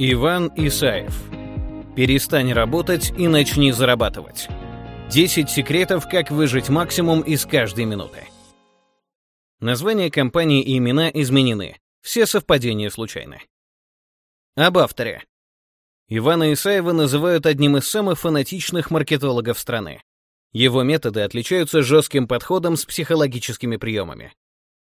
Иван Исаев. Перестань работать и начни зарабатывать. 10 секретов, как выжить максимум из каждой минуты. Название компании и имена изменены. Все совпадения случайны. Об авторе. Ивана Исаева называют одним из самых фанатичных маркетологов страны. Его методы отличаются жестким подходом с психологическими приемами.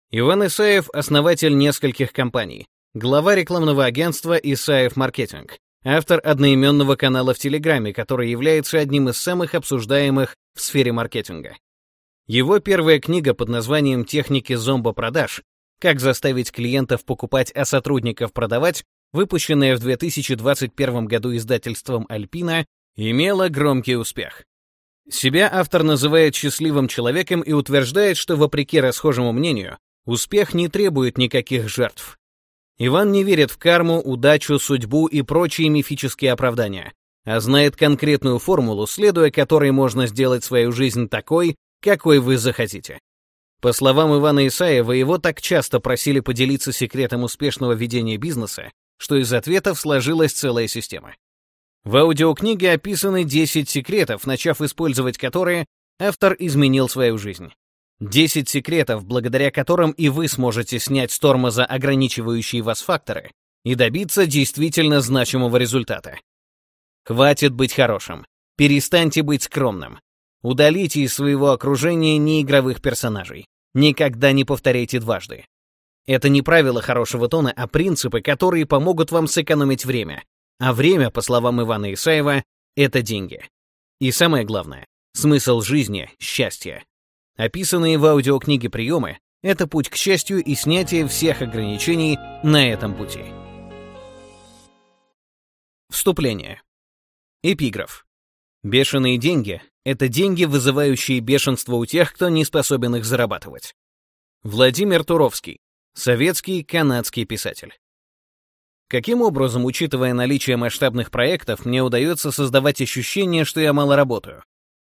Иван Исаев — основатель нескольких компаний, глава рекламного агентства «Исаев Маркетинг», автор одноименного канала в Телеграме, который является одним из самых обсуждаемых в сфере маркетинга. Его первая книга под названием «Техники зомбо-продаж. Как заставить клиентов покупать, а сотрудников продавать», выпущенная в 2021 году издательством «Альпина», имела громкий успех. Себя автор называет счастливым человеком и утверждает, что, вопреки расхожему мнению, успех не требует никаких жертв. Иван не верит в карму, удачу, судьбу и прочие мифические оправдания, а знает конкретную формулу, следуя которой можно сделать свою жизнь такой, какой вы захотите. По словам Ивана Исаева, его так часто просили поделиться секретом успешного ведения бизнеса, что из ответов сложилась целая система. В аудиокниге описаны 10 секретов, начав использовать которые, автор изменил свою жизнь. 10 секретов, благодаря которым и вы сможете снять с тормоза ограничивающие вас факторы и добиться действительно значимого результата. Хватит быть хорошим. Перестаньте быть скромным. Удалите из своего окружения неигровых персонажей. Никогда не повторяйте дважды. Это не правила хорошего тона, а принципы, которые помогут вам сэкономить время. А время, по словам Ивана Исаева, это деньги. И самое главное, смысл жизни — счастье. Описанные в аудиокниге приемы — это путь к счастью и снятие всех ограничений на этом пути. Вступление. Эпиграф. Бешеные деньги — это деньги, вызывающие бешенство у тех, кто не способен их зарабатывать. Владимир Туровский. Советский канадский писатель. Каким образом, учитывая наличие масштабных проектов, мне удается создавать ощущение, что я мало работаю?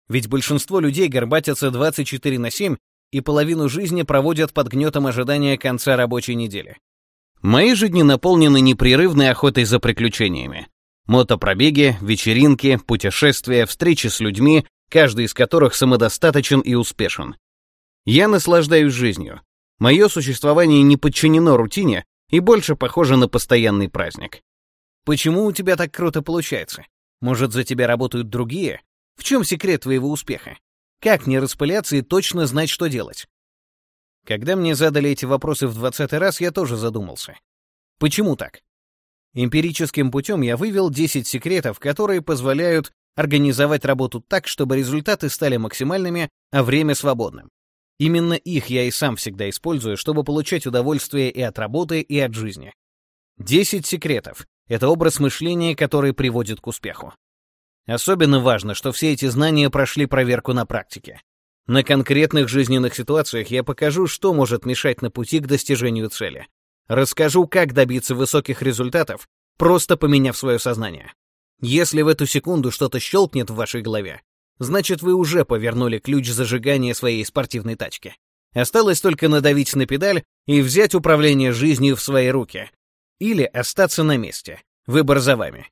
Ведь большинство людей горбатятся 24 на 7 и половину жизни проводят под гнетом ожидания конца рабочей недели. Мои же дни наполнены непрерывной охотой за приключениями. Мотопробеги, вечеринки, путешествия, встречи с людьми, каждый из которых самодостаточен и успешен. Я наслаждаюсь жизнью. Мое существование не подчинено рутине и больше похоже на постоянный праздник. Почему у тебя так круто получается? Может, за тебя работают другие? В чем секрет твоего успеха? Как не распыляться и точно знать, что делать? Когда мне задали эти вопросы в двадцатый раз, я тоже задумался. Почему так? Эмпирическим путем я вывел 10 секретов, которые позволяют организовать работу так, чтобы результаты стали максимальными, а время свободным. Именно их я и сам всегда использую, чтобы получать удовольствие и от работы, и от жизни. 10 секретов — это образ мышления, который приводит к успеху. Особенно важно, что все эти знания прошли проверку на практике. На конкретных жизненных ситуациях я покажу, что может мешать на пути к достижению цели. Расскажу, как добиться высоких результатов, просто поменяв свое сознание. Если в эту секунду что-то щелкнет в вашей голове, значит вы уже повернули ключ зажигания своей спортивной тачки. Осталось только надавить на педаль и взять управление жизнью в свои руки. Или остаться на месте. Выбор за вами.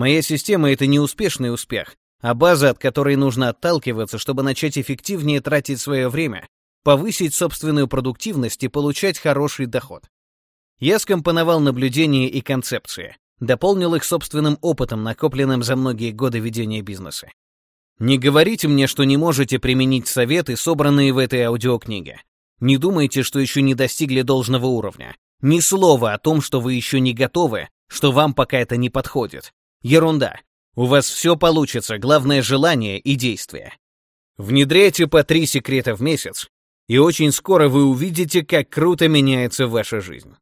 Моя система — это не успешный успех, а база, от которой нужно отталкиваться, чтобы начать эффективнее тратить свое время, повысить собственную продуктивность и получать хороший доход. Я скомпоновал наблюдения и концепции, дополнил их собственным опытом, накопленным за многие годы ведения бизнеса. Не говорите мне, что не можете применить советы, собранные в этой аудиокниге. Не думайте, что еще не достигли должного уровня. Ни слова о том, что вы еще не готовы, что вам пока это не подходит. Ерунда. У вас все получится, главное желание и действие. Внедряйте по три секрета в месяц, и очень скоро вы увидите, как круто меняется ваша жизнь.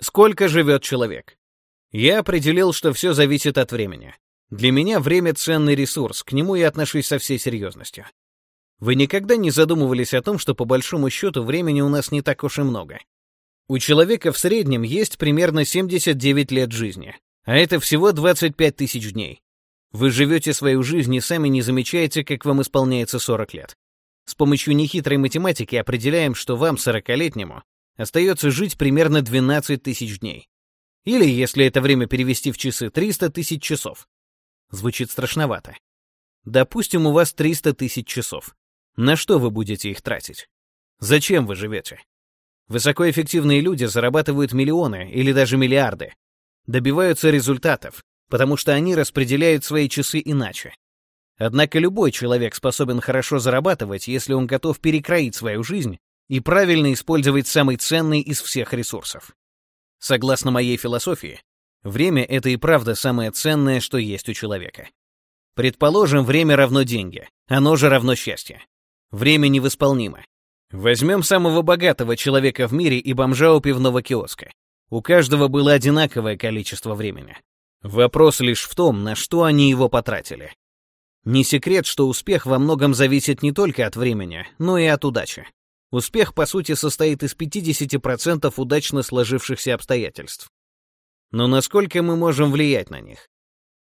Сколько живет человек? Я определил, что все зависит от времени. Для меня время — ценный ресурс, к нему я отношусь со всей серьезностью. Вы никогда не задумывались о том, что по большому счету времени у нас не так уж и много? У человека в среднем есть примерно 79 лет жизни, а это всего 25 тысяч дней. Вы живете свою жизнь и сами не замечаете, как вам исполняется 40 лет. С помощью нехитрой математики определяем, что вам, 40-летнему, остается жить примерно 12 тысяч дней. Или, если это время перевести в часы, 300 тысяч часов. Звучит страшновато. Допустим, у вас 300 тысяч часов. На что вы будете их тратить? Зачем вы живете? Высокоэффективные люди зарабатывают миллионы или даже миллиарды. Добиваются результатов, потому что они распределяют свои часы иначе. Однако любой человек способен хорошо зарабатывать, если он готов перекроить свою жизнь и правильно использовать самый ценный из всех ресурсов. Согласно моей философии, время — это и правда самое ценное, что есть у человека. Предположим, время равно деньги, оно же равно счастье. Время невосполнимо. Возьмем самого богатого человека в мире и бомжа у пивного киоска. У каждого было одинаковое количество времени. Вопрос лишь в том, на что они его потратили. Не секрет, что успех во многом зависит не только от времени, но и от удачи. Успех, по сути, состоит из 50% удачно сложившихся обстоятельств. Но насколько мы можем влиять на них?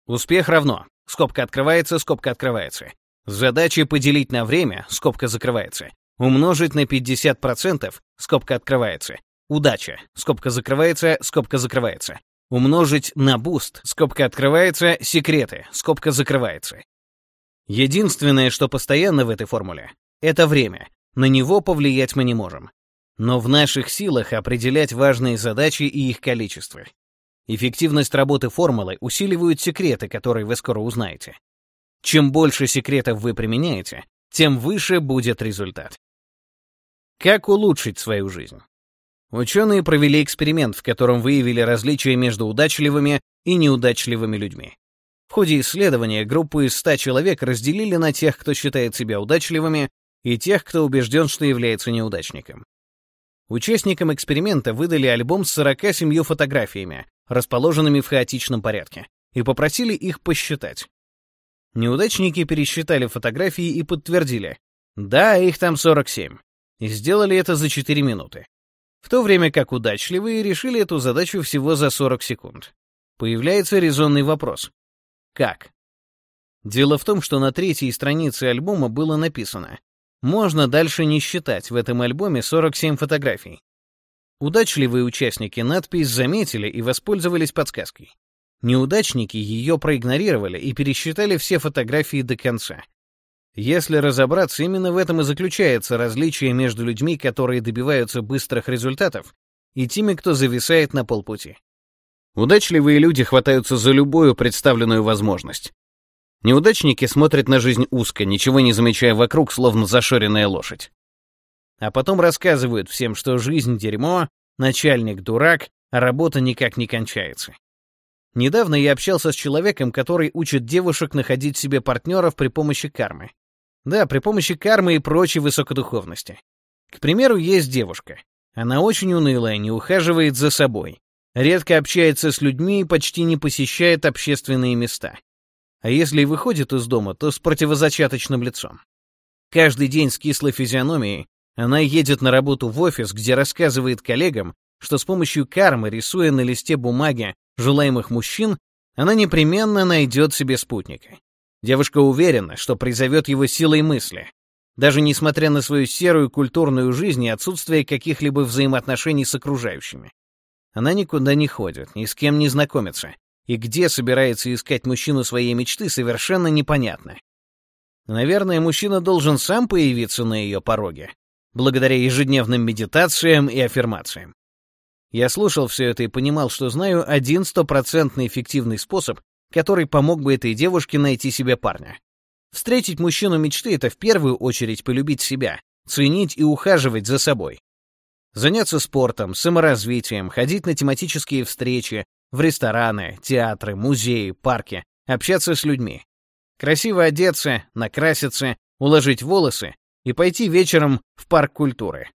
Успех равно. Скобка открывается, скобка открывается. Задача поделить на время, скобка закрывается. Умножить на 50%, скобка открывается. Удача, скобка закрывается, скобка закрывается. Умножить на буст, скобка открывается, секреты, скобка закрывается. Единственное, что постоянно в этой формуле, это время. На него повлиять мы не можем. Но в наших силах определять важные задачи и их количество. Эффективность работы формулы усиливают секреты, которые вы скоро узнаете. Чем больше секретов вы применяете, тем выше будет результат. Как улучшить свою жизнь? Ученые провели эксперимент, в котором выявили различия между удачливыми и неудачливыми людьми. В ходе исследования группу из 100 человек разделили на тех, кто считает себя удачливыми, и тех, кто убежден, что является неудачником. Участникам эксперимента выдали альбом с 47 фотографиями, расположенными в хаотичном порядке, и попросили их посчитать. Неудачники пересчитали фотографии и подтвердили, да, их там 47, и сделали это за 4 минуты. В то время как удачливые решили эту задачу всего за 40 секунд. Появляется резонный вопрос. Как? Дело в том, что на третьей странице альбома было написано «Можно дальше не считать, в этом альбоме 47 фотографий». Удачливые участники надпись заметили и воспользовались подсказкой. Неудачники ее проигнорировали и пересчитали все фотографии до конца. Если разобраться, именно в этом и заключается различие между людьми, которые добиваются быстрых результатов, и теми, кто зависает на полпути. Удачливые люди хватаются за любую представленную возможность. Неудачники смотрят на жизнь узко, ничего не замечая вокруг, словно зашоренная лошадь. А потом рассказывают всем, что жизнь — дерьмо, начальник — дурак, а работа никак не кончается. Недавно я общался с человеком, который учит девушек находить себе партнеров при помощи кармы. Да, при помощи кармы и прочей высокодуховности. К примеру, есть девушка. Она очень унылая, не ухаживает за собой. Редко общается с людьми и почти не посещает общественные места. А если и выходит из дома, то с противозачаточным лицом. Каждый день с кислой физиономией она едет на работу в офис, где рассказывает коллегам, что с помощью кармы, рисуя на листе бумаги желаемых мужчин, она непременно найдет себе спутника. Девушка уверена, что призовет его силой мысли. Даже несмотря на свою серую культурную жизнь и отсутствие каких-либо взаимоотношений с окружающими. Она никуда не ходит, ни с кем не знакомится. И где собирается искать мужчину своей мечты, совершенно непонятно. Наверное, мужчина должен сам появиться на ее пороге, благодаря ежедневным медитациям и аффирмациям. Я слушал все это и понимал, что знаю один стопроцентный эффективный способ, который помог бы этой девушке найти себе парня. Встретить мужчину мечты — это в первую очередь полюбить себя, ценить и ухаживать за собой. Заняться спортом, саморазвитием, ходить на тематические встречи, в рестораны, театры, музеи, парки, общаться с людьми. Красиво одеться, накраситься, уложить волосы и пойти вечером в парк культуры.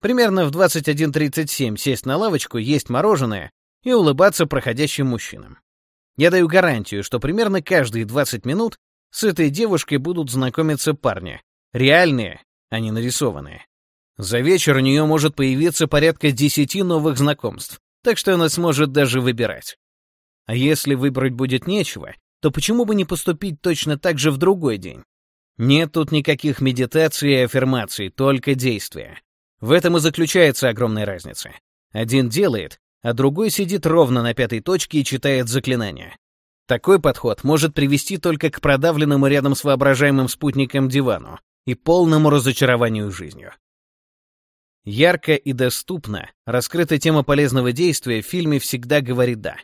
Примерно в 21.37 сесть на лавочку, есть мороженое и улыбаться проходящим мужчинам. Я даю гарантию, что примерно каждые 20 минут с этой девушкой будут знакомиться парни. Реальные, а не нарисованные. За вечер у нее может появиться порядка 10 новых знакомств, так что она сможет даже выбирать. А если выбрать будет нечего, то почему бы не поступить точно так же в другой день? Нет тут никаких медитаций и аффирмаций, только действия. В этом и заключается огромная разница. Один делает, а другой сидит ровно на пятой точке и читает заклинания. Такой подход может привести только к продавленному рядом с воображаемым спутником дивану и полному разочарованию жизнью. Ярко и доступно раскрыта тема полезного действия в фильме всегда говорит «да».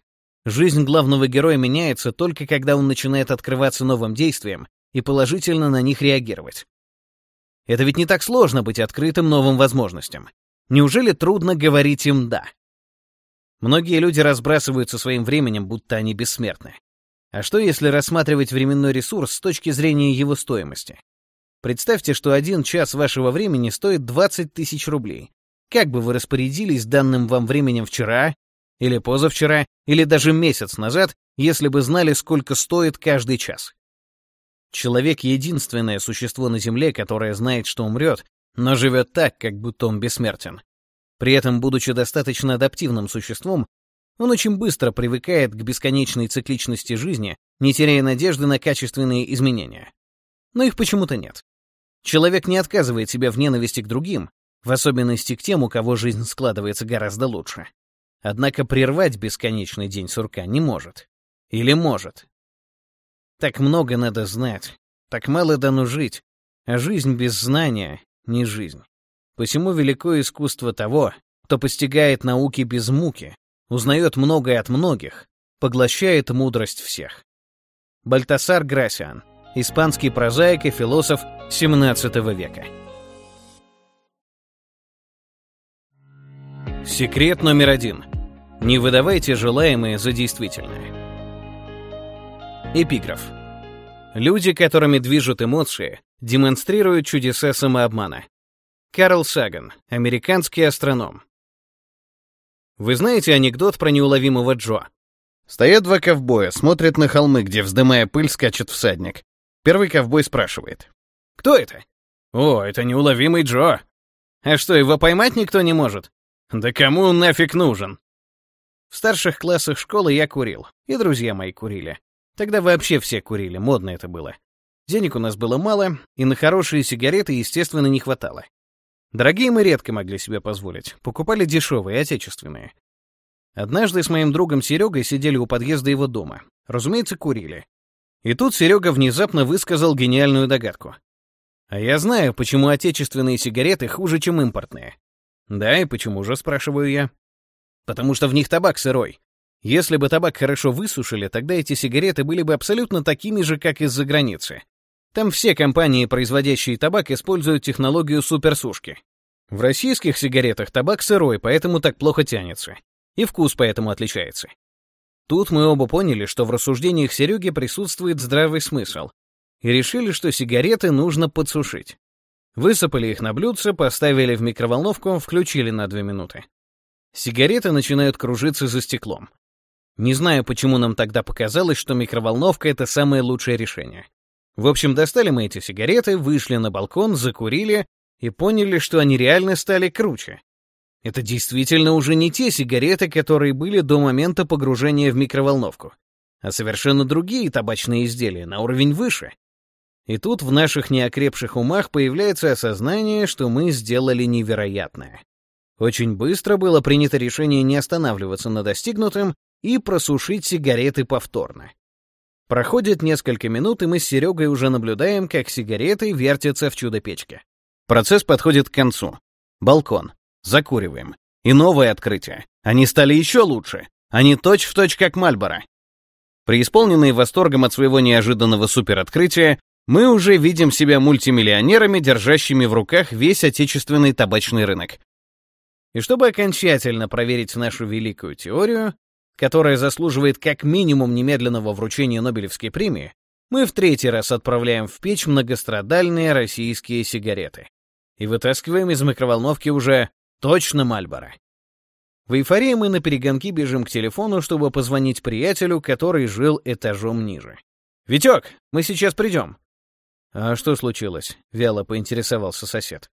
Жизнь главного героя меняется только когда он начинает открываться новым действиям и положительно на них реагировать. Это ведь не так сложно быть открытым новым возможностям. Неужели трудно говорить им «да»? Многие люди разбрасываются своим временем, будто они бессмертны. А что, если рассматривать временной ресурс с точки зрения его стоимости? Представьте, что один час вашего времени стоит 20 тысяч рублей. Как бы вы распорядились данным вам временем вчера, или позавчера, или даже месяц назад, если бы знали, сколько стоит каждый час? Человек — единственное существо на Земле, которое знает, что умрет, но живет так, как будто он бессмертен. При этом, будучи достаточно адаптивным существом, он очень быстро привыкает к бесконечной цикличности жизни, не теряя надежды на качественные изменения. Но их почему-то нет. Человек не отказывает себя в ненависти к другим, в особенности к тем, у кого жизнь складывается гораздо лучше. Однако прервать бесконечный день сурка не может. Или может. Так много надо знать, так мало дано жить, а жизнь без знания — не жизнь. Посему велико искусство того, кто постигает науки без муки, узнает многое от многих, поглощает мудрость всех. Бальтасар Грасиан, испанский прозаик и философ XVII века. Секрет номер один. Не выдавайте желаемое за действительное. Эпиграф. Люди, которыми движут эмоции, демонстрируют чудеса самообмана. Карл Саган, американский астроном. Вы знаете анекдот про неуловимого Джо? Стоят два ковбоя, смотрят на холмы, где, вздымая пыль, скачет всадник. Первый ковбой спрашивает. «Кто это?» «О, это неуловимый Джо». «А что, его поймать никто не может?» «Да кому он нафиг нужен?» В старших классах школы я курил, и друзья мои курили. Тогда вообще все курили, модно это было. Денег у нас было мало, и на хорошие сигареты, естественно, не хватало. Дорогие мы редко могли себе позволить, покупали дешевые, отечественные. Однажды с моим другом Серегой сидели у подъезда его дома. Разумеется, курили. И тут Серега внезапно высказал гениальную догадку. А я знаю, почему отечественные сигареты хуже, чем импортные. Да, и почему же, спрашиваю я. Потому что в них табак сырой. Если бы табак хорошо высушили, тогда эти сигареты были бы абсолютно такими же, как из-за границы. Там все компании, производящие табак, используют технологию суперсушки. В российских сигаретах табак сырой, поэтому так плохо тянется. И вкус поэтому отличается. Тут мы оба поняли, что в рассуждениях Сереги присутствует здравый смысл, и решили, что сигареты нужно подсушить. Высыпали их на блюдце, поставили в микроволновку, включили на две минуты. Сигареты начинают кружиться за стеклом. Не знаю, почему нам тогда показалось, что микроволновка — это самое лучшее решение. В общем, достали мы эти сигареты, вышли на балкон, закурили и поняли, что они реально стали круче. Это действительно уже не те сигареты, которые были до момента погружения в микроволновку, а совершенно другие табачные изделия, на уровень выше. И тут в наших неокрепших умах появляется осознание, что мы сделали невероятное. Очень быстро было принято решение не останавливаться на достигнутом и просушить сигареты повторно. Проходит несколько минут, и мы с Серегой уже наблюдаем, как сигареты вертятся в чудо-печке. Процесс подходит к концу. Балкон. Закуриваем. И новое открытие. Они стали еще лучше. Они точь-в-точь точь как Мальборо. Преисполненные восторгом от своего неожиданного супероткрытия, мы уже видим себя мультимиллионерами, держащими в руках весь отечественный табачный рынок. И чтобы окончательно проверить нашу великую теорию, которая заслуживает как минимум немедленного вручения Нобелевской премии, мы в третий раз отправляем в печь многострадальные российские сигареты и вытаскиваем из микроволновки уже Точно Мальборо. В эйфории мы на перегонки бежим к телефону, чтобы позвонить приятелю, который жил этажом ниже. «Витек, мы сейчас придем». «А что случилось?» — вяло поинтересовался сосед.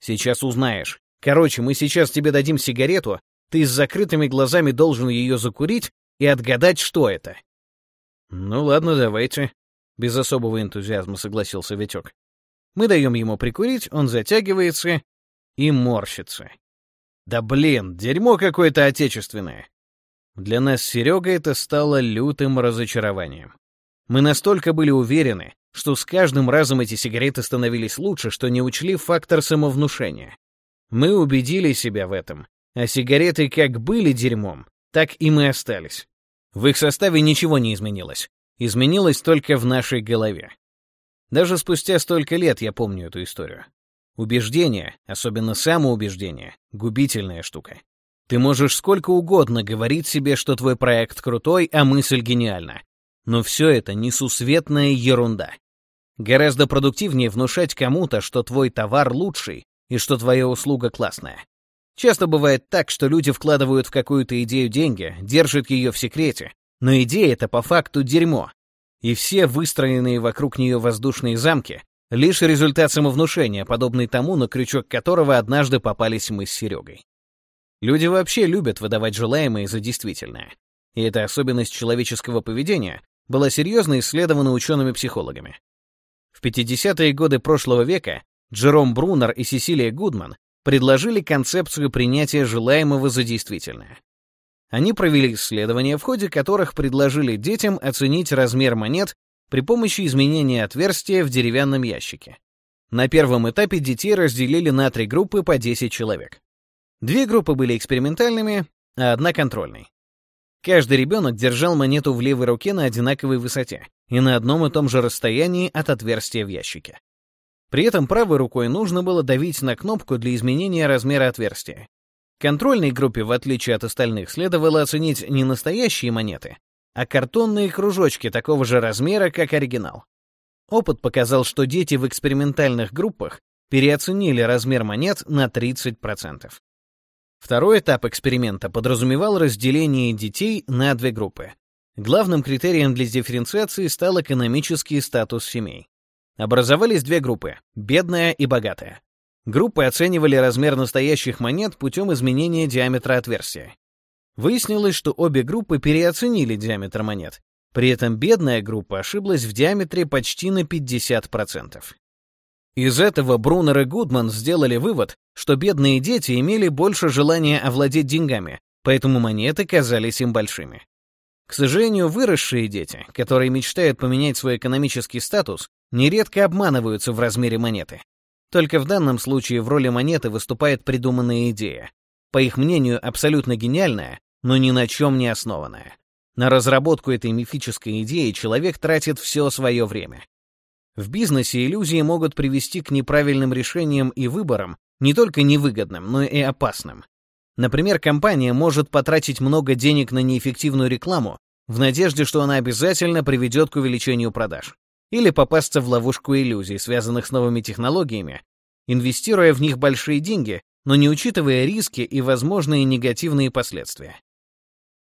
«Сейчас узнаешь. Короче, мы сейчас тебе дадим сигарету, ты с закрытыми глазами должен ее закурить и отгадать, что это». «Ну ладно, давайте», — без особого энтузиазма согласился Витек. Мы даем ему прикурить, он затягивается и морщится. Да блин, дерьмо какое-то отечественное. Для нас с Серегой это стало лютым разочарованием. Мы настолько были уверены, что с каждым разом эти сигареты становились лучше, что не учли фактор самовнушения. Мы убедили себя в этом, а сигареты как были дерьмом, так и мы остались. В их составе ничего не изменилось. Изменилось только в нашей голове. Даже спустя столько лет я помню эту историю. Убеждение, особенно самоубеждение, губительная штука. Ты можешь сколько угодно говорить себе, что твой проект крутой, а мысль гениальна. Но все это несусветная ерунда. Гораздо продуктивнее внушать кому-то, что твой товар лучший и что твоя услуга классная. Часто бывает так, что люди вкладывают в какую-то идею деньги, держат ее в секрете, но идея это по факту дерьмо. И все выстроенные вокруг нее воздушные замки — лишь результат самовнушения, подобный тому, на крючок которого однажды попались мы с Серегой. Люди вообще любят выдавать желаемое за действительное. И эта особенность человеческого поведения была серьезно исследована учеными-психологами. В 50-е годы прошлого века Джером Брунер и Сесилия Гудман предложили концепцию принятия желаемого за действительное. Они провели исследования, в ходе которых предложили детям оценить размер монет при помощи изменения отверстия в деревянном ящике. На первом этапе детей разделили на три группы по 10 человек. Две группы были экспериментальными, а одна контрольной. Каждый ребенок держал монету в левой руке на одинаковой высоте и на одном и том же расстоянии от отверстия в ящике. При этом правой рукой нужно было давить на кнопку для изменения размера отверстия. Контрольной группе, в отличие от остальных, следовало оценить не настоящие монеты, а картонные кружочки такого же размера, как оригинал. Опыт показал, что дети в экспериментальных группах переоценили размер монет на 30%. Второй этап эксперимента подразумевал разделение детей на две группы. Главным критерием для дифференциации стал экономический статус семей. Образовались две группы — бедная и богатая. Группы оценивали размер настоящих монет путем изменения диаметра отверстия. Выяснилось, что обе группы переоценили диаметр монет. При этом бедная группа ошиблась в диаметре почти на 50%. Из этого Брунер и Гудман сделали вывод, что бедные дети имели больше желания овладеть деньгами, поэтому монеты казались им большими. К сожалению, выросшие дети, которые мечтают поменять свой экономический статус, нередко обманываются в размере монеты. Только в данном случае в роли монеты выступает придуманная идея. По их мнению, абсолютно гениальная, но ни на чем не основанная. На разработку этой мифической идеи человек тратит все свое время. В бизнесе иллюзии могут привести к неправильным решениям и выборам, не только невыгодным, но и опасным. Например, компания может потратить много денег на неэффективную рекламу в надежде, что она обязательно приведет к увеличению продаж или попасться в ловушку иллюзий, связанных с новыми технологиями, инвестируя в них большие деньги, но не учитывая риски и возможные негативные последствия.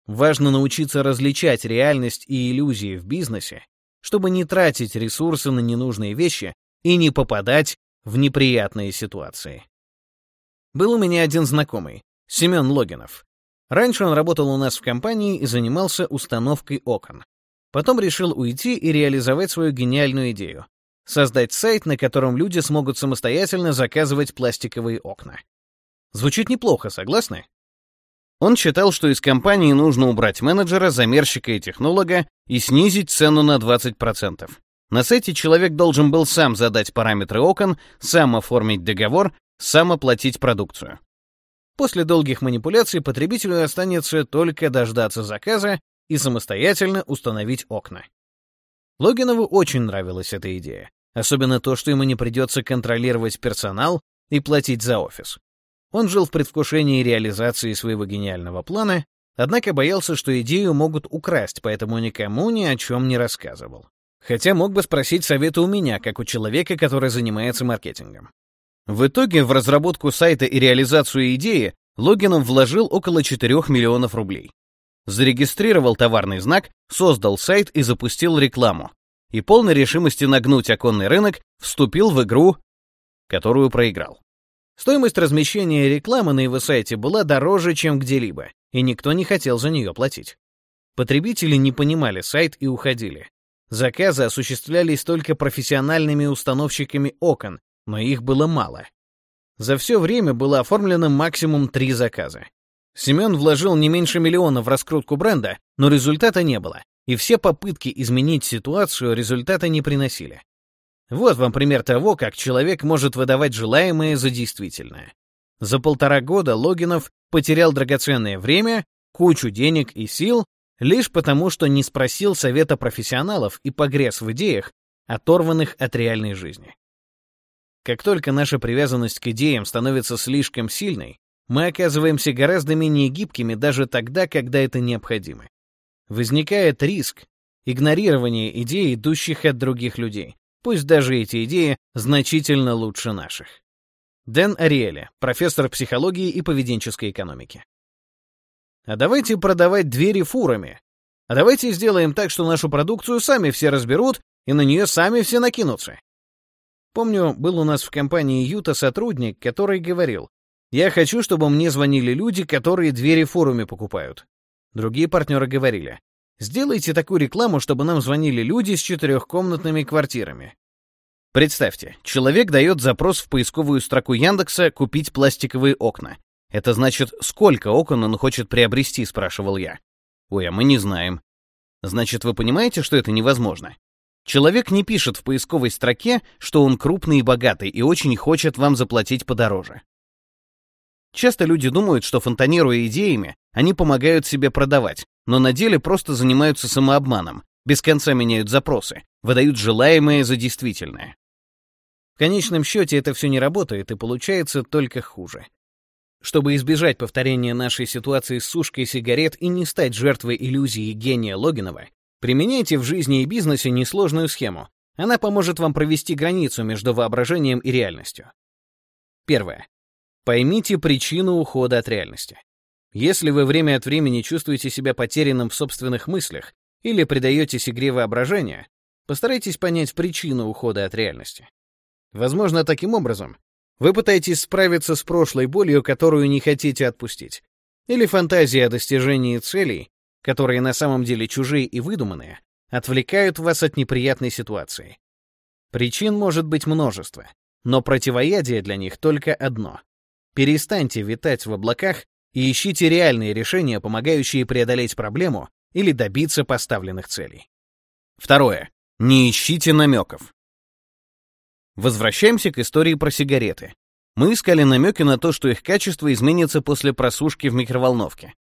Важно научиться различать реальность и иллюзии в бизнесе, чтобы не тратить ресурсы на ненужные вещи и не попадать в неприятные ситуации. Был у меня один знакомый, Семен Логинов. Раньше он работал у нас в компании и занимался установкой окон. Потом решил уйти и реализовать свою гениальную идею — создать сайт, на котором люди смогут самостоятельно заказывать пластиковые окна. Звучит неплохо, согласны? Он считал, что из компании нужно убрать менеджера, замерщика и технолога и снизить цену на 20%. На сайте человек должен был сам задать параметры окон, сам оформить договор, сам оплатить продукцию. После долгих манипуляций потребителю останется только дождаться заказа и самостоятельно установить окна. Логинову очень нравилась эта идея, особенно то, что ему не придется контролировать персонал и платить за офис. Он жил в предвкушении реализации своего гениального плана, однако боялся, что идею могут украсть, поэтому никому ни о чем не рассказывал. Хотя мог бы спросить совета у меня, как у человека, который занимается маркетингом. В итоге в разработку сайта и реализацию идеи Логинов вложил около 4 миллионов рублей зарегистрировал товарный знак, создал сайт и запустил рекламу. И полной решимости нагнуть оконный рынок вступил в игру, которую проиграл. Стоимость размещения рекламы на его сайте была дороже, чем где-либо, и никто не хотел за нее платить. Потребители не понимали сайт и уходили. Заказы осуществлялись только профессиональными установщиками окон, но их было мало. За все время было оформлено максимум три заказа. Семен вложил не меньше миллиона в раскрутку бренда, но результата не было, и все попытки изменить ситуацию результата не приносили. Вот вам пример того, как человек может выдавать желаемое за действительное. За полтора года Логинов потерял драгоценное время, кучу денег и сил, лишь потому, что не спросил совета профессионалов и погряз в идеях, оторванных от реальной жизни. Как только наша привязанность к идеям становится слишком сильной, мы оказываемся гораздо менее гибкими даже тогда, когда это необходимо. Возникает риск игнорирования идей, идущих от других людей, пусть даже эти идеи значительно лучше наших. Дэн Ариэля, профессор психологии и поведенческой экономики. А давайте продавать двери фурами. А давайте сделаем так, что нашу продукцию сами все разберут и на нее сами все накинутся. Помню, был у нас в компании Юта сотрудник, который говорил, «Я хочу, чтобы мне звонили люди, которые двери в форуме покупают». Другие партнеры говорили, «Сделайте такую рекламу, чтобы нам звонили люди с четырехкомнатными квартирами». Представьте, человек дает запрос в поисковую строку Яндекса «Купить пластиковые окна». Это значит, сколько окон он хочет приобрести, спрашивал я. Ой, а мы не знаем. Значит, вы понимаете, что это невозможно? Человек не пишет в поисковой строке, что он крупный и богатый и очень хочет вам заплатить подороже. Часто люди думают, что фонтанируя идеями, они помогают себе продавать, но на деле просто занимаются самообманом, без конца меняют запросы, выдают желаемое за действительное. В конечном счете это все не работает и получается только хуже. Чтобы избежать повторения нашей ситуации с сушкой сигарет и не стать жертвой иллюзии гения Логинова, применяйте в жизни и бизнесе несложную схему. Она поможет вам провести границу между воображением и реальностью. Первое. Поймите причину ухода от реальности. Если вы время от времени чувствуете себя потерянным в собственных мыслях или предаетесь игре воображения, постарайтесь понять причину ухода от реальности. Возможно, таким образом вы пытаетесь справиться с прошлой болью, которую не хотите отпустить, или фантазии о достижении целей, которые на самом деле чужие и выдуманные, отвлекают вас от неприятной ситуации. Причин может быть множество, но противоядие для них только одно. Перестаньте витать в облаках и ищите реальные решения, помогающие преодолеть проблему или добиться поставленных целей. Второе. Не ищите намеков. Возвращаемся к истории про сигареты. Мы искали намеки на то, что их качество изменится после просушки в микроволновке.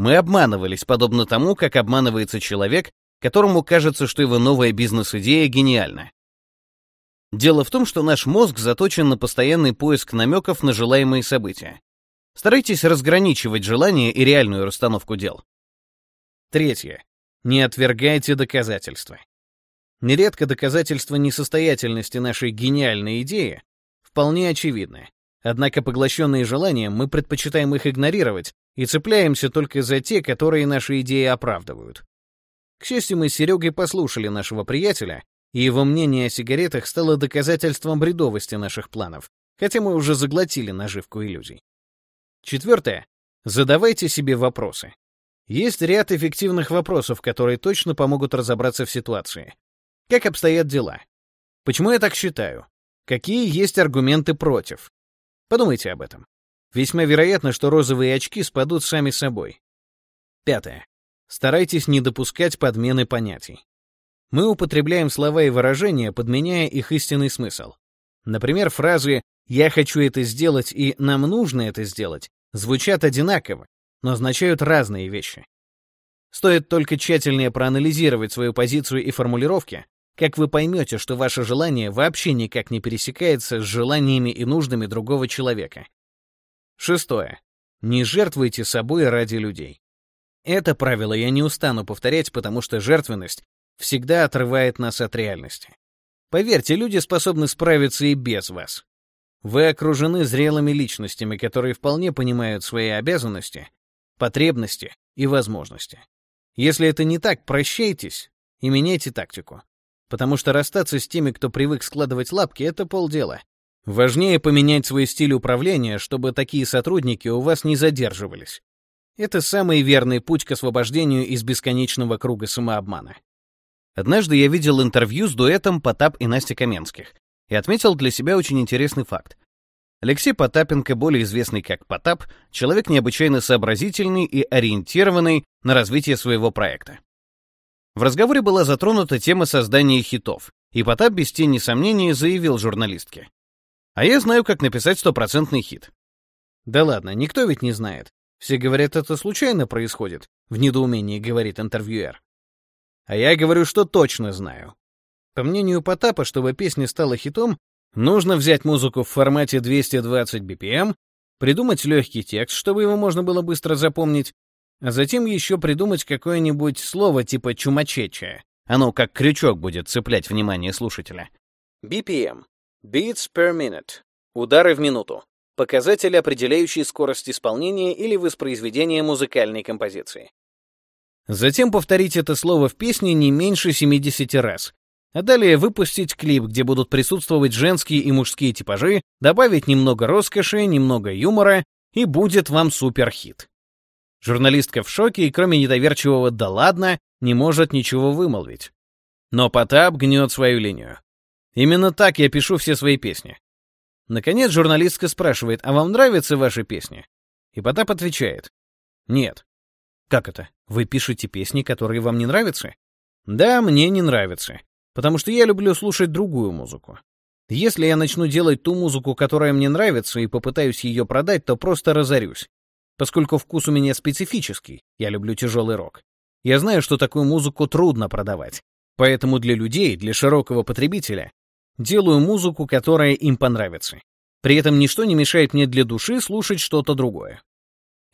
Мы обманывались, подобно тому, как обманывается человек, которому кажется, что его новая бизнес-идея гениальна. Дело в том, что наш мозг заточен на постоянный поиск намеков на желаемые события. Старайтесь разграничивать желание и реальную расстановку дел. Третье. Не отвергайте доказательства. Нередко доказательства несостоятельности нашей гениальной идеи вполне очевидны. Однако, поглощенные желанием, мы предпочитаем их игнорировать и цепляемся только за те, которые наши идеи оправдывают. К счастью, мы с Серегой послушали нашего приятеля, и его мнение о сигаретах стало доказательством бредовости наших планов, хотя мы уже заглотили наживку иллюзий. Четвертое. Задавайте себе вопросы. Есть ряд эффективных вопросов, которые точно помогут разобраться в ситуации. Как обстоят дела? Почему я так считаю? Какие есть аргументы против? Подумайте об этом. Весьма вероятно, что розовые очки спадут сами собой. Пятое. Старайтесь не допускать подмены понятий. Мы употребляем слова и выражения, подменяя их истинный смысл. Например, фразы «я хочу это сделать» и «нам нужно это сделать» звучат одинаково, но означают разные вещи. Стоит только тщательнее проанализировать свою позицию и формулировки, как вы поймете, что ваше желание вообще никак не пересекается с желаниями и нуждами другого человека. Шестое. Не жертвуйте собой ради людей. Это правило я не устану повторять, потому что жертвенность всегда отрывает нас от реальности. Поверьте, люди способны справиться и без вас. Вы окружены зрелыми личностями, которые вполне понимают свои обязанности, потребности и возможности. Если это не так, прощайтесь и меняйте тактику потому что расстаться с теми, кто привык складывать лапки, это полдела. Важнее поменять свой стиль управления, чтобы такие сотрудники у вас не задерживались. Это самый верный путь к освобождению из бесконечного круга самообмана. Однажды я видел интервью с дуэтом Потап и Настя Каменских и отметил для себя очень интересный факт. Алексей Потапенко, более известный как Потап, человек необычайно сообразительный и ориентированный на развитие своего проекта. В разговоре была затронута тема создания хитов, и Потап без тени сомнений заявил журналистке. «А я знаю, как написать стопроцентный хит». «Да ладно, никто ведь не знает. Все говорят, это случайно происходит», — в недоумении говорит интервьюер. «А я говорю, что точно знаю. По мнению Потапа, чтобы песня стала хитом, Нужно взять музыку в формате 220 BPM, придумать легкий текст, чтобы его можно было быстро запомнить, а затем еще придумать какое-нибудь слово типа «чумачече». Оно как крючок будет цеплять внимание слушателя. BPM — Beats per Minute — удары в минуту. Показатель, определяющий скорость исполнения или воспроизведения музыкальной композиции. Затем повторить это слово в песне не меньше 70 раз, а далее выпустить клип, где будут присутствовать женские и мужские типажи, добавить немного роскоши, немного юмора, и будет вам суперхит. Журналистка в шоке и кроме недоверчивого «да ладно» не может ничего вымолвить. Но Потап гнет свою линию. Именно так я пишу все свои песни. Наконец журналистка спрашивает, а вам нравятся ваши песни? И Потап отвечает, нет. Как это? Вы пишете песни, которые вам не нравятся? Да, мне не нравятся потому что я люблю слушать другую музыку. Если я начну делать ту музыку, которая мне нравится, и попытаюсь ее продать, то просто разорюсь. Поскольку вкус у меня специфический, я люблю тяжелый рок. Я знаю, что такую музыку трудно продавать. Поэтому для людей, для широкого потребителя, делаю музыку, которая им понравится. При этом ничто не мешает мне для души слушать что-то другое.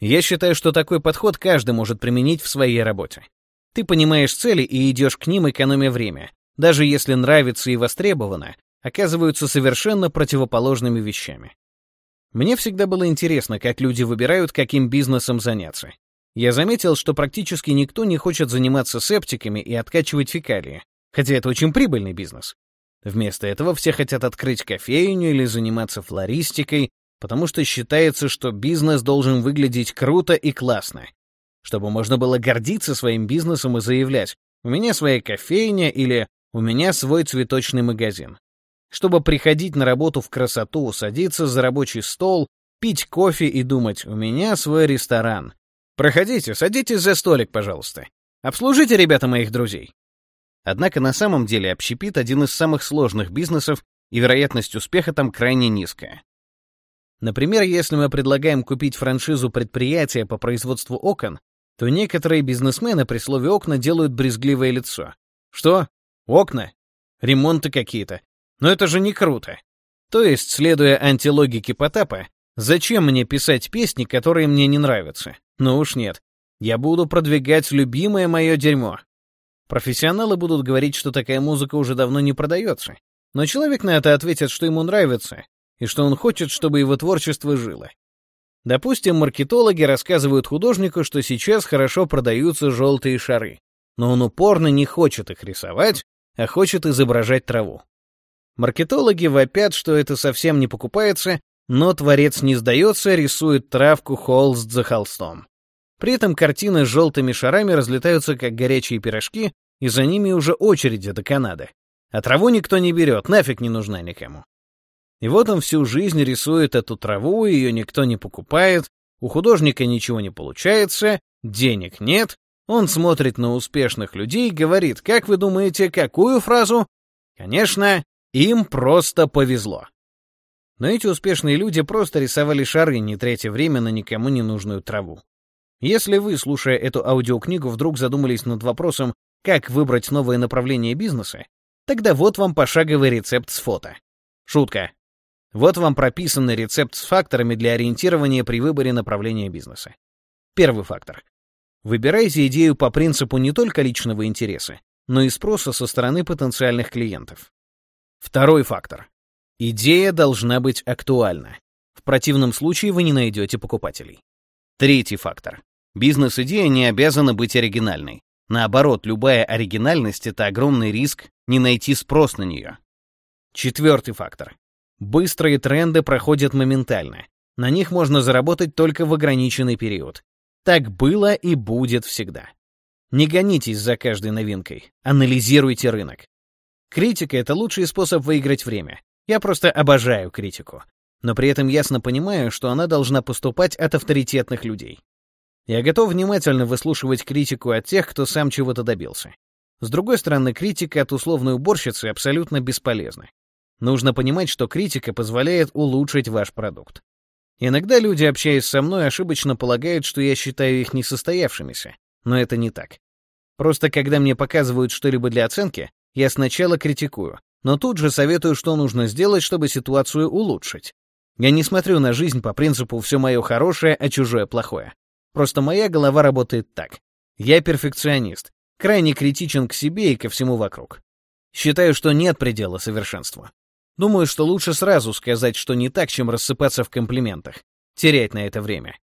Я считаю, что такой подход каждый может применить в своей работе. Ты понимаешь цели и идешь к ним, экономя время, даже если нравится и востребовано, оказываются совершенно противоположными вещами. Мне всегда было интересно, как люди выбирают, каким бизнесом заняться. Я заметил, что практически никто не хочет заниматься септиками и откачивать фекалии, хотя это очень прибыльный бизнес. Вместо этого все хотят открыть кофейню или заниматься флористикой, потому что считается, что бизнес должен выглядеть круто и классно, чтобы можно было гордиться своим бизнесом и заявлять «У меня своя кофейня» или у меня свой цветочный магазин. Чтобы приходить на работу в красоту, садиться за рабочий стол, пить кофе и думать, у меня свой ресторан. Проходите, садитесь за столик, пожалуйста. Обслужите, ребята, моих друзей. Однако на самом деле общепит — один из самых сложных бизнесов, и вероятность успеха там крайне низкая. Например, если мы предлагаем купить франшизу предприятия по производству окон, то некоторые бизнесмены при слове «окна» делают брезгливое лицо. Что? Окна? Ремонты какие-то. Но это же не круто. То есть, следуя антилогике Потапа, зачем мне писать песни, которые мне не нравятся? Ну уж нет. Я буду продвигать любимое мое дерьмо. Профессионалы будут говорить, что такая музыка уже давно не продается. Но человек на это ответит, что ему нравится, и что он хочет, чтобы его творчество жило. Допустим, маркетологи рассказывают художнику, что сейчас хорошо продаются желтые шары, но он упорно не хочет их рисовать, а хочет изображать траву. Маркетологи вопят, что это совсем не покупается, но творец не сдается, рисует травку холст за холстом. При этом картины с желтыми шарами разлетаются как горячие пирожки, и за ними уже очереди до Канады. А траву никто не берет, нафиг не нужна никому. И вот он всю жизнь рисует эту траву, ее никто не покупает, у художника ничего не получается, денег нет, он смотрит на успешных людей и говорит, как вы думаете, какую фразу? Конечно, им просто повезло. Но эти успешные люди просто рисовали шары, не тратя время на никому не нужную траву. Если вы, слушая эту аудиокнигу, вдруг задумались над вопросом, как выбрать новое направление бизнеса, тогда вот вам пошаговый рецепт с фото. Шутка. Вот вам прописанный рецепт с факторами для ориентирования при выборе направления бизнеса. Первый фактор. Выбирайте идею по принципу не только личного интереса, но и спроса со стороны потенциальных клиентов. Второй фактор. Идея должна быть актуальна. В противном случае вы не найдете покупателей. Третий фактор. Бизнес-идея не обязана быть оригинальной. Наоборот, любая оригинальность — это огромный риск не найти спрос на нее. Четвертый фактор. Быстрые тренды проходят моментально. На них можно заработать только в ограниченный период. Так было и будет всегда. Не гонитесь за каждой новинкой, анализируйте рынок. Критика — это лучший способ выиграть время. Я просто обожаю критику. Но при этом ясно понимаю, что она должна поступать от авторитетных людей. Я готов внимательно выслушивать критику от тех, кто сам чего-то добился. С другой стороны, критика от условной уборщицы абсолютно бесполезна. Нужно понимать, что критика позволяет улучшить ваш продукт. Иногда люди, общаясь со мной, ошибочно полагают, что я считаю их несостоявшимися, но это не так. Просто когда мне показывают что-либо для оценки, я сначала критикую, но тут же советую, что нужно сделать, чтобы ситуацию улучшить. Я не смотрю на жизнь по принципу «все мое хорошее, а чужое плохое». Просто моя голова работает так. Я перфекционист, крайне критичен к себе и ко всему вокруг. Считаю, что нет предела совершенству. Думаю, что лучше сразу сказать, что не так, чем рассыпаться в комплиментах, терять на это время.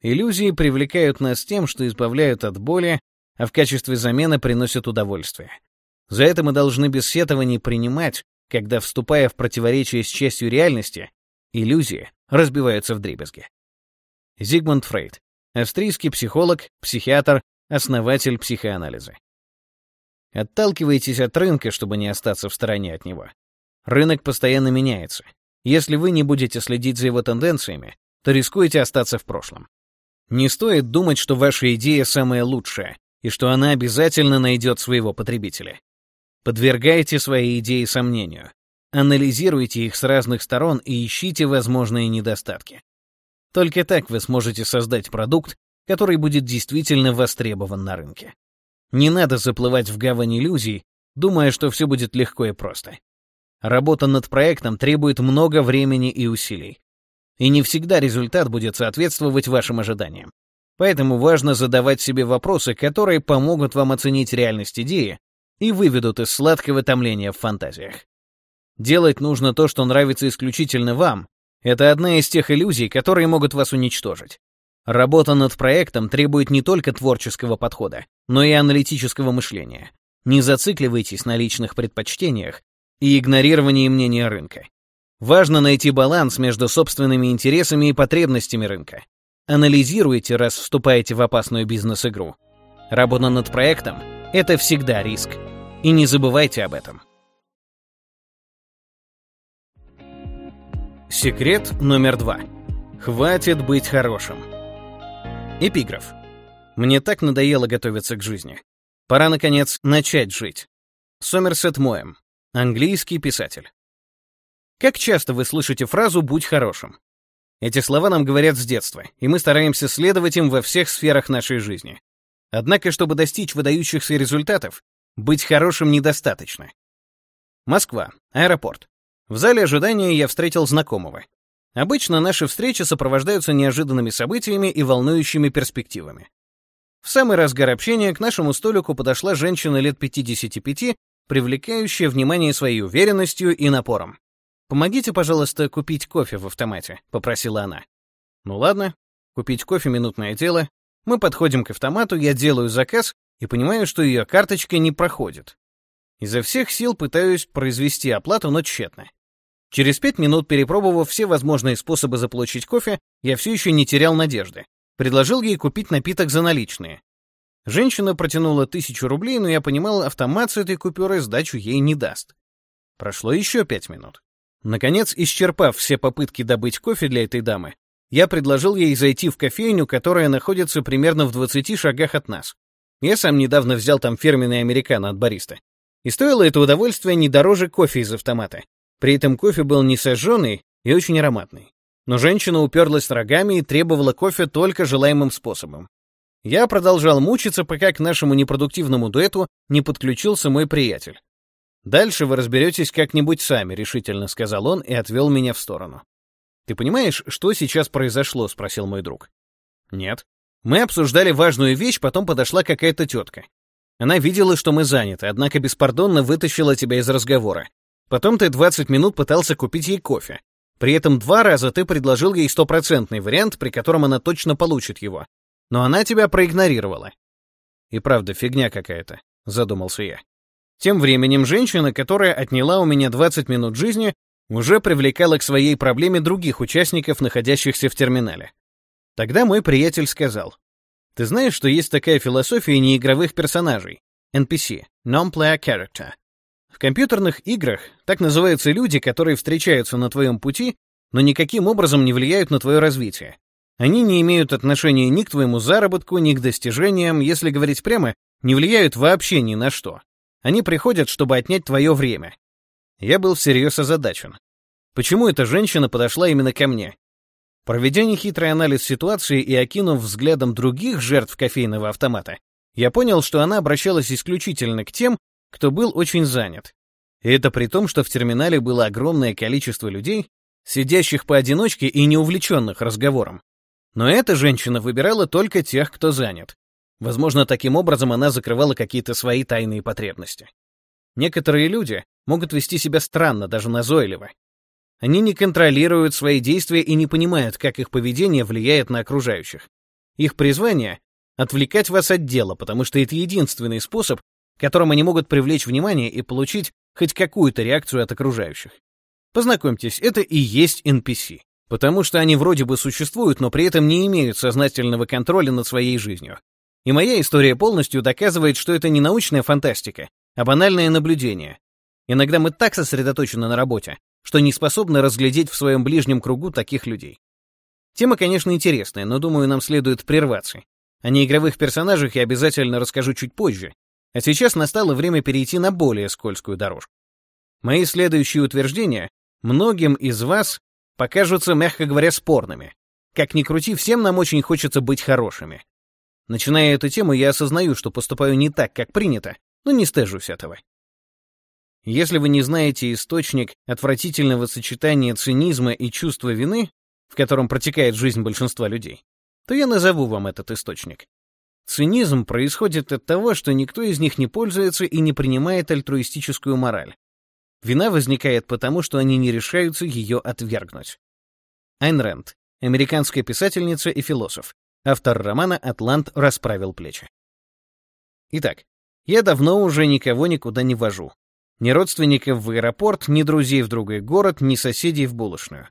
Иллюзии привлекают нас тем, что избавляют от боли, а в качестве замены приносят удовольствие. За это мы должны без сетований принимать, когда, вступая в противоречие с частью реальности, иллюзии разбиваются в дребезги. Зигмунд Фрейд, австрийский психолог, психиатр, основатель психоанализа. Отталкивайтесь от рынка, чтобы не остаться в стороне от него. Рынок постоянно меняется. Если вы не будете следить за его тенденциями, то рискуете остаться в прошлом. Не стоит думать, что ваша идея самая лучшая, и что она обязательно найдет своего потребителя. Подвергайте свои идеи сомнению. Анализируйте их с разных сторон и ищите возможные недостатки. Только так вы сможете создать продукт, который будет действительно востребован на рынке. Не надо заплывать в гавань иллюзий, думая, что все будет легко и просто. Работа над проектом требует много времени и усилий. И не всегда результат будет соответствовать вашим ожиданиям. Поэтому важно задавать себе вопросы, которые помогут вам оценить реальность идеи и выведут из сладкого томления в фантазиях. Делать нужно то, что нравится исключительно вам. Это одна из тех иллюзий, которые могут вас уничтожить. Работа над проектом требует не только творческого подхода, но и аналитического мышления. Не зацикливайтесь на личных предпочтениях и игнорировании мнения рынка. Важно найти баланс между собственными интересами и потребностями рынка. Анализируйте, раз вступаете в опасную бизнес-игру. Работа над проектом — это всегда риск. И не забывайте об этом. Секрет номер два. Хватит быть хорошим. Эпиграф. Мне так надоело готовиться к жизни. Пора, наконец, начать жить. Сомерсет Моэм. Английский писатель. Как часто вы слышите фразу «будь хорошим»? Эти слова нам говорят с детства, и мы стараемся следовать им во всех сферах нашей жизни. Однако, чтобы достичь выдающихся результатов, быть хорошим недостаточно. Москва. Аэропорт. В зале ожидания я встретил знакомого. Обычно наши встречи сопровождаются неожиданными событиями и волнующими перспективами. В самый разгар общения к нашему столику подошла женщина лет 55, привлекающая внимание своей уверенностью и напором. «Помогите, пожалуйста, купить кофе в автомате», — попросила она. «Ну ладно, купить кофе — минутное дело. Мы подходим к автомату, я делаю заказ и понимаю, что ее карточка не проходит. Изо всех сил пытаюсь произвести оплату, но тщетно. Через пять минут, перепробовав все возможные способы заполучить кофе, я все еще не терял надежды. Предложил ей купить напиток за наличные. Женщина протянула тысячу рублей, но я понимал, автомат с этой купюрой сдачу ей не даст. Прошло еще пять минут. Наконец, исчерпав все попытки добыть кофе для этой дамы, я предложил ей зайти в кофейню, которая находится примерно в 20 шагах от нас. Я сам недавно взял там фирменный американо от бариста. И стоило это удовольствие не дороже кофе из автомата. При этом кофе был не сожженный и очень ароматный. Но женщина уперлась рогами и требовала кофе только желаемым способом. Я продолжал мучиться, пока к нашему непродуктивному дуэту не подключился мой приятель. «Дальше вы разберетесь как-нибудь сами», — решительно сказал он и отвел меня в сторону. «Ты понимаешь, что сейчас произошло?» — спросил мой друг. «Нет». Мы обсуждали важную вещь, потом подошла какая-то тетка. Она видела, что мы заняты, однако беспардонно вытащила тебя из разговора. Потом ты 20 минут пытался купить ей кофе. При этом два раза ты предложил ей стопроцентный вариант, при котором она точно получит его. Но она тебя проигнорировала. И правда, фигня какая-то, задумался я. Тем временем женщина, которая отняла у меня 20 минут жизни, уже привлекала к своей проблеме других участников, находящихся в терминале. Тогда мой приятель сказал, «Ты знаешь, что есть такая философия неигровых персонажей, NPC, Non-Player Character. В компьютерных играх так называются люди, которые встречаются на твоем пути но никаким образом не влияют на твое развитие. Они не имеют отношения ни к твоему заработку, ни к достижениям, если говорить прямо, не влияют вообще ни на что. Они приходят, чтобы отнять твое время. Я был всерьез озадачен. Почему эта женщина подошла именно ко мне? Проведя нехитрый анализ ситуации и окинув взглядом других жертв кофейного автомата, я понял, что она обращалась исключительно к тем, кто был очень занят. И это при том, что в терминале было огромное количество людей, сидящих поодиночке и не увлеченных разговором. Но эта женщина выбирала только тех, кто занят. Возможно, таким образом она закрывала какие-то свои тайные потребности. Некоторые люди могут вести себя странно, даже назойливо. Они не контролируют свои действия и не понимают, как их поведение влияет на окружающих. Их призвание — отвлекать вас от дела, потому что это единственный способ, которым они могут привлечь внимание и получить хоть какую-то реакцию от окружающих. Познакомьтесь, это и есть NPC. Потому что они вроде бы существуют, но при этом не имеют сознательного контроля над своей жизнью. И моя история полностью доказывает, что это не научная фантастика, а банальное наблюдение. Иногда мы так сосредоточены на работе, что не способны разглядеть в своем ближнем кругу таких людей. Тема, конечно, интересная, но думаю, нам следует прерваться. О неигровых персонажах я обязательно расскажу чуть позже. А сейчас настало время перейти на более скользкую дорожку. Мои следующие утверждения многим из вас покажутся, мягко говоря, спорными. Как ни крути, всем нам очень хочется быть хорошими. Начиная эту тему, я осознаю, что поступаю не так, как принято, но не стыжусь этого. Если вы не знаете источник отвратительного сочетания цинизма и чувства вины, в котором протекает жизнь большинства людей, то я назову вам этот источник. Цинизм происходит от того, что никто из них не пользуется и не принимает альтруистическую мораль. Вина возникает потому, что они не решаются ее отвергнуть. Айн Рэнд, американская писательница и философ, автор романа «Атлант расправил плечи». Итак, я давно уже никого никуда не вожу. Ни родственников в аэропорт, ни друзей в другой город, ни соседей в булочную.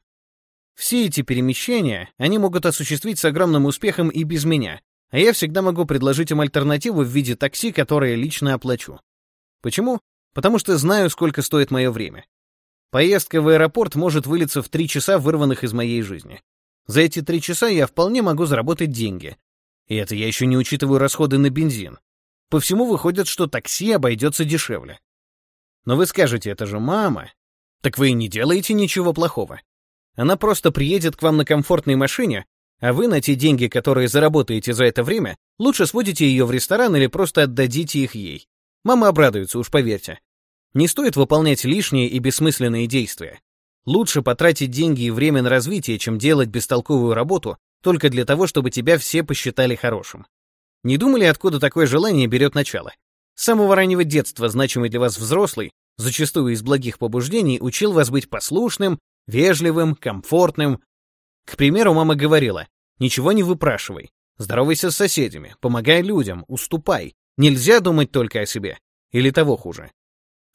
Все эти перемещения они могут осуществить с огромным успехом и без меня, а я всегда могу предложить им альтернативу в виде такси, которое лично оплачу. Почему? потому что знаю, сколько стоит мое время. Поездка в аэропорт может вылиться в три часа, вырванных из моей жизни. За эти три часа я вполне могу заработать деньги. И это я еще не учитываю расходы на бензин. По всему выходит, что такси обойдется дешевле. Но вы скажете, это же мама. Так вы и не делаете ничего плохого. Она просто приедет к вам на комфортной машине, а вы на те деньги, которые заработаете за это время, лучше сводите ее в ресторан или просто отдадите их ей. Мама обрадуется, уж поверьте. Не стоит выполнять лишние и бессмысленные действия. Лучше потратить деньги и время на развитие, чем делать бестолковую работу только для того, чтобы тебя все посчитали хорошим. Не думали, откуда такое желание берет начало? С самого раннего детства значимый для вас взрослый, зачастую из благих побуждений, учил вас быть послушным, вежливым, комфортным. К примеру, мама говорила, ничего не выпрашивай, здоровайся с соседями, помогай людям, уступай, Нельзя думать только о себе. Или того хуже.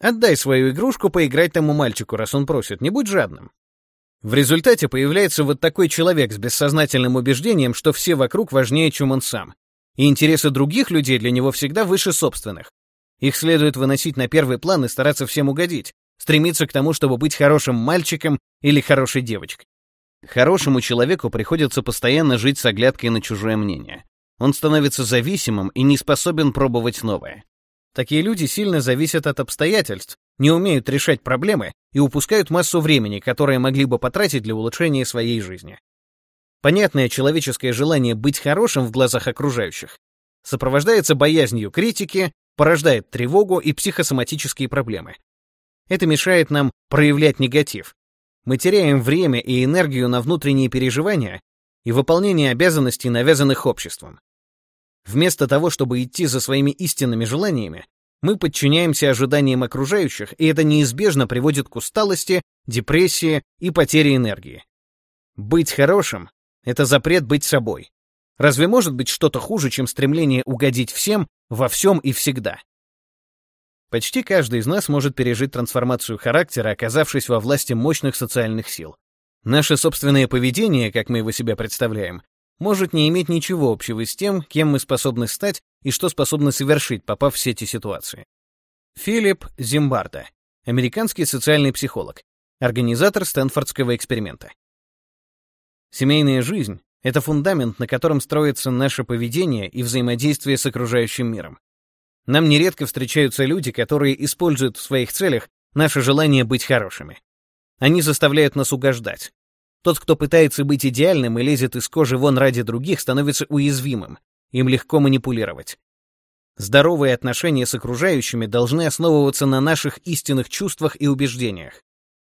Отдай свою игрушку поиграть тому мальчику, раз он просит, не будь жадным. В результате появляется вот такой человек с бессознательным убеждением, что все вокруг важнее, чем он сам. И интересы других людей для него всегда выше собственных. Их следует выносить на первый план и стараться всем угодить, стремиться к тому, чтобы быть хорошим мальчиком или хорошей девочкой. Хорошему человеку приходится постоянно жить с оглядкой на чужое мнение. Он становится зависимым и не способен пробовать новое. Такие люди сильно зависят от обстоятельств, не умеют решать проблемы и упускают массу времени, которое могли бы потратить для улучшения своей жизни. Понятное человеческое желание быть хорошим в глазах окружающих сопровождается боязнью критики, порождает тревогу и психосоматические проблемы. Это мешает нам проявлять негатив. Мы теряем время и энергию на внутренние переживания и выполнение обязанностей, навязанных обществом. Вместо того, чтобы идти за своими истинными желаниями, мы подчиняемся ожиданиям окружающих, и это неизбежно приводит к усталости, депрессии и потере энергии. Быть хорошим — это запрет быть собой. Разве может быть что-то хуже, чем стремление угодить всем, во всем и всегда? Почти каждый из нас может пережить трансформацию характера, оказавшись во власти мощных социальных сил. Наше собственное поведение, как мы его себе представляем, может не иметь ничего общего с тем, кем мы способны стать и что способны совершить, попав в все эти ситуации. Филипп Зимбарда, американский социальный психолог, организатор Стэнфордского эксперимента. Семейная жизнь — это фундамент, на котором строится наше поведение и взаимодействие с окружающим миром. Нам нередко встречаются люди, которые используют в своих целях наше желание быть хорошими. Они заставляют нас угождать. Тот, кто пытается быть идеальным и лезет из кожи вон ради других, становится уязвимым. Им легко манипулировать. Здоровые отношения с окружающими должны основываться на наших истинных чувствах и убеждениях.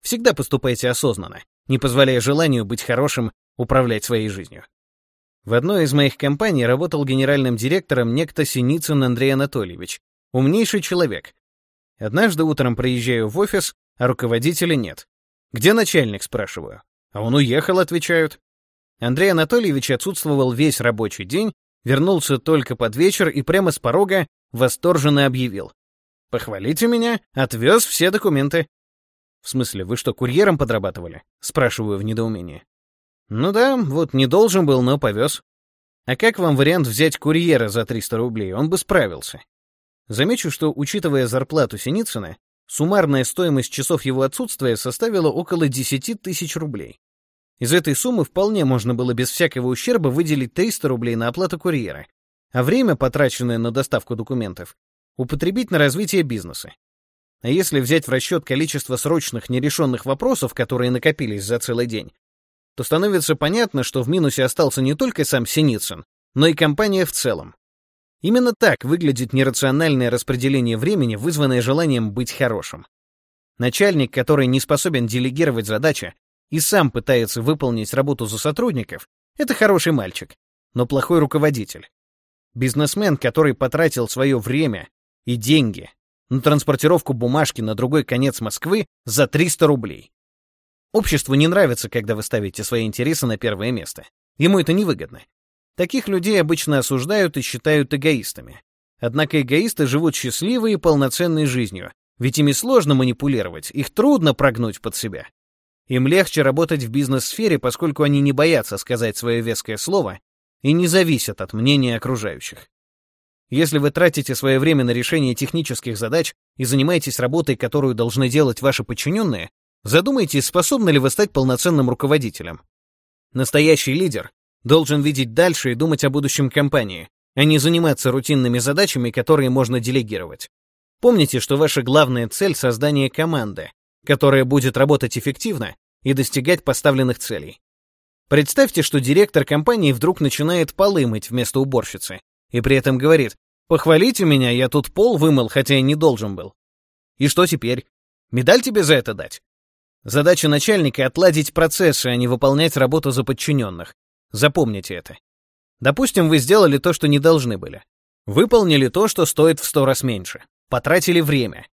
Всегда поступайте осознанно, не позволяя желанию быть хорошим управлять своей жизнью. В одной из моих компаний работал генеральным директором некто Синицын Андрей Анатольевич, умнейший человек. Однажды утром приезжаю в офис, а руководителя нет. «Где начальник?» — спрашиваю. «А он уехал», — отвечают. Андрей Анатольевич отсутствовал весь рабочий день, вернулся только под вечер и прямо с порога восторженно объявил. «Похвалите меня, отвез все документы». «В смысле, вы что, курьером подрабатывали?» — спрашиваю в недоумении. Ну да, вот не должен был, но повез. А как вам вариант взять курьера за 300 рублей? Он бы справился. Замечу, что, учитывая зарплату Синицына, суммарная стоимость часов его отсутствия составила около 10 тысяч рублей. Из этой суммы вполне можно было без всякого ущерба выделить 300 рублей на оплату курьера, а время, потраченное на доставку документов, употребить на развитие бизнеса. А если взять в расчет количество срочных нерешенных вопросов, которые накопились за целый день, то становится понятно, что в минусе остался не только сам Синицын, но и компания в целом. Именно так выглядит нерациональное распределение времени, вызванное желанием быть хорошим. Начальник, который не способен делегировать задачи и сам пытается выполнить работу за сотрудников, это хороший мальчик, но плохой руководитель. Бизнесмен, который потратил свое время и деньги на транспортировку бумажки на другой конец Москвы за 300 рублей. Обществу не нравится, когда вы ставите свои интересы на первое место. Ему это невыгодно. Таких людей обычно осуждают и считают эгоистами. Однако эгоисты живут счастливой и полноценной жизнью, ведь ими сложно манипулировать, их трудно прогнуть под себя. Им легче работать в бизнес-сфере, поскольку они не боятся сказать свое веское слово и не зависят от мнения окружающих. Если вы тратите свое время на решение технических задач и занимаетесь работой, которую должны делать ваши подчиненные, Задумайтесь, способны ли вы стать полноценным руководителем. Настоящий лидер должен видеть дальше и думать о будущем компании, а не заниматься рутинными задачами, которые можно делегировать. Помните, что ваша главная цель — создание команды, которая будет работать эффективно и достигать поставленных целей. Представьте, что директор компании вдруг начинает полы мыть вместо уборщицы и при этом говорит «Похвалите меня, я тут пол вымыл, хотя и не должен был». И что теперь? Медаль тебе за это дать? Задача начальника — отладить процессы, а не выполнять работу за подчиненных. Запомните это. Допустим, вы сделали то, что не должны были. Выполнили то, что стоит в сто раз меньше. Потратили время.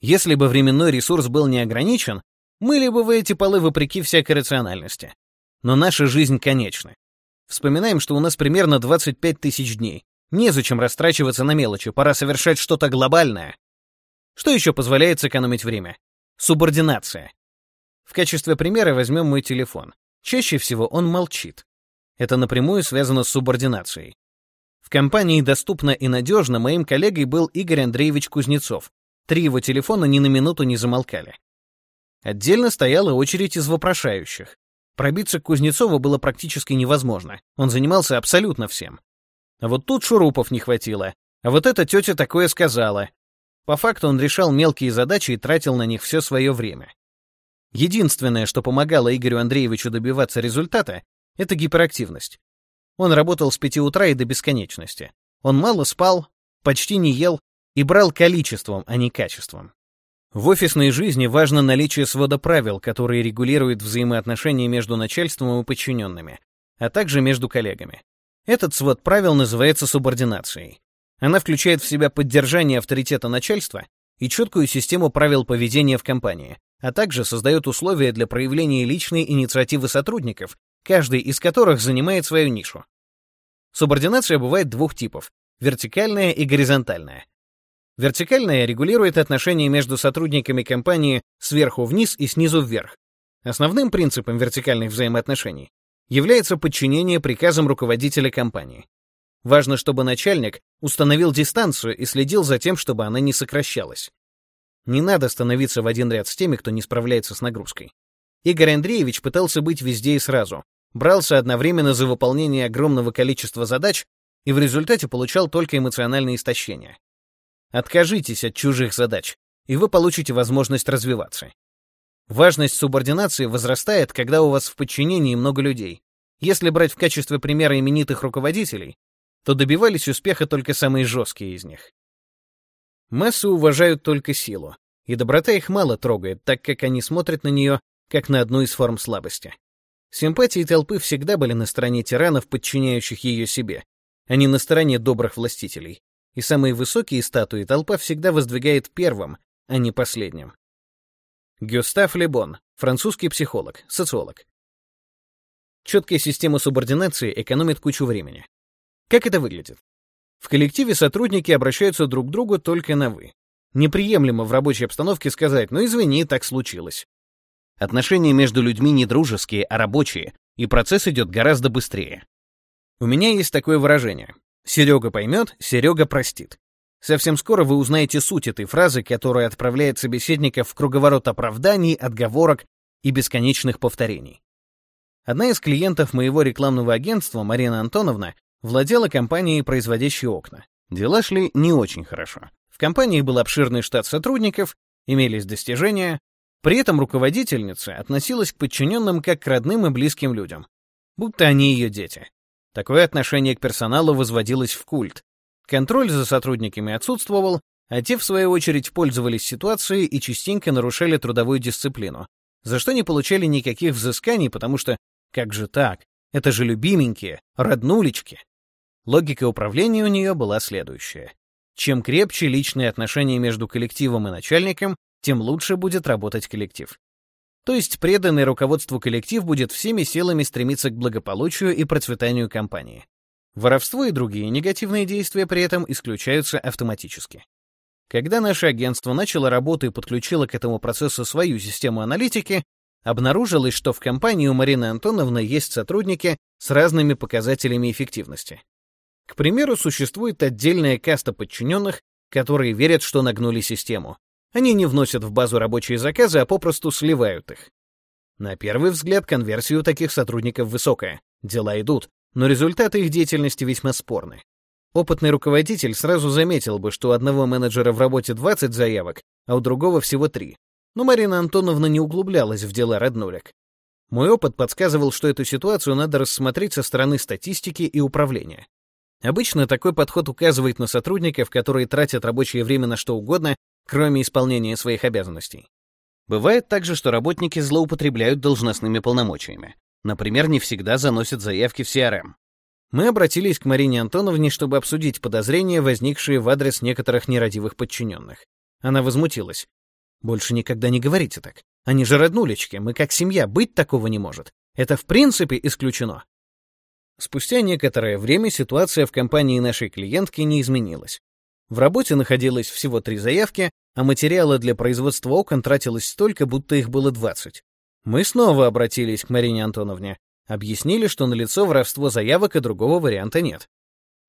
Если бы временной ресурс был не ограничен, мыли бы вы эти полы вопреки всякой рациональности. Но наша жизнь конечна. Вспоминаем, что у нас примерно 25 тысяч дней. Незачем растрачиваться на мелочи, пора совершать что-то глобальное. Что еще позволяет сэкономить время? Субординация. В качестве примера возьмем мой телефон. Чаще всего он молчит. Это напрямую связано с субординацией. В компании «Доступно и надежно» моим коллегой был Игорь Андреевич Кузнецов. Три его телефона ни на минуту не замолкали. Отдельно стояла очередь из вопрошающих. Пробиться к Кузнецову было практически невозможно. Он занимался абсолютно всем. А вот тут шурупов не хватило. А вот эта тетя такое сказала. По факту он решал мелкие задачи и тратил на них все свое время. Единственное, что помогало Игорю Андреевичу добиваться результата, это гиперактивность. Он работал с пяти утра и до бесконечности. Он мало спал, почти не ел и брал количеством, а не качеством. В офисной жизни важно наличие свода правил, которые регулируют взаимоотношения между начальством и подчиненными, а также между коллегами. Этот свод правил называется субординацией. Она включает в себя поддержание авторитета начальства и четкую систему правил поведения в компании, а также создает условия для проявления личной инициативы сотрудников, каждый из которых занимает свою нишу. Субординация бывает двух типов — вертикальная и горизонтальная. Вертикальная регулирует отношения между сотрудниками компании сверху вниз и снизу вверх. Основным принципом вертикальных взаимоотношений является подчинение приказам руководителя компании. Важно, чтобы начальник установил дистанцию и следил за тем, чтобы она не сокращалась. Не надо становиться в один ряд с теми, кто не справляется с нагрузкой. Игорь Андреевич пытался быть везде и сразу. брался одновременно за выполнение огромного количества задач и в результате получал только эмоциональное истощение. Откажитесь от чужих задач, и вы получите возможность развиваться. Важность субординации возрастает, когда у вас в подчинении много людей. Если брать в качестве примера именитых руководителей, то добивались успеха только самые жесткие из них. Массы уважают только силу, и доброта их мало трогает, так как они смотрят на нее как на одну из форм слабости. Симпатии толпы всегда были на стороне тиранов, подчиняющих ее себе, а не на стороне добрых властителей. И самые высокие статуи толпа всегда воздвигает первым, а не последним. Гюстав Лебон, французский психолог, социолог. Четкая система субординации экономит кучу времени. Как это выглядит? В коллективе сотрудники обращаются друг к другу только на «вы». Неприемлемо в рабочей обстановке сказать «ну извини, так случилось». Отношения между людьми не дружеские, а рабочие, и процесс идет гораздо быстрее. У меня есть такое выражение. Серега поймет, Серега простит. Совсем скоро вы узнаете суть этой фразы, которая отправляет собеседника в круговорот оправданий, отговорок и бесконечных повторений. Одна из клиентов моего рекламного агентства, Марина Антоновна, владела компанией, производящей окна. Дела шли не очень хорошо. В компании был обширный штат сотрудников, имелись достижения. При этом руководительница относилась к подчиненным как к родным и близким людям, будто они ее дети. Такое отношение к персоналу возводилось в культ, Контроль за сотрудниками отсутствовал, а те, в свою очередь, пользовались ситуацией и частенько нарушали трудовую дисциплину, за что не получали никаких взысканий, потому что как же так? Это же любименькие, роднулечки. Логика управления у нее была следующая. Чем крепче личные отношения между коллективом и начальником, тем лучше будет работать коллектив. То есть преданный руководству коллектив будет всеми силами стремиться к благополучию и процветанию компании. Воровство и другие негативные действия при этом исключаются автоматически. Когда наше агентство начало работу и подключило к этому процессу свою систему аналитики, обнаружилось, что в компании у Марины Антоновны есть сотрудники с разными показателями эффективности. К примеру, существует отдельная каста подчиненных, которые верят, что нагнули систему. Они не вносят в базу рабочие заказы, а попросту сливают их. На первый взгляд конверсия у таких сотрудников высокая. Дела идут, но результаты их деятельности весьма спорны. Опытный руководитель сразу заметил бы, что у одного менеджера в работе 20 заявок, а у другого всего 3. Но Марина Антоновна не углублялась в дела роднулек. Мой опыт подсказывал, что эту ситуацию надо рассмотреть со стороны статистики и управления. Обычно такой подход указывает на сотрудников, которые тратят рабочее время на что угодно, кроме исполнения своих обязанностей. Бывает также, что работники злоупотребляют должностными полномочиями. Например, не всегда заносят заявки в CRM. Мы обратились к Марине Антоновне, чтобы обсудить подозрения, возникшие в адрес некоторых нерадивых подчиненных. Она возмутилась. «Больше никогда не говорите так. Они же роднулечки, мы как семья, быть такого не может. Это в принципе исключено». Спустя некоторое время ситуация в компании нашей клиентки не изменилась. В работе находилось всего три заявки, а материала для производства окон тратилось столько, будто их было 20. Мы снова обратились к Марине Антоновне, объяснили, что налицо воровство заявок и другого варианта нет.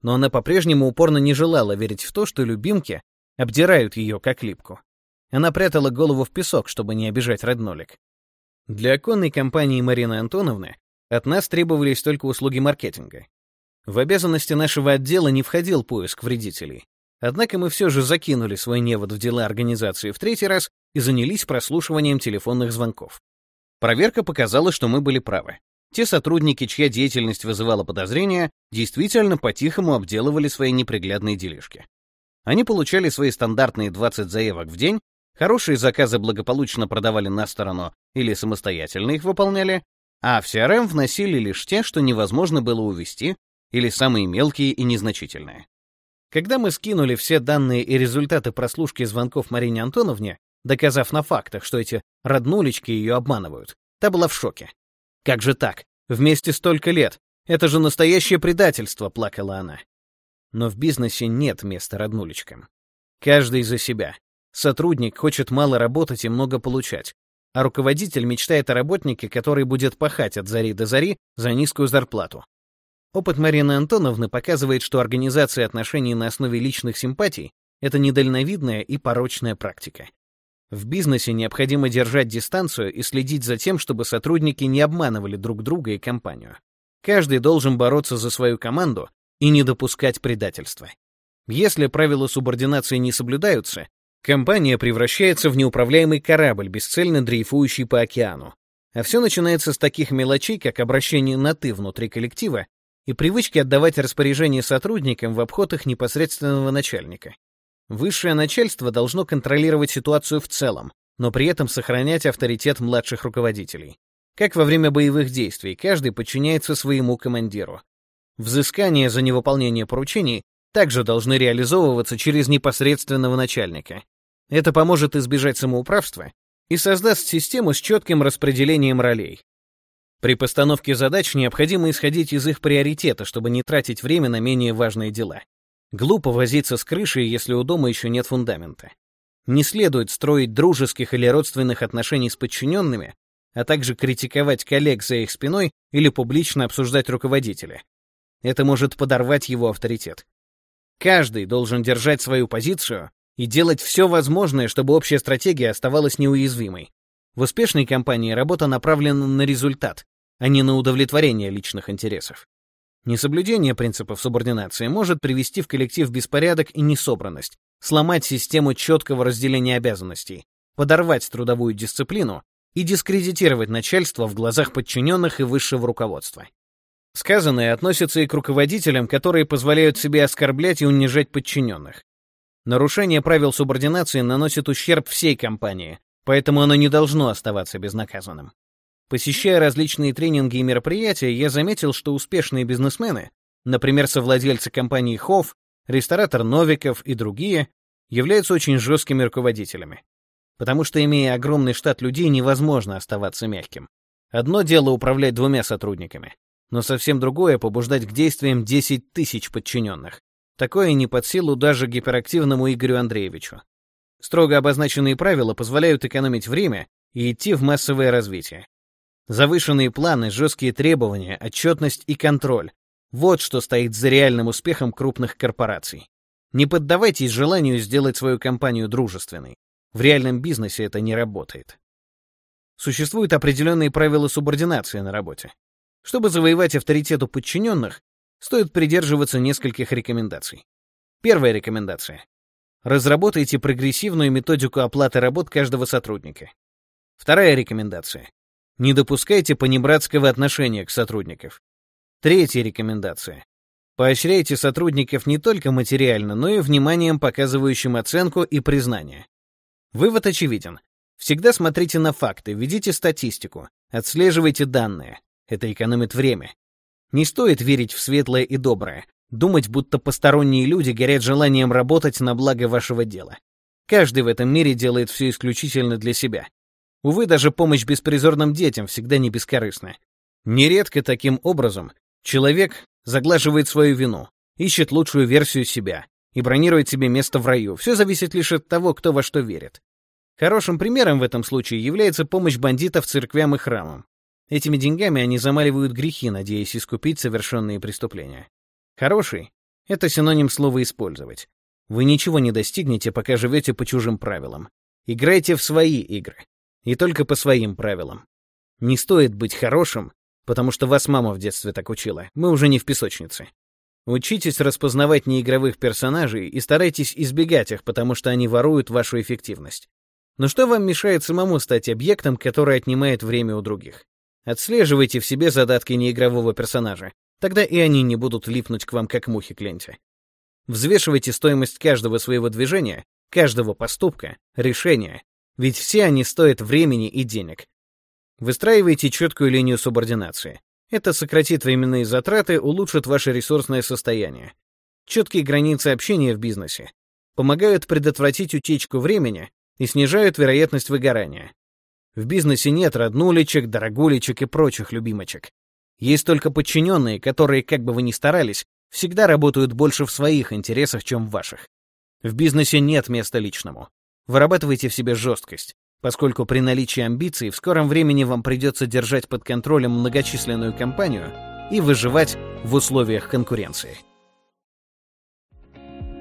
Но она по-прежнему упорно не желала верить в то, что любимки обдирают ее как липку. Она прятала голову в песок, чтобы не обижать роднолик. Для оконной компании Марины Антоновны от нас требовались только услуги маркетинга. В обязанности нашего отдела не входил поиск вредителей. Однако мы все же закинули свой невод в дела организации в третий раз и занялись прослушиванием телефонных звонков. Проверка показала, что мы были правы. Те сотрудники, чья деятельность вызывала подозрения, действительно по-тихому обделывали свои неприглядные делишки. Они получали свои стандартные 20 заявок в день, хорошие заказы благополучно продавали на сторону или самостоятельно их выполняли, а в CRM вносили лишь те, что невозможно было увести, или самые мелкие и незначительные. Когда мы скинули все данные и результаты прослушки звонков Марине Антоновне, доказав на фактах, что эти роднулечки ее обманывают. Та была в шоке. «Как же так? Вместе столько лет. Это же настоящее предательство», — плакала она. Но в бизнесе нет места роднулечкам. Каждый за себя. Сотрудник хочет мало работать и много получать, а руководитель мечтает о работнике, который будет пахать от зари до зари за низкую зарплату. Опыт Марины Антоновны показывает, что организация отношений на основе личных симпатий — это недальновидная и порочная практика. В бизнесе необходимо держать дистанцию и следить за тем, чтобы сотрудники не обманывали друг друга и компанию. Каждый должен бороться за свою команду и не допускать предательства. Если правила субординации не соблюдаются, компания превращается в неуправляемый корабль, бесцельно дрейфующий по океану. А все начинается с таких мелочей, как обращение на «ты» внутри коллектива и привычки отдавать распоряжения сотрудникам в обход их непосредственного начальника. Высшее начальство должно контролировать ситуацию в целом, но при этом сохранять авторитет младших руководителей. Как во время боевых действий, каждый подчиняется своему командиру. Взыскания за невыполнение поручений также должны реализовываться через непосредственного начальника. Это поможет избежать самоуправства и создаст систему с четким распределением ролей. При постановке задач необходимо исходить из их приоритета, чтобы не тратить время на менее важные дела. Глупо возиться с крышей, если у дома еще нет фундамента. Не следует строить дружеских или родственных отношений с подчиненными, а также критиковать коллег за их спиной или публично обсуждать руководителя. Это может подорвать его авторитет. Каждый должен держать свою позицию и делать все возможное, чтобы общая стратегия оставалась неуязвимой. В успешной компании работа направлена на результат, а не на удовлетворение личных интересов. Несоблюдение принципов субординации может привести в коллектив беспорядок и несобранность, сломать систему четкого разделения обязанностей, подорвать трудовую дисциплину и дискредитировать начальство в глазах подчиненных и высшего руководства. Сказанное относится и к руководителям, которые позволяют себе оскорблять и унижать подчиненных. Нарушение правил субординации наносит ущерб всей компании, поэтому оно не должно оставаться безнаказанным. Посещая различные тренинги и мероприятия, я заметил, что успешные бизнесмены, например, совладельцы компании Хофф, ресторатор Новиков и другие, являются очень жесткими руководителями. Потому что, имея огромный штат людей, невозможно оставаться мягким. Одно дело управлять двумя сотрудниками, но совсем другое — побуждать к действиям 10 тысяч подчиненных. Такое не под силу даже гиперактивному Игорю Андреевичу. Строго обозначенные правила позволяют экономить время и идти в массовое развитие. Завышенные планы, жесткие требования, отчетность и контроль — вот что стоит за реальным успехом крупных корпораций. Не поддавайтесь желанию сделать свою компанию дружественной. В реальном бизнесе это не работает. Существуют определенные правила субординации на работе. Чтобы завоевать авторитет у подчиненных, стоит придерживаться нескольких рекомендаций. Первая рекомендация. Разработайте прогрессивную методику оплаты работ каждого сотрудника. Вторая рекомендация. Не допускайте понебратского отношения к сотрудникам. Третья рекомендация. Поощряйте сотрудников не только материально, но и вниманием, показывающим оценку и признание. Вывод очевиден. Всегда смотрите на факты, ведите статистику, отслеживайте данные. Это экономит время. Не стоит верить в светлое и доброе, думать, будто посторонние люди горят желанием работать на благо вашего дела. Каждый в этом мире делает все исключительно для себя. Увы, даже помощь беспризорным детям всегда не бескорыстна. Нередко таким образом человек заглаживает свою вину, ищет лучшую версию себя и бронирует себе место в раю. Все зависит лишь от того, кто во что верит. Хорошим примером в этом случае является помощь бандитов церквям и храмам. Этими деньгами они замаливают грехи, надеясь искупить совершенные преступления. Хороший — это синоним слова «использовать». Вы ничего не достигнете, пока живете по чужим правилам. Играйте в свои игры. И только по своим правилам. Не стоит быть хорошим, потому что вас мама в детстве так учила. Мы уже не в песочнице. Учитесь распознавать неигровых персонажей и старайтесь избегать их, потому что они воруют вашу эффективность. Но что вам мешает самому стать объектом, который отнимает время у других? Отслеживайте в себе задатки неигрового персонажа. Тогда и они не будут липнуть к вам, как мухи к ленте. Взвешивайте стоимость каждого своего движения, каждого поступка, решения, ведь все они стоят времени и денег. Выстраивайте четкую линию субординации. Это сократит временные затраты, улучшит ваше ресурсное состояние. Четкие границы общения в бизнесе помогают предотвратить утечку времени и снижают вероятность выгорания. В бизнесе нет роднулечек, дорогулечек и прочих любимочек. Есть только подчиненные, которые, как бы вы ни старались, всегда работают больше в своих интересах, чем в ваших. В бизнесе нет места личному. Вырабатывайте в себе жесткость, поскольку при наличии амбиций в скором времени вам придется держать под контролем многочисленную компанию и выживать в условиях конкуренции.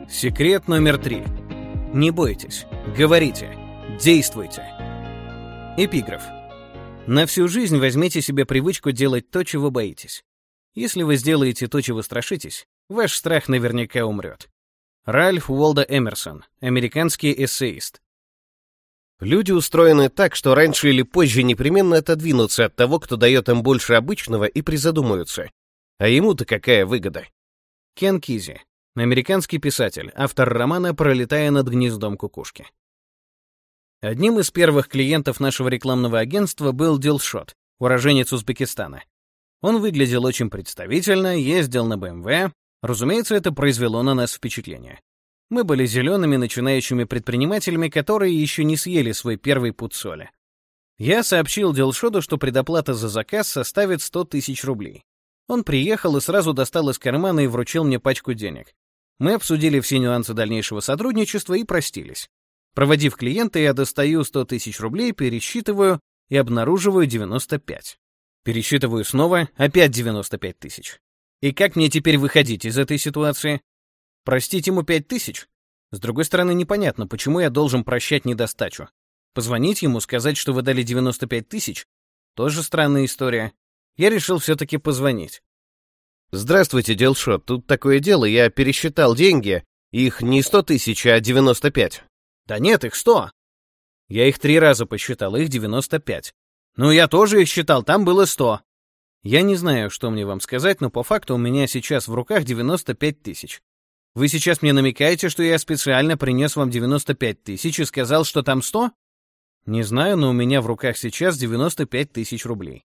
Секрет номер три. Не бойтесь, говорите. Действуйте. Эпиграф. На всю жизнь возьмите себе привычку делать то, чего боитесь. Если вы сделаете то, чего страшитесь, ваш страх наверняка умрет. Ральф Уолда Эмерсон, американский эссеист. Люди устроены так, что раньше или позже непременно отодвинутся от того, кто дает им больше обычного, и призадумаются. А ему-то какая выгода? Кен Кизи, американский писатель, автор романа «Пролетая над гнездом кукушки». Одним из первых клиентов нашего рекламного агентства был Дилшот, уроженец Узбекистана. Он выглядел очень представительно, ездил на БМВ, Разумеется, это произвело на нас впечатление. Мы были зелеными начинающими предпринимателями, которые еще не съели свой первый пуд соли. Я сообщил Делшоду, что предоплата за заказ составит 100 тысяч рублей. Он приехал и сразу достал из кармана и вручил мне пачку денег. Мы обсудили все нюансы дальнейшего сотрудничества и простились. Проводив клиента, я достаю 100 тысяч рублей, пересчитываю и обнаруживаю 95. Пересчитываю снова, опять 95 тысяч. И как мне теперь выходить из этой ситуации? Простить ему пять тысяч? С другой стороны, непонятно, почему я должен прощать недостачу. Позвонить ему, сказать, что вы дали 95 тысяч? Тоже странная история. Я решил все-таки позвонить. «Здравствуйте, Делшот, тут такое дело, я пересчитал деньги. Их не 100 тысяч, а 95». «Да нет, их 100». Я их три раза посчитал, их 95. Ну, я тоже их считал, там было 100. Я не знаю, что мне вам сказать, но по факту у меня сейчас в руках 95 тысяч. Вы сейчас мне намекаете, что я специально принес вам 95 тысяч и сказал, что там 100? Не знаю, но у меня в руках сейчас 95 тысяч рублей.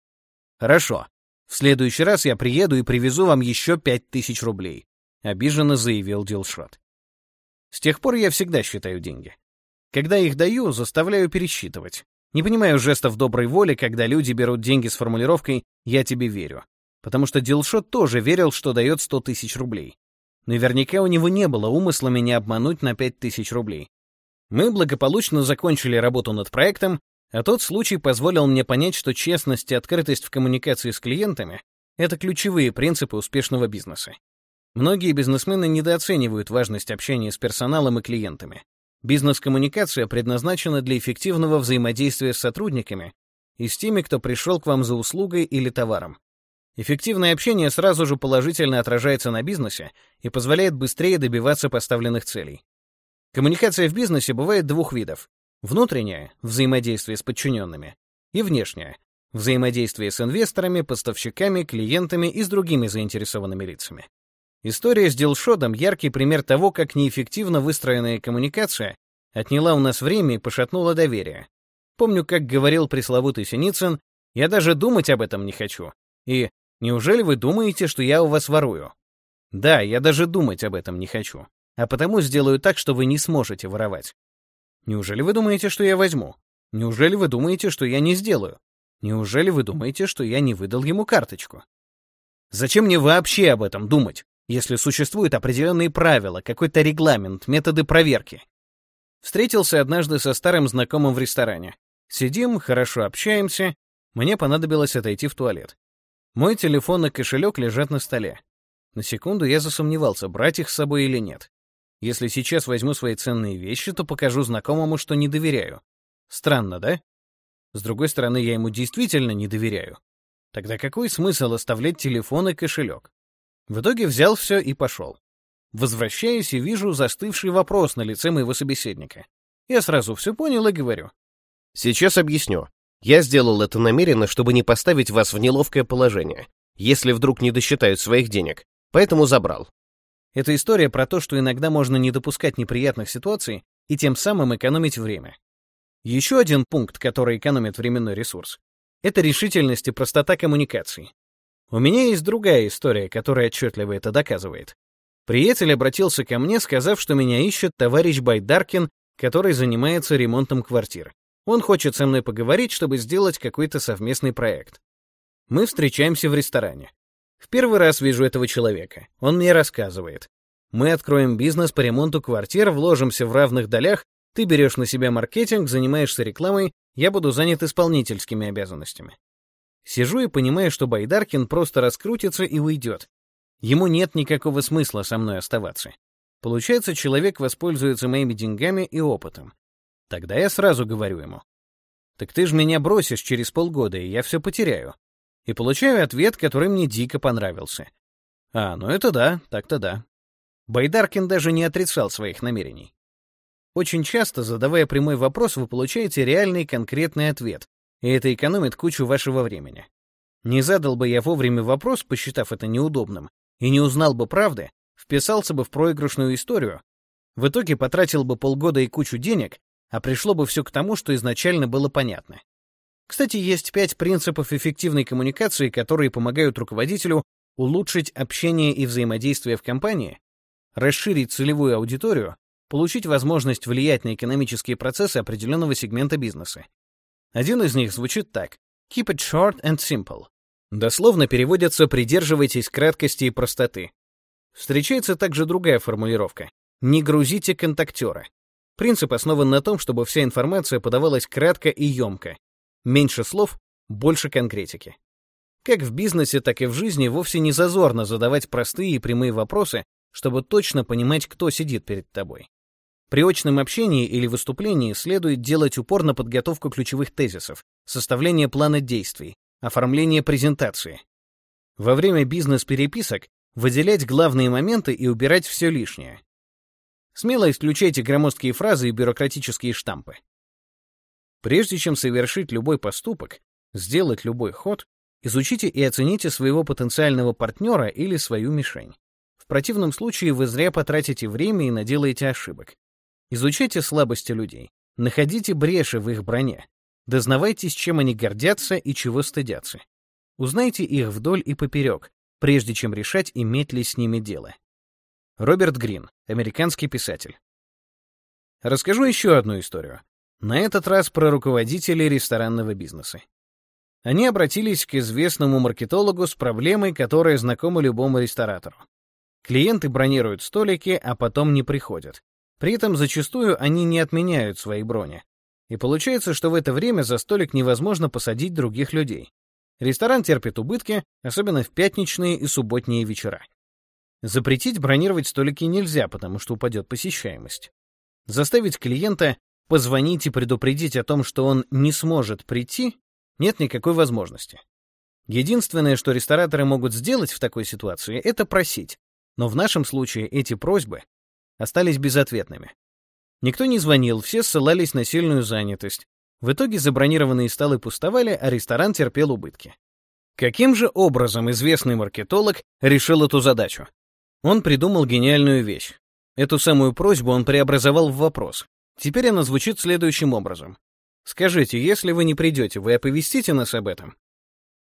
Хорошо. В следующий раз я приеду и привезу вам еще 5 тысяч рублей, обиженно заявил Дилшот. С тех пор я всегда считаю деньги. Когда их даю, заставляю пересчитывать. Не понимаю жестов доброй воли, когда люди берут деньги с формулировкой «я тебе верю». Потому что Дилшот тоже верил, что дает 100 тысяч рублей. Наверняка у него не было умысла меня обмануть на 5 тысяч рублей. Мы благополучно закончили работу над проектом, а тот случай позволил мне понять, что честность и открытость в коммуникации с клиентами — это ключевые принципы успешного бизнеса. Многие бизнесмены недооценивают важность общения с персоналом и клиентами. Бизнес-коммуникация предназначена для эффективного взаимодействия с сотрудниками и с теми, кто пришел к вам за услугой или товаром. Эффективное общение сразу же положительно отражается на бизнесе и позволяет быстрее добиваться поставленных целей. Коммуникация в бизнесе бывает двух видов. Внутренняя — взаимодействие с подчиненными, и внешняя — взаимодействие с инвесторами, поставщиками, клиентами и с другими заинтересованными лицами. История с Дилшодом — яркий пример того, как неэффективно выстроенная коммуникация отняла у нас время и пошатнула доверие. Помню, как говорил пресловутый Синицын, «Я даже думать об этом не хочу». И «Неужели вы думаете, что я у вас ворую?» Да, я даже думать об этом не хочу. А потому сделаю так, что вы не сможете воровать. Неужели вы думаете, что я возьму? Неужели вы думаете, что я не сделаю? Неужели вы думаете, что я не выдал ему карточку? Зачем мне вообще об этом думать? Если существуют определенные правила, какой-то регламент, методы проверки. Встретился однажды со старым знакомым в ресторане. Сидим, хорошо общаемся. Мне понадобилось отойти в туалет. Мой телефон и кошелек лежат на столе. На секунду я засомневался, брать их с собой или нет. Если сейчас возьму свои ценные вещи, то покажу знакомому, что не доверяю. Странно, да? С другой стороны, я ему действительно не доверяю. Тогда какой смысл оставлять телефон и кошелек? В итоге взял все и пошел. Возвращаюсь и вижу застывший вопрос на лице моего собеседника. Я сразу все понял и говорю. Сейчас объясню. Я сделал это намеренно, чтобы не поставить вас в неловкое положение, если вдруг не досчитают своих денег. Поэтому забрал. Это история про то, что иногда можно не допускать неприятных ситуаций и тем самым экономить время. Еще один пункт, который экономит временной ресурс, это решительность и простота коммуникации. У меня есть другая история, которая отчетливо это доказывает. Приятель обратился ко мне, сказав, что меня ищет товарищ Байдаркин, который занимается ремонтом квартир. Он хочет со мной поговорить, чтобы сделать какой-то совместный проект. Мы встречаемся в ресторане. В первый раз вижу этого человека. Он мне рассказывает. Мы откроем бизнес по ремонту квартир, вложимся в равных долях, ты берешь на себя маркетинг, занимаешься рекламой, я буду занят исполнительскими обязанностями. Сижу и понимаю, что Байдаркин просто раскрутится и уйдет. Ему нет никакого смысла со мной оставаться. Получается, человек воспользуется моими деньгами и опытом. Тогда я сразу говорю ему. Так ты же меня бросишь через полгода, и я все потеряю. И получаю ответ, который мне дико понравился. А, ну это да, так-то да. Байдаркин даже не отрицал своих намерений. Очень часто, задавая прямой вопрос, вы получаете реальный конкретный ответ, и это экономит кучу вашего времени. Не задал бы я вовремя вопрос, посчитав это неудобным, и не узнал бы правды, вписался бы в проигрышную историю, в итоге потратил бы полгода и кучу денег, а пришло бы все к тому, что изначально было понятно. Кстати, есть пять принципов эффективной коммуникации, которые помогают руководителю улучшить общение и взаимодействие в компании, расширить целевую аудиторию, получить возможность влиять на экономические процессы определенного сегмента бизнеса. Один из них звучит так: Keep it short and simple. Дословно переводится «придерживайтесь краткости и простоты». Встречается также другая формулировка «не грузите контактера». Принцип основан на том, чтобы вся информация подавалась кратко и емко. Меньше слов, больше конкретики. Как в бизнесе, так и в жизни вовсе не зазорно задавать простые и прямые вопросы, чтобы точно понимать, кто сидит перед тобой. При очном общении или выступлении следует делать упор на подготовку ключевых тезисов, составление плана действий, оформление презентации. Во время бизнес-переписок выделять главные моменты и убирать все лишнее. Смело исключайте громоздкие фразы и бюрократические штампы. Прежде чем совершить любой поступок, сделать любой ход, изучите и оцените своего потенциального партнера или свою мишень. В противном случае вы зря потратите время и наделаете ошибок. Изучайте слабости людей, находите бреши в их броне, дознавайтесь, чем они гордятся и чего стыдятся. Узнайте их вдоль и поперек, прежде чем решать, иметь ли с ними дело. Роберт Грин, американский писатель. Расскажу еще одну историю. На этот раз про руководителей ресторанного бизнеса. Они обратились к известному маркетологу с проблемой, которая знакома любому ресторатору. Клиенты бронируют столики, а потом не приходят. При этом зачастую они не отменяют свои брони. И получается, что в это время за столик невозможно посадить других людей. Ресторан терпит убытки, особенно в пятничные и субботние вечера. Запретить бронировать столики нельзя, потому что упадет посещаемость. Заставить клиента позвонить и предупредить о том, что он не сможет прийти, нет никакой возможности. Единственное, что рестораторы могут сделать в такой ситуации, это просить. Но в нашем случае эти просьбы остались безответными. Никто не звонил, все ссылались на сильную занятость. В итоге забронированные столы пустовали, а ресторан терпел убытки. Каким же образом известный маркетолог решил эту задачу? Он придумал гениальную вещь. Эту самую просьбу он преобразовал в вопрос. Теперь она звучит следующим образом. «Скажите, если вы не придете, вы оповестите нас об этом?»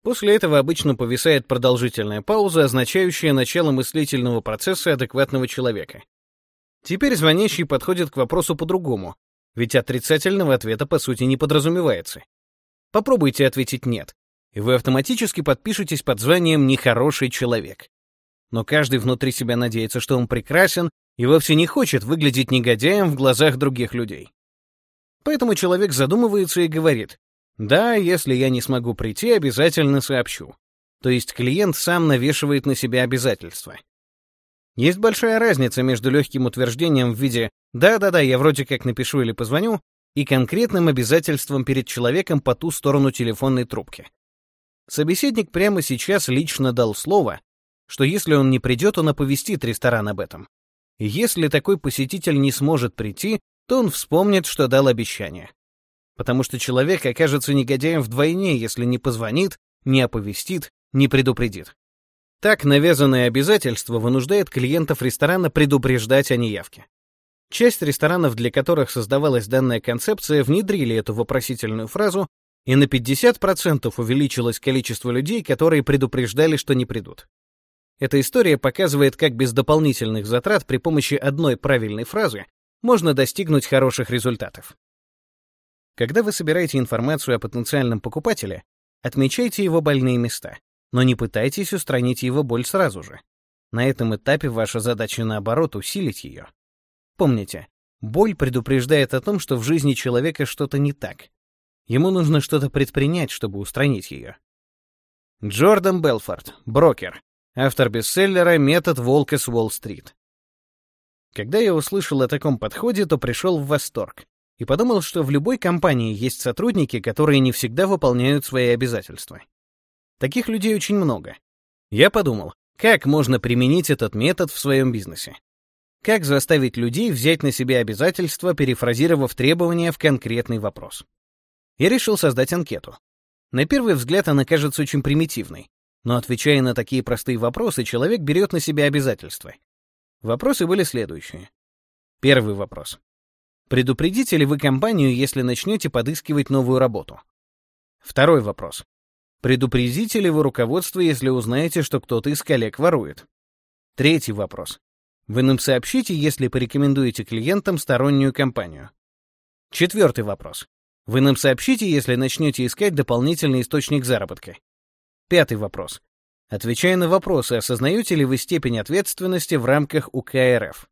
После этого обычно повисает продолжительная пауза, означающая начало мыслительного процесса адекватного человека. Теперь звонящий подходит к вопросу по-другому, ведь отрицательного ответа по сути не подразумевается. Попробуйте ответить «нет», и вы автоматически подпишетесь под званием «нехороший человек». Но каждый внутри себя надеется, что он прекрасен и вовсе не хочет выглядеть негодяем в глазах других людей. Поэтому человек задумывается и говорит «Да, если я не смогу прийти, обязательно сообщу». То есть клиент сам навешивает на себя обязательства. Есть большая разница между легким утверждением в виде «да-да-да, я вроде как напишу или позвоню» и конкретным обязательством перед человеком по ту сторону телефонной трубки. Собеседник прямо сейчас лично дал слово, что если он не придет, он оповестит ресторан об этом. Если такой посетитель не сможет прийти, то он вспомнит, что дал обещание. Потому что человек окажется негодяем вдвойне, если не позвонит, не оповестит, не предупредит. Так навязанное обязательство вынуждает клиентов ресторана предупреждать о неявке. Часть ресторанов, для которых создавалась данная концепция, внедрили эту вопросительную фразу, и на 50% увеличилось количество людей, которые предупреждали, что не придут. Эта история показывает, как без дополнительных затрат при помощи одной правильной фразы можно достигнуть хороших результатов. Когда вы собираете информацию о потенциальном покупателе, отмечайте его больные места но не пытайтесь устранить его боль сразу же. На этом этапе ваша задача, наоборот, усилить ее. Помните, боль предупреждает о том, что в жизни человека что-то не так. Ему нужно что-то предпринять, чтобы устранить ее. Джордан Белфорд, брокер, автор бестселлера «Метод волка с Уолл-стрит». Когда я услышал о таком подходе, то пришел в восторг. и подумал, что в любой компании есть сотрудники, которые не всегда выполняют свои обязательства. Таких людей очень много. Я подумал, как можно применить этот метод в своем бизнесе? Как заставить людей взять на себя обязательства, перефразировав требования в конкретный вопрос? Я решил создать анкету. На первый взгляд она кажется очень примитивной, но отвечая на такие простые вопросы, человек берет на себя обязательства. Вопросы были следующие. Первый вопрос. Предупредите ли вы компанию, если начнете подыскивать новую работу? Второй вопрос. Предупредите ли вы руководство, если узнаете, что кто-то из коллег ворует? Третий вопрос. Вы нам сообщите, если порекомендуете клиентам стороннюю компанию. Четвертый вопрос. Вы нам сообщите, если начнете искать дополнительный источник заработка. Пятый вопрос. Отвечая на вопросы, осознаете ли вы степень ответственности в рамках УКРФ?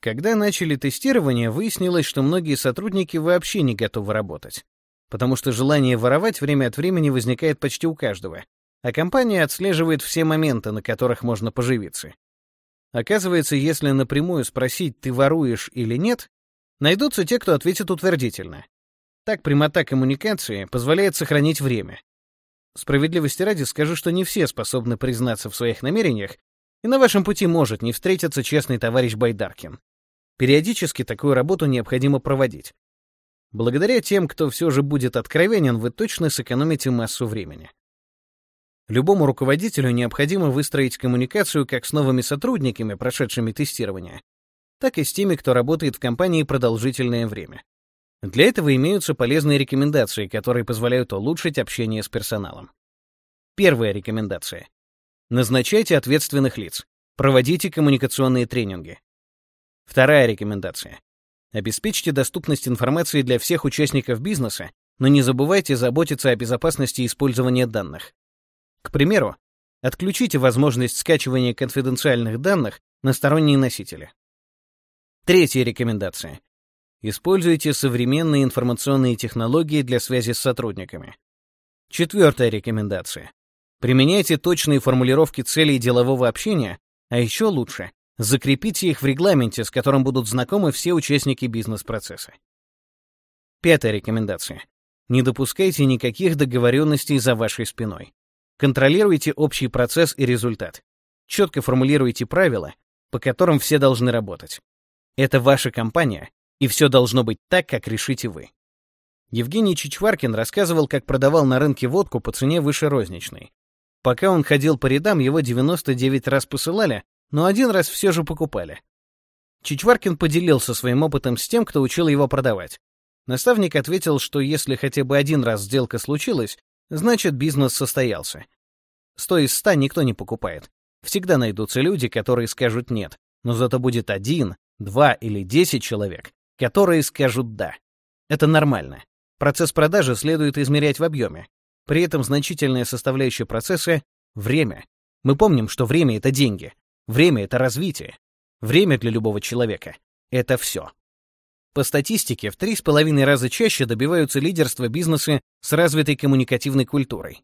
Когда начали тестирование, выяснилось, что многие сотрудники вообще не готовы работать, потому что желание воровать время от времени возникает почти у каждого, а компания отслеживает все моменты, на которых можно поживиться. Оказывается, если напрямую спросить, ты воруешь или нет, найдутся те, кто ответит утвердительно. Так прямота коммуникации позволяет сохранить время. Справедливости ради скажу, что не все способны признаться в своих намерениях, и на вашем пути может не встретиться честный товарищ Байдаркин. Периодически такую работу необходимо проводить. Благодаря тем, кто все же будет откровенен, вы точно сэкономите массу времени. Любому руководителю необходимо выстроить коммуникацию как с новыми сотрудниками, прошедшими тестирование, так и с теми, кто работает в компании продолжительное время. Для этого имеются полезные рекомендации, которые позволяют улучшить общение с персоналом. Первая рекомендация. Назначайте ответственных лиц. Проводите коммуникационные тренинги. Вторая рекомендация. Обеспечьте доступность информации для всех участников бизнеса, но не забывайте заботиться о безопасности использования данных. К примеру, отключите возможность скачивания конфиденциальных данных на сторонние носители. Третья рекомендация. Используйте современные информационные технологии для связи с сотрудниками. Четвертая рекомендация. Применяйте точные формулировки целей делового общения, а еще лучше Закрепите их в регламенте, с которым будут знакомы все участники бизнес-процесса. Пятая рекомендация. Не допускайте никаких договоренностей за вашей спиной. Контролируйте общий процесс и результат. Четко формулируйте правила, по которым все должны работать. Это ваша компания, и все должно быть так, как решите вы. Евгений Чичваркин рассказывал, как продавал на рынке водку по цене выше розничной. Пока он ходил по рядам, его 99 раз посылали, но один раз все же покупали. Чичваркин поделился своим опытом с тем, кто учил его продавать. Наставник ответил, что если хотя бы один раз сделка случилась, значит бизнес состоялся. Сто из ста никто не покупает. Всегда найдутся люди, которые скажут «нет», но зато будет один, два или десять человек, которые скажут «да». Это нормально. Процесс продажи следует измерять в объеме. При этом значительная составляющая процесса — время. Мы помним, что время — это деньги. Время — это развитие. Время для любого человека — это все. По статистике, в три с половиной раза чаще добиваются лидерства бизнесы с развитой коммуникативной культурой.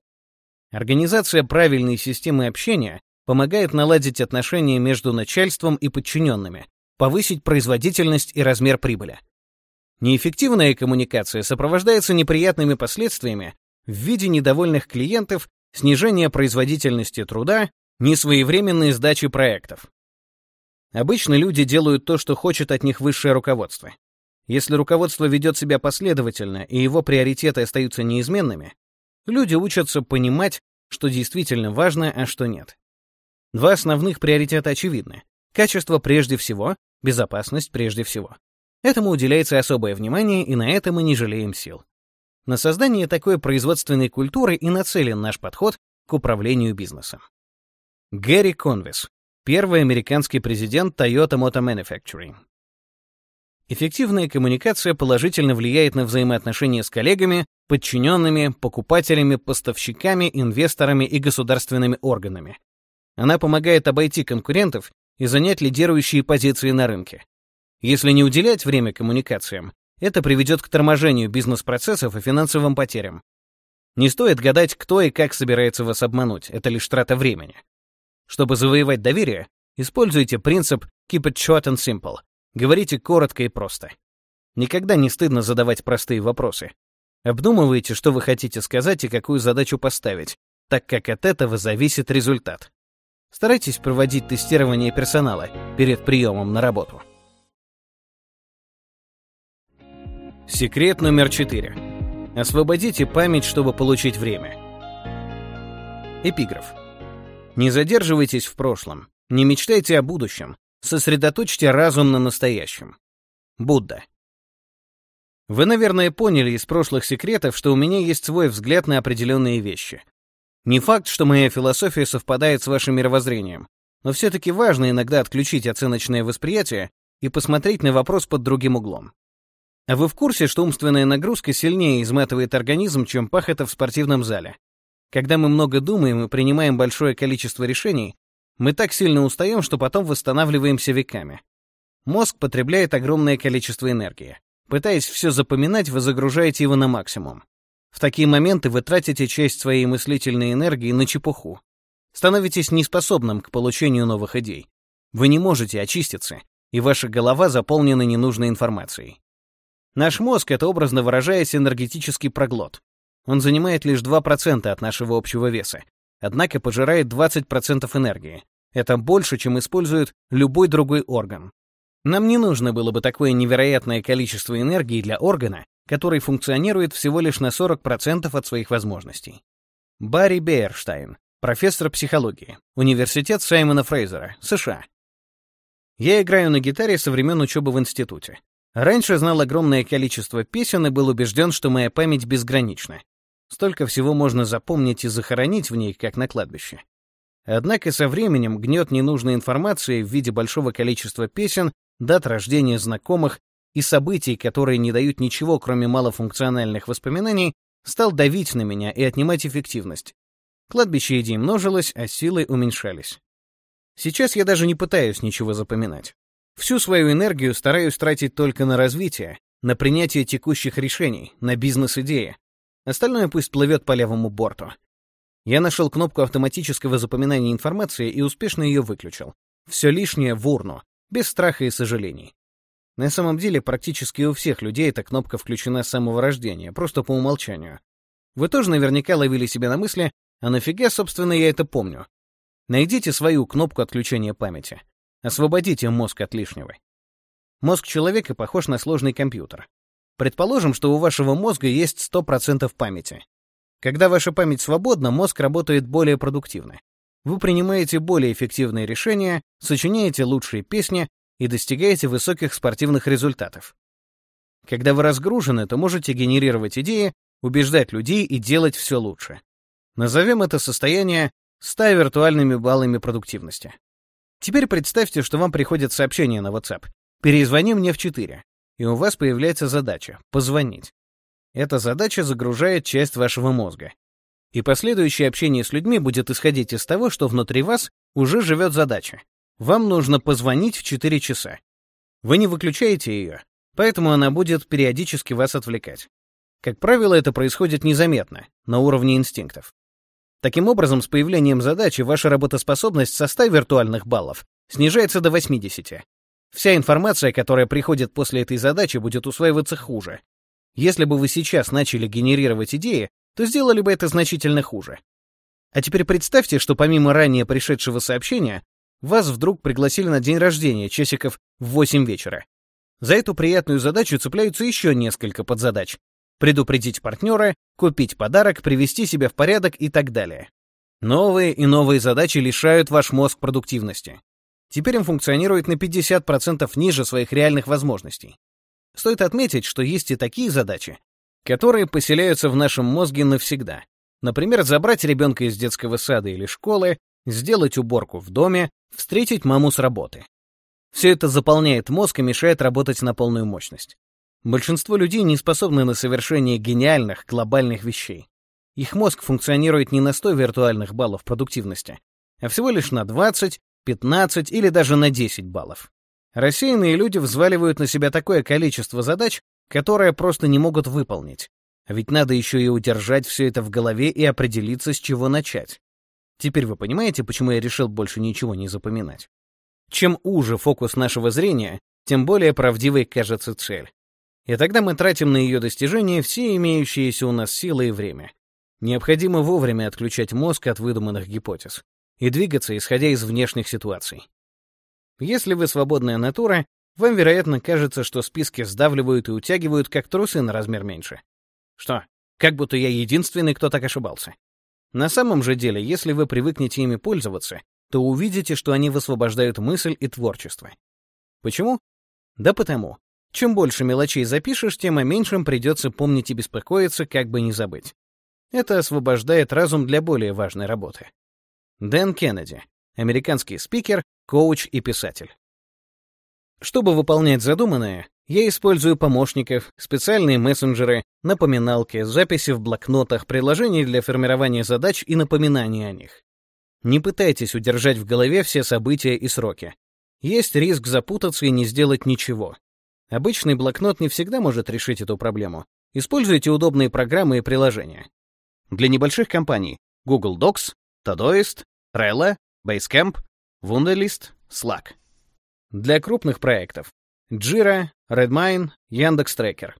Организация правильной системы общения помогает наладить отношения между начальством и подчиненными, повысить производительность и размер прибыли. Неэффективная коммуникация сопровождается неприятными последствиями в виде недовольных клиентов, снижения производительности труда Несвоевременные сдачи проектов. Обычно люди делают то, что хочет от них высшее руководство. Если руководство ведет себя последовательно и его приоритеты остаются неизменными, люди учатся понимать, что действительно важно, а что нет. Два основных приоритета очевидны. Качество прежде всего, безопасность прежде всего. Этому уделяется особое внимание, и на это мы не жалеем сил. На создание такой производственной культуры и нацелен наш подход к управлению бизнесом. Гэри Конвис, первый американский президент Toyota Motor Manufacturing. Эффективная коммуникация положительно влияет на взаимоотношения с коллегами, подчиненными, покупателями, поставщиками, инвесторами и государственными органами. Она помогает обойти конкурентов и занять лидирующие позиции на рынке. Если не уделять время коммуникациям, это приведет к торможению бизнес-процессов и финансовым потерям. Не стоит гадать, кто и как собирается вас обмануть, это лишь трата времени. Чтобы завоевать доверие, используйте принцип keep it short and simple. Говорите коротко и просто. Никогда не стыдно задавать простые вопросы. Обдумывайте, что вы хотите сказать и какую задачу поставить, так как от этого зависит результат. Старайтесь проводить тестирование персонала перед приемом на работу. Секрет номер 4. Освободите память, чтобы получить время. Эпиграф. Не задерживайтесь в прошлом, не мечтайте о будущем, сосредоточьте разум на настоящем. Будда. Вы, наверное, поняли из прошлых секретов, что у меня есть свой взгляд на определенные вещи. Не факт, что моя философия совпадает с вашим мировоззрением, но все-таки важно иногда отключить оценочное восприятие и посмотреть на вопрос под другим углом. А вы в курсе, что умственная нагрузка сильнее изматывает организм, чем пахота в спортивном зале? Когда мы много думаем и принимаем большое количество решений, мы так сильно устаем, что потом восстанавливаемся веками. Мозг потребляет огромное количество энергии. Пытаясь все запоминать, вы загружаете его на максимум. В такие моменты вы тратите часть своей мыслительной энергии на чепуху. Становитесь неспособным к получению новых идей. Вы не можете очиститься, и ваша голова заполнена ненужной информацией. Наш мозг — это, образно выражаясь, энергетический проглот. Он занимает лишь 2% от нашего общего веса, однако пожирает 20% энергии. Это больше, чем использует любой другой орган. Нам не нужно было бы такое невероятное количество энергии для органа, который функционирует всего лишь на 40% от своих возможностей. Барри Бейерштайн, профессор психологии, Университет Саймона Фрейзера, США. Я играю на гитаре со времен учебы в институте. Раньше знал огромное количество песен и был убежден, что моя память безгранична. Столько всего можно запомнить и захоронить в ней, как на кладбище. Однако со временем гнет ненужной информации в виде большого количества песен дат рождения знакомых и событий, которые не дают ничего, кроме малофункциональных воспоминаний, стал давить на меня и отнимать эффективность. Кладбище идей множилось, а силы уменьшались. Сейчас я даже не пытаюсь ничего запоминать. Всю свою энергию стараюсь тратить только на развитие, на принятие текущих решений, на бизнес-идеи. Остальное пусть плывет по левому борту. Я нашел кнопку автоматического запоминания информации и успешно ее выключил. Все лишнее в урну, без страха и сожалений. На самом деле, практически у всех людей эта кнопка включена с самого рождения, просто по умолчанию. Вы тоже наверняка ловили себя на мысли, а нафига, собственно, я это помню? Найдите свою кнопку отключения памяти. Освободите мозг от лишнего. Мозг человека похож на сложный компьютер. Предположим, что у вашего мозга есть 100% памяти. Когда ваша память свободна, мозг работает более продуктивно. Вы принимаете более эффективные решения, сочиняете лучшие песни и достигаете высоких спортивных результатов. Когда вы разгружены, то можете генерировать идеи, убеждать людей и делать все лучше. Назовем это состояние 100 виртуальными баллами продуктивности. Теперь представьте, что вам приходит сообщение на WhatsApp. «Перезвони мне в 4», и у вас появляется задача — позвонить. Эта задача загружает часть вашего мозга и последующее общение с людьми будет исходить из того, что внутри вас уже живет задача. Вам нужно позвонить в 4 часа. Вы не выключаете ее, поэтому она будет периодически вас отвлекать. Как правило, это происходит незаметно, на уровне инстинктов. Таким образом, с появлением задачи ваша работоспособность со 100 виртуальных баллов снижается до 80. Вся информация, которая приходит после этой задачи, будет усваиваться хуже. Если бы вы сейчас начали генерировать идеи, то сделали бы это значительно хуже. А теперь представьте, что помимо ранее пришедшего сообщения, вас вдруг пригласили на день рождения, часиков в 8 вечера. За эту приятную задачу цепляются еще несколько подзадач. Предупредить партнера, купить подарок, привести себя в порядок и так далее. Новые и новые задачи лишают ваш мозг продуктивности. Теперь он функционирует на 50% ниже своих реальных возможностей. Стоит отметить, что есть и такие задачи, которые поселяются в нашем мозге навсегда. Например, забрать ребенка из детского сада или школы, сделать уборку в доме, встретить маму с работы. Все это заполняет мозг и мешает работать на полную мощность. Большинство людей не способны на совершение гениальных, глобальных вещей. Их мозг функционирует не на 100 виртуальных баллов продуктивности, а всего лишь на 20, 15 или даже на 10 баллов. Рассеянные люди взваливают на себя такое количество задач, которые просто не могут выполнить. А ведь надо еще и удержать все это в голове и определиться, с чего начать. Теперь вы понимаете, почему я решил больше ничего не запоминать? Чем уже фокус нашего зрения, тем более правдивой кажется цель. И тогда мы тратим на ее достижение все имеющиеся у нас силы и время. Необходимо вовремя отключать мозг от выдуманных гипотез и двигаться, исходя из внешних ситуаций. Если вы свободная натура, вам, вероятно, кажется, что списки сдавливают и утягивают, как трусы на размер меньше. Что, как будто я единственный, кто так ошибался? На самом же деле, если вы привыкнете ими пользоваться, то увидите, что они высвобождают мысль и творчество. Почему? Да потому. Чем больше мелочей запишешь, тем о меньшем придется помнить и беспокоиться, как бы не забыть. Это освобождает разум для более важной работы. Дэн Кеннеди, американский спикер, коуч и писатель. Чтобы выполнять задуманное, я использую помощников, специальные мессенджеры, напоминалки, записи в блокнотах, приложения для формирования задач и напоминания о них. Не пытайтесь удержать в голове все события и сроки. Есть риск запутаться и не сделать ничего. Обычный блокнот не всегда может решить эту проблему. Используйте удобные программы и приложения. Для небольших компаний Google Docs, Todoist, Trello, Basecamp, Wunderlist, Slack. Для крупных проектов Jira, Redmine, Яндекс.Трекер.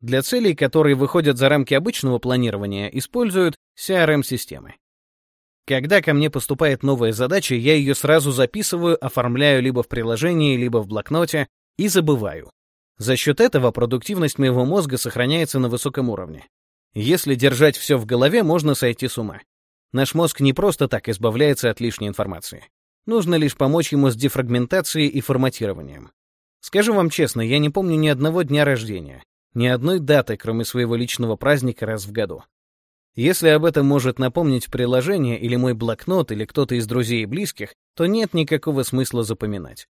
Для целей, которые выходят за рамки обычного планирования, используют CRM-системы. Когда ко мне поступает новая задача, я ее сразу записываю, оформляю либо в приложении, либо в блокноте и забываю. За счет этого продуктивность моего мозга сохраняется на высоком уровне. Если держать все в голове, можно сойти с ума. Наш мозг не просто так избавляется от лишней информации. Нужно лишь помочь ему с дефрагментацией и форматированием. Скажу вам честно, я не помню ни одного дня рождения, ни одной даты, кроме своего личного праздника раз в году. Если об этом может напомнить приложение или мой блокнот или кто-то из друзей и близких, то нет никакого смысла запоминать.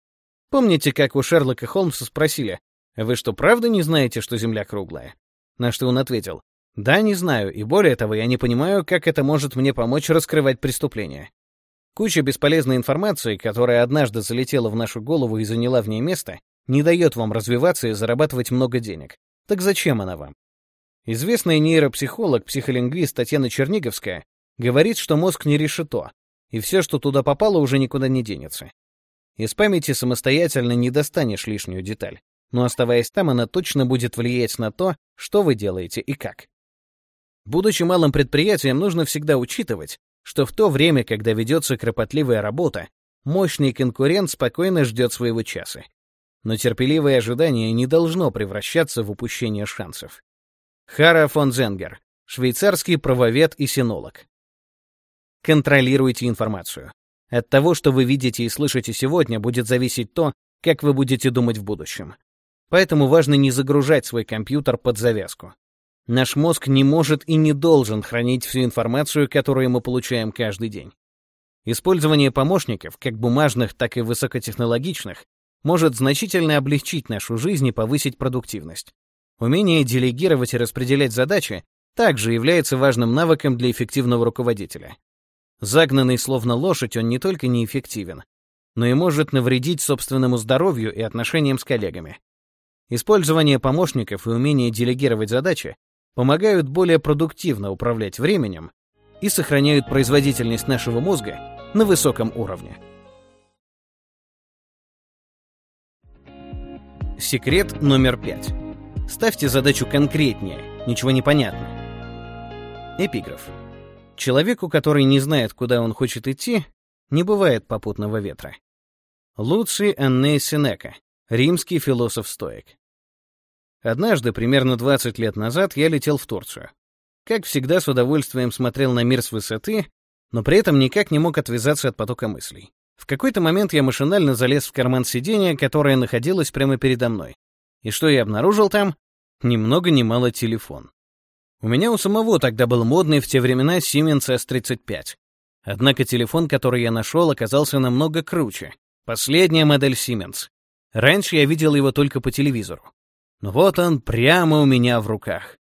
Помните, как у Шерлока Холмса спросили, «Вы что, правда не знаете, что Земля круглая?» На что он ответил, да, не знаю, и более того, я не понимаю, как это может мне помочь раскрывать преступления. Куча бесполезной информации, которая однажды залетела в нашу голову и заняла в ней место, не дает вам развиваться и зарабатывать много денег. Так зачем она вам? Известный нейропсихолог, психолингвист Татьяна Черниговская говорит, что мозг не решето, и все, что туда попало, уже никуда не денется. Из памяти самостоятельно не достанешь лишнюю деталь, но оставаясь там, она точно будет влиять на то, что вы делаете и как. Будучи малым предприятием, нужно всегда учитывать, что в то время, когда ведется кропотливая работа, мощный конкурент спокойно ждет своего часа. Но терпеливое ожидание не должно превращаться в упущение шансов. Хара фон Зенгер, швейцарский правовед и синолог. Контролируйте информацию. От того, что вы видите и слышите сегодня, будет зависеть то, как вы будете думать в будущем. Поэтому важно не загружать свой компьютер под завязку. Наш мозг не может и не должен хранить всю информацию, которую мы получаем каждый день. Использование помощников, как бумажных, так и высокотехнологичных, может значительно облегчить нашу жизнь и повысить продуктивность. Умение делегировать и распределять задачи также является важным навыком для эффективного руководителя. Загнанный словно лошадь, он не только неэффективен, но и может навредить собственному здоровью и отношениям с коллегами. Использование помощников и умение делегировать задачи помогают более продуктивно управлять временем и сохраняют производительность нашего мозга на высоком уровне. Секрет номер пять. Ставьте задачу конкретнее, ничего не понятно. Эпиграф. Человеку, который не знает, куда он хочет идти, не бывает попутного ветра. Луций Анней Сенека, римский философ-стоик. Однажды, примерно 20 лет назад, я летел в Турцию. Как всегда, с удовольствием смотрел на мир с высоты, но при этом никак не мог отвязаться от потока мыслей. В какой-то момент я машинально залез в карман сиденья, которое находилось прямо передо мной. И что я обнаружил там? Ни много ни мало телефон. У меня у самого тогда был модный в те времена Siemens S35. Однако телефон, который я нашел, оказался намного круче. Последняя модель Siemens. Раньше я видел его только по телевизору. Но вот он прямо у меня в руках.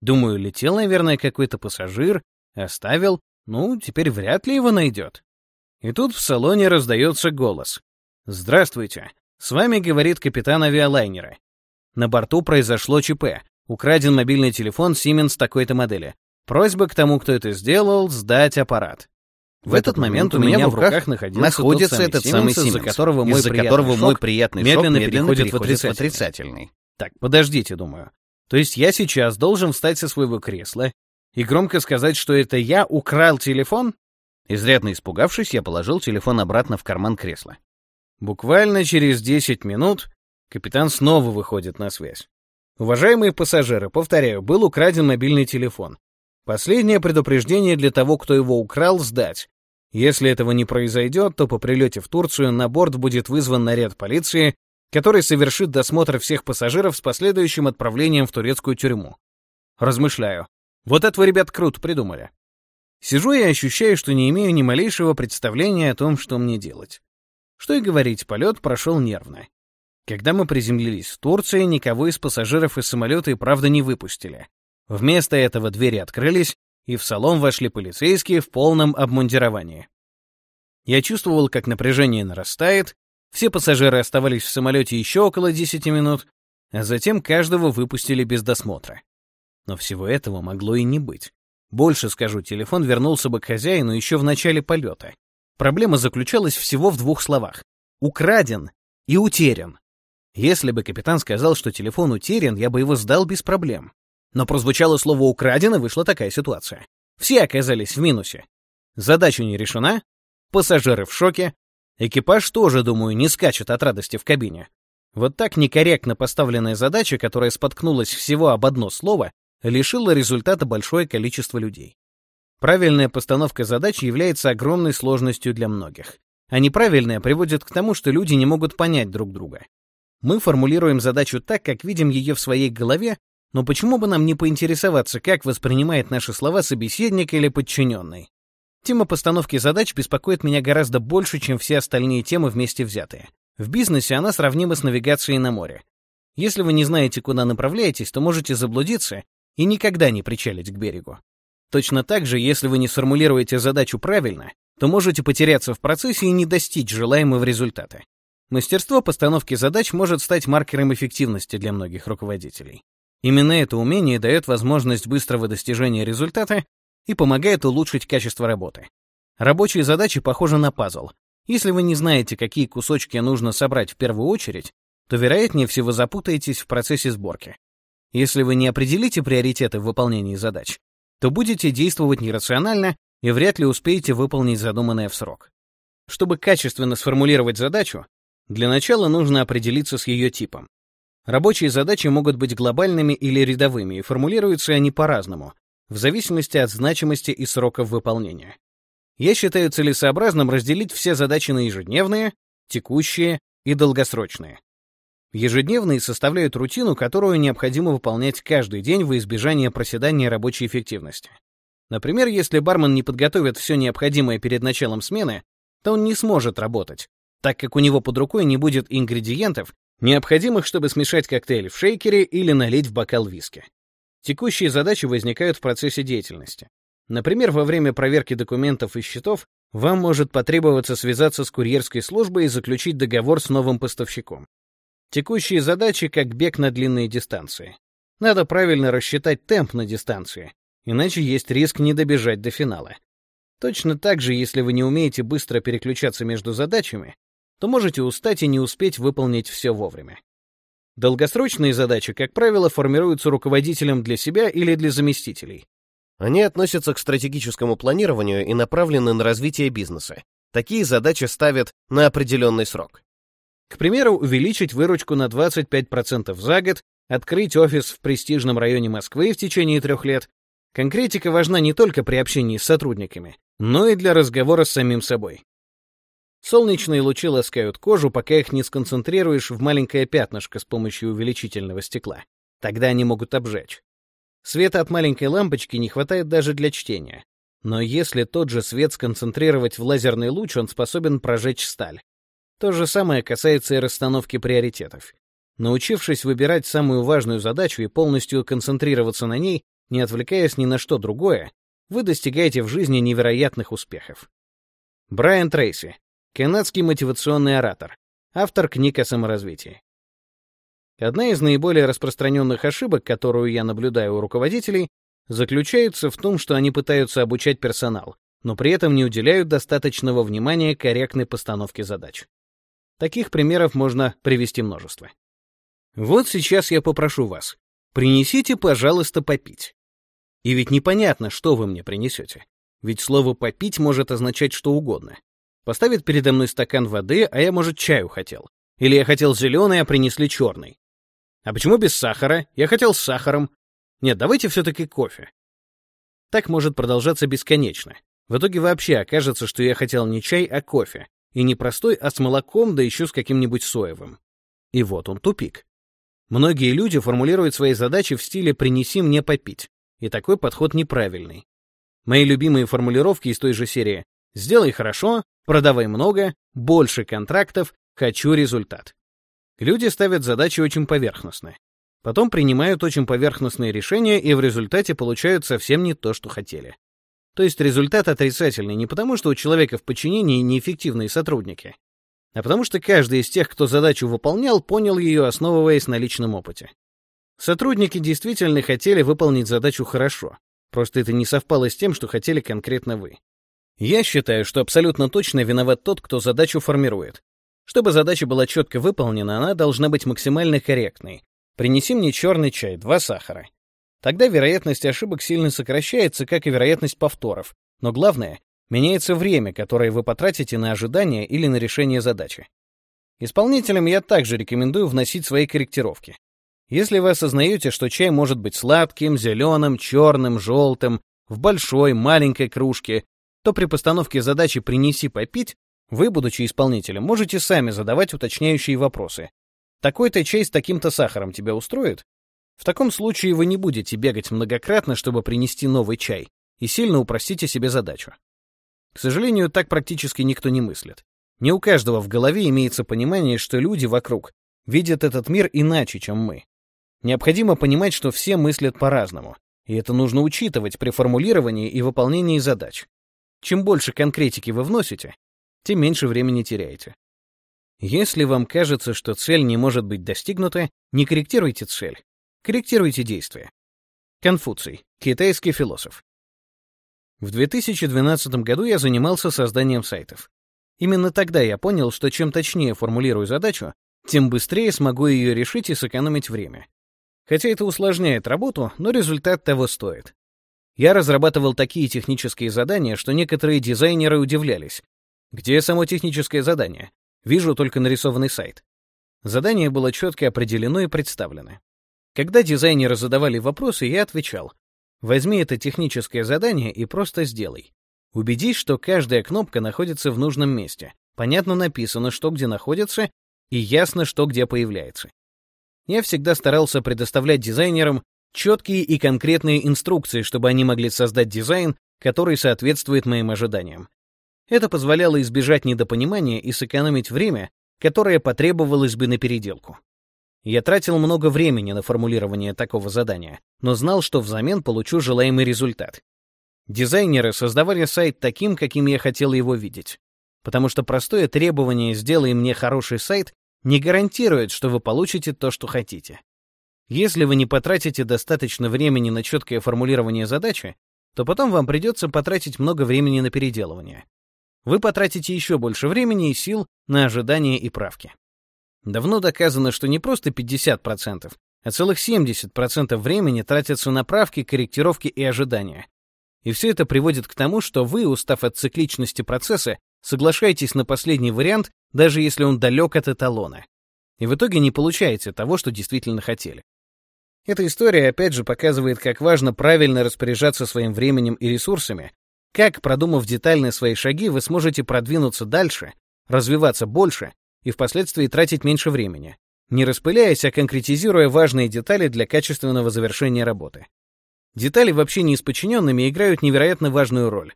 Думаю, летел, наверное, какой-то пассажир, оставил, ну, теперь вряд ли его найдет. И тут в салоне раздается голос. «Здравствуйте, с вами говорит капитан авиалайнера. На борту произошло ЧП, украден мобильный телефон Siemens такой-то модели. Просьба к тому, кто это сделал, сдать аппарат. В этот момент у меня в руках находится этот самый Siemens, из-за которого мой приятный шок медленно переходит в переходит в отрицательный. отрицательный. Так, подождите, думаю. То есть я сейчас должен встать со своего кресла и громко сказать, что это я украл телефон? Изрядно испугавшись, я положил телефон обратно в карман кресла. Буквально через 10 минут капитан снова выходит на связь. Уважаемые пассажиры, повторяю, был украден мобильный телефон. Последнее предупреждение для того, кто его украл, сдать. Если этого не произойдет, то по прилете в Турцию на борт будет вызван наряд полиции, который совершит досмотр всех пассажиров с последующим отправлением в турецкую тюрьму. Размышляю. Вот это вы, ребят, круто придумали. Сижу и ощущаю, что не имею ни малейшего представления о том, что мне делать. Что и говорить, полет прошел нервно. Когда мы приземлились в Турции, никого из пассажиров из самолета и правда не выпустили. Вместо этого двери открылись, и в салон вошли полицейские в полном обмундировании. Я чувствовал, как напряжение нарастает, все пассажиры оставались в самолете еще около 10 минут, а затем каждого выпустили без досмотра. Но всего этого могло и не быть. Больше скажу, телефон вернулся бы к хозяину еще в начале полета. Проблема заключалась всего в двух словах. Украден и утерян. Если бы капитан сказал, что телефон утерян, я бы его сдал без проблем. Но прозвучало слово «украдено», вышла такая ситуация. Все оказались в минусе. Задача не решена, пассажиры в шоке, экипаж тоже, думаю, не скачет от радости в кабине. Вот так некорректно поставленная задача, которая споткнулась всего об одно слово, лишила результата большое количество людей. Правильная постановка задач является огромной сложностью для многих, а неправильная приводит к тому, что люди не могут понять друг друга. Мы формулируем задачу так, как видим ее в своей голове, но почему бы нам не поинтересоваться, как воспринимает наши слова собеседник или подчиненный? Тема постановки задач беспокоит меня гораздо больше, чем все остальные темы вместе взятые. В бизнесе она сравнима с навигацией на море. Если вы не знаете, куда направляетесь, то можете заблудиться и никогда не причалить к берегу. Точно так же, если вы не сформулируете задачу правильно, то можете потеряться в процессе и не достичь желаемого результата. Мастерство постановки задач может стать маркером эффективности для многих руководителей. Именно это умение дает возможность быстрого достижения результата и помогает улучшить качество работы. Рабочие задачи похожи на пазл. Если вы не знаете, какие кусочки нужно собрать в первую очередь, то, вероятнее всего, запутаетесь в процессе сборки. Если вы не определите приоритеты в выполнении задач, то будете действовать нерационально и вряд ли успеете выполнить задуманное в срок. Чтобы качественно сформулировать задачу, для начала нужно определиться с ее типом. Рабочие задачи могут быть глобальными или рядовыми, и формулируются они по-разному, в зависимости от значимости и сроков выполнения. Я считаю целесообразным разделить все задачи на ежедневные, текущие и долгосрочные. Ежедневные составляют рутину, которую необходимо выполнять каждый день во избежание проседания рабочей эффективности. Например, если бармен не подготовит все необходимое перед началом смены, то он не сможет работать, так как у него под рукой не будет ингредиентов, необходимых, чтобы смешать коктейль в шейкере или налить в бокал виски. Текущие задачи возникают в процессе деятельности. Например, во время проверки документов и счетов вам может потребоваться связаться с курьерской службой и заключить договор с новым поставщиком. Текущие задачи как бег на длинные дистанции. Надо правильно рассчитать темп на дистанции, иначе есть риск не добежать до финала. Точно так же, если вы не умеете быстро переключаться между задачами, то можете устать и не успеть выполнить все вовремя. Долгосрочные задачи, как правило, формируются руководителем для себя или для заместителей. Они относятся к стратегическому планированию и направлены на развитие бизнеса. Такие задачи ставят на определенный срок. К примеру, увеличить выручку на 25% за год, открыть офис в престижном районе Москвы в течение трех лет. Конкретика важна не только при общении с сотрудниками, но и для разговора с самим собой. Солнечные лучи ласкают кожу, пока их не сконцентрируешь в маленькое пятнышко с помощью увеличительного стекла. Тогда они могут обжечь. Света от маленькой лампочки не хватает даже для чтения. Но если тот же свет сконцентрировать в лазерный луч, он способен прожечь сталь. То же самое касается и расстановки приоритетов. Научившись выбирать самую важную задачу и полностью концентрироваться на ней, не отвлекаясь ни на что другое, вы достигаете в жизни невероятных успехов. Брайан Трейси, Канадский мотивационный оратор. Автор книг о саморазвитии. Одна из наиболее распространенных ошибок, которую я наблюдаю у руководителей, заключается в том, что они пытаются обучать персонал, но при этом не уделяют достаточного внимания корректной постановке задач. Таких примеров можно привести множество. Вот сейчас я попрошу вас, принесите, пожалуйста, попить. И ведь непонятно, что вы мне принесете. Ведь слово «попить» может означать что угодно. Поставит передо мной стакан воды, а я, может, чаю хотел. Или я хотел зеленый, а принесли черный. А почему без сахара? Я хотел с сахаром. Нет, давайте все-таки кофе. Так может продолжаться бесконечно. В итоге вообще окажется, что я хотел не чай, а кофе. И не простой, а с молоком, да еще с каким-нибудь соевым. И вот он тупик. Многие люди формулируют свои задачи в стиле «принеси мне попить». И такой подход неправильный. Мои любимые формулировки из той же серии «сделай хорошо», «продавай много», «больше контрактов», «хочу результат». Люди ставят задачи очень поверхностно. Потом принимают очень поверхностные решения и в результате получают совсем не то, что хотели. То есть результат отрицательный не потому, что у человека в подчинении неэффективные сотрудники, а потому что каждый из тех, кто задачу выполнял, понял ее, основываясь на личном опыте. Сотрудники действительно хотели выполнить задачу хорошо, просто это не совпало с тем, что хотели конкретно вы. Я считаю, что абсолютно точно виноват тот, кто задачу формирует. Чтобы задача была четко выполнена, она должна быть максимально корректной. Принеси мне черный чай, два сахара. Тогда вероятность ошибок сильно сокращается, как и вероятность повторов. Но главное, меняется время, которое вы потратите на ожидание или на решение задачи. Исполнителям я также рекомендую вносить свои корректировки. Если вы осознаете, что чай может быть сладким, зеленым, черным, желтым, в большой, маленькой кружке, то при постановке задачи «принеси попить» вы, будучи исполнителем, можете сами задавать уточняющие вопросы. Такой-то чай с таким-то сахаром тебя устроит? В таком случае вы не будете бегать многократно, чтобы принести новый чай, и сильно упростите себе задачу. К сожалению, так практически никто не мыслит. Не у каждого в голове имеется понимание, что люди вокруг видят этот мир иначе, чем мы. Необходимо понимать, что все мыслят по-разному, и это нужно учитывать при формулировании и выполнении задач. Чем больше конкретики вы вносите, тем меньше времени теряете. Если вам кажется, что цель не может быть достигнута, не корректируйте цель, корректируйте действия. Конфуций, китайский философ. В 2012 году я занимался созданием сайтов. Именно тогда я понял, что чем точнее формулирую задачу, тем быстрее смогу ее решить и сэкономить время. Хотя это усложняет работу, но результат того стоит. Я разрабатывал такие технические задания, что некоторые дизайнеры удивлялись. Где само техническое задание? Вижу только нарисованный сайт. Задание было четко определено и представлено. Когда дизайнеры задавали вопросы, я отвечал. Возьми это техническое задание и просто сделай. Убедись, что каждая кнопка находится в нужном месте. Понятно написано, что где находится, и ясно, что где появляется я всегда старался предоставлять дизайнерам четкие и конкретные инструкции, чтобы они могли создать дизайн, который соответствует моим ожиданиям. Это позволяло избежать недопонимания и сэкономить время, которое потребовалось бы на переделку. Я тратил много времени на формулирование такого задания, но знал, что взамен получу желаемый результат. Дизайнеры создавали сайт таким, каким я хотел его видеть. Потому что простое требование «сделай мне хороший сайт» не гарантирует, что вы получите то, что хотите. Если вы не потратите достаточно времени на четкое формулирование задачи, то потом вам придется потратить много времени на переделывание. Вы потратите еще больше времени и сил на ожидание и правки. Давно доказано, что не просто 50%, а целых 70% времени тратятся на правки, корректировки и ожидания. И все это приводит к тому, что вы, устав от цикличности процесса, соглашаетесь на последний вариант даже если он далек от эталона. И в итоге не получаете того, что действительно хотели. Эта история опять же показывает, как важно правильно распоряжаться своим временем и ресурсами, как, продумав детально свои шаги, вы сможете продвинуться дальше, развиваться больше и впоследствии тратить меньше времени, не распыляясь, а конкретизируя важные детали для качественного завершения работы. Детали в общении с подчиненными играют невероятно важную роль.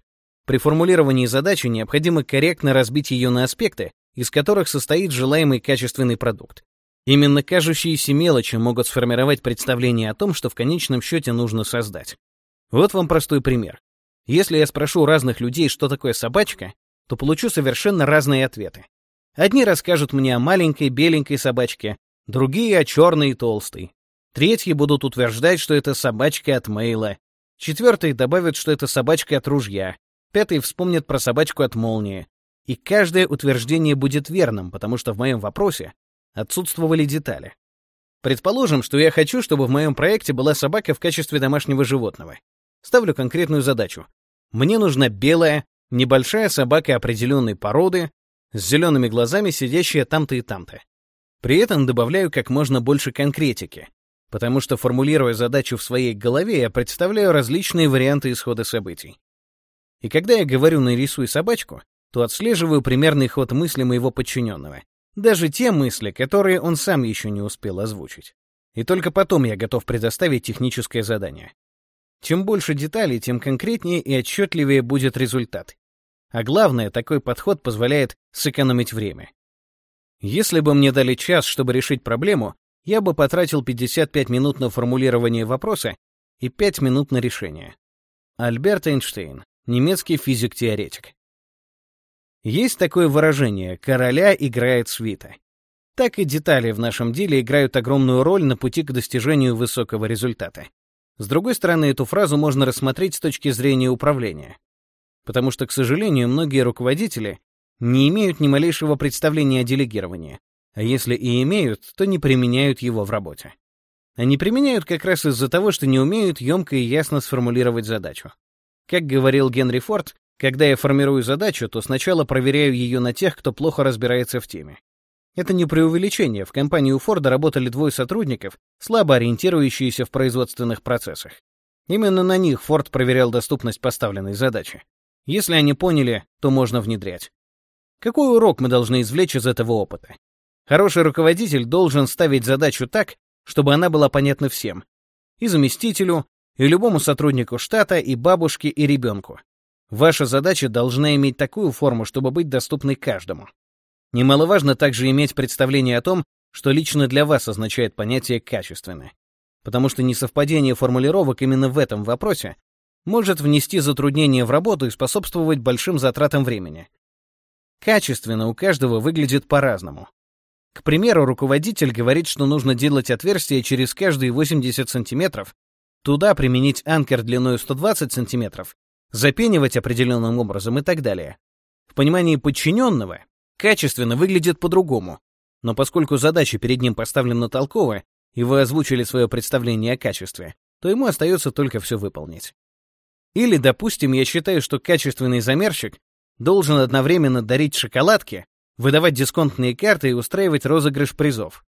При формулировании задачи необходимо корректно разбить ее на аспекты, из которых состоит желаемый качественный продукт. Именно кажущиеся мелочи могут сформировать представление о том, что в конечном счете нужно создать. Вот вам простой пример. Если я спрошу разных людей, что такое собачка, то получу совершенно разные ответы. Одни расскажут мне о маленькой беленькой собачке, другие — о черной и толстой. Третьи будут утверждать, что это собачка от мейла. Четвертые добавят, что это собачка от ружья. Пятые вспомнят про собачку от молнии и каждое утверждение будет верным, потому что в моем вопросе отсутствовали детали. Предположим, что я хочу, чтобы в моем проекте была собака в качестве домашнего животного. Ставлю конкретную задачу. Мне нужна белая, небольшая собака определенной породы, с зелеными глазами, сидящая там-то и там-то. При этом добавляю как можно больше конкретики, потому что, формулируя задачу в своей голове, я представляю различные варианты исхода событий. И когда я говорю «нарисуй собачку», то отслеживаю примерный ход мысли моего подчиненного, даже те мысли, которые он сам еще не успел озвучить. И только потом я готов предоставить техническое задание. Чем больше деталей, тем конкретнее и отчетливее будет результат. А главное, такой подход позволяет сэкономить время. Если бы мне дали час, чтобы решить проблему, я бы потратил 55 минут на формулирование вопроса и 5 минут на решение. Альберт Эйнштейн, немецкий физик-теоретик. Есть такое выражение «короля играет свита». Так и детали в нашем деле играют огромную роль на пути к достижению высокого результата. С другой стороны, эту фразу можно рассмотреть с точки зрения управления. Потому что, к сожалению, многие руководители не имеют ни малейшего представления о делегировании, а если и имеют, то не применяют его в работе. Они применяют как раз из-за того, что не умеют емко и ясно сформулировать задачу. Как говорил Генри Форд, когда я формирую задачу, то сначала проверяю ее на тех, кто плохо разбирается в теме. Это не преувеличение. В компании у Форда работали двое сотрудников, слабо ориентирующиеся в производственных процессах. Именно на них Форд проверял доступность поставленной задачи. Если они поняли, то можно внедрять. Какой урок мы должны извлечь из этого опыта? Хороший руководитель должен ставить задачу так, чтобы она была понятна всем. И заместителю, и любому сотруднику штата, и бабушке, и ребенку. Ваша задача должна иметь такую форму, чтобы быть доступной каждому. Немаловажно также иметь представление о том, что лично для вас означает понятие «качественно». Потому что несовпадение формулировок именно в этом вопросе может внести затруднения в работу и способствовать большим затратам времени. Качественно у каждого выглядит по-разному. К примеру, руководитель говорит, что нужно делать отверстия через каждые 80 сантиметров, туда применить анкер длиной 120 сантиметров запенивать определенным образом и так далее. В понимании подчиненного качественно выглядит по-другому, но поскольку задача перед ним поставлена толково, и вы озвучили свое представление о качестве, то ему остается только все выполнить. Или, допустим, я считаю, что качественный замерщик должен одновременно дарить шоколадки, выдавать дисконтные карты и устраивать розыгрыш призов.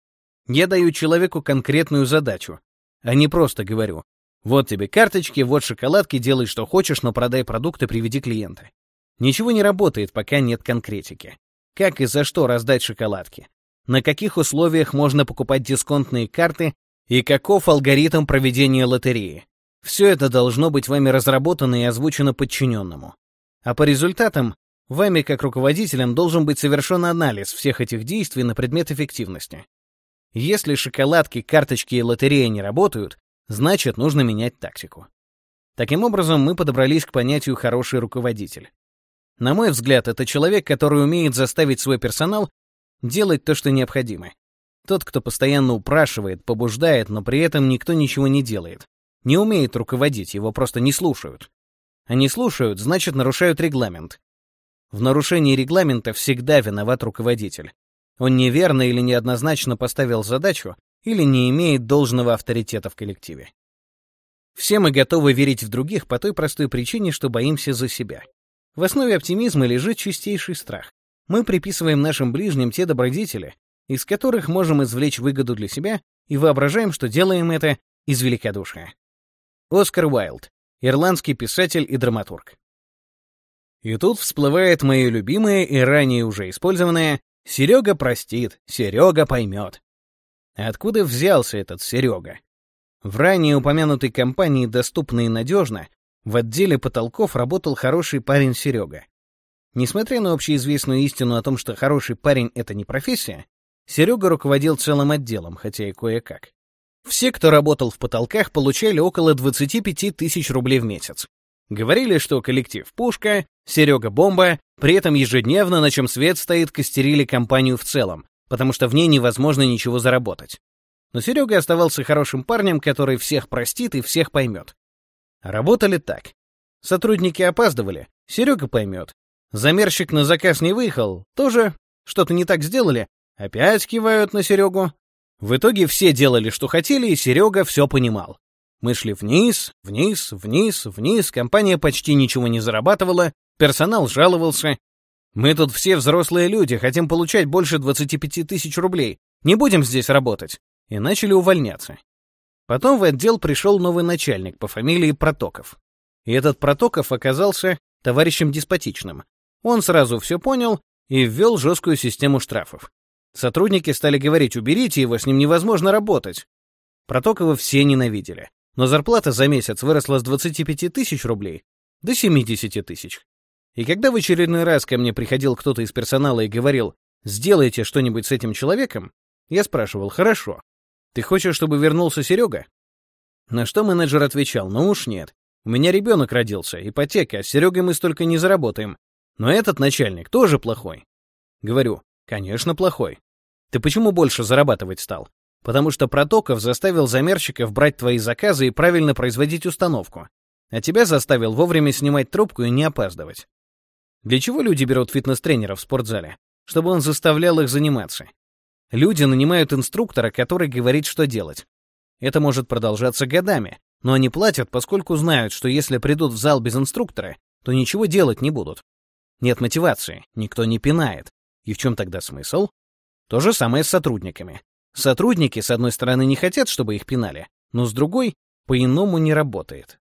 Я даю человеку конкретную задачу, а не просто говорю вот тебе карточки, вот шоколадки, делай что хочешь, но продай продукты, приведи клиента. Ничего не работает, пока нет конкретики. Как и за что раздать шоколадки? На каких условиях можно покупать дисконтные карты и каков алгоритм проведения лотереи? Все это должно быть вами разработано и озвучено подчиненному. А по результатам, вами как руководителем должен быть совершен анализ всех этих действий на предмет эффективности. Если шоколадки, карточки и лотерея не работают, Значит, нужно менять тактику. Таким образом, мы подобрались к понятию «хороший руководитель». На мой взгляд, это человек, который умеет заставить свой персонал делать то, что необходимо. Тот, кто постоянно упрашивает, побуждает, но при этом никто ничего не делает. Не умеет руководить, его просто не слушают. А не слушают, значит, нарушают регламент. В нарушении регламента всегда виноват руководитель. Он неверно или неоднозначно поставил задачу, или не имеет должного авторитета в коллективе. Все мы готовы верить в других по той простой причине, что боимся за себя. В основе оптимизма лежит чистейший страх. Мы приписываем нашим ближним те добродетели, из которых можем извлечь выгоду для себя, и воображаем, что делаем это из великодушия. Оскар Уайлд, ирландский писатель и драматург. И тут всплывает мое любимое и ранее уже использованное «Серега простит, Серега поймет». Откуда взялся этот Серега? В ранее упомянутой компании «Доступно и надежно» в отделе потолков работал хороший парень Серега. Несмотря на общеизвестную истину о том, что хороший парень — это не профессия, Серега руководил целым отделом, хотя и кое-как. Все, кто работал в потолках, получали около 25 тысяч рублей в месяц. Говорили, что коллектив «Пушка», «Серега Бомба», при этом ежедневно, на чем свет стоит, костерили компанию в целом, потому что в ней невозможно ничего заработать. Но Серега оставался хорошим парнем, который всех простит и всех поймет. Работали так. Сотрудники опаздывали, Серега поймет. Замерщик на заказ не выехал, тоже что-то не так сделали, опять кивают на Серегу. В итоге все делали, что хотели, и Серега все понимал. Мы шли вниз, вниз, вниз, вниз, компания почти ничего не зарабатывала, персонал жаловался. Мы тут все взрослые люди, хотим получать больше 25 тысяч рублей. Не будем здесь работать. И начали увольняться. Потом в отдел пришел новый начальник по фамилии Протоков. И этот Протоков оказался товарищем деспотичным. Он сразу все понял и ввел жесткую систему штрафов. Сотрудники стали говорить, уберите его, с ним невозможно работать. Протокова все ненавидели. Но зарплата за месяц выросла с 25 тысяч рублей до 70 тысяч. И когда в очередной раз ко мне приходил кто-то из персонала и говорил «сделайте что-нибудь с этим человеком», я спрашивал «хорошо, ты хочешь, чтобы вернулся Серега?» На что менеджер отвечал «ну уж нет, у меня ребенок родился, ипотека, с Серегой мы столько не заработаем. Но этот начальник тоже плохой». Говорю «конечно плохой. Ты почему больше зарабатывать стал? потому что Протоков заставил замерщиков брать твои заказы и правильно производить установку, а тебя заставил вовремя снимать трубку и не опаздывать. Для чего люди берут фитнес-тренера в спортзале? Чтобы он заставлял их заниматься. Люди нанимают инструктора, который говорит, что делать. Это может продолжаться годами, но они платят, поскольку знают, что если придут в зал без инструктора, то ничего делать не будут. Нет мотивации, никто не пинает. И в чем тогда смысл? То же самое с сотрудниками. Сотрудники, с одной стороны, не хотят, чтобы их пинали, но с другой, по-иному не работает.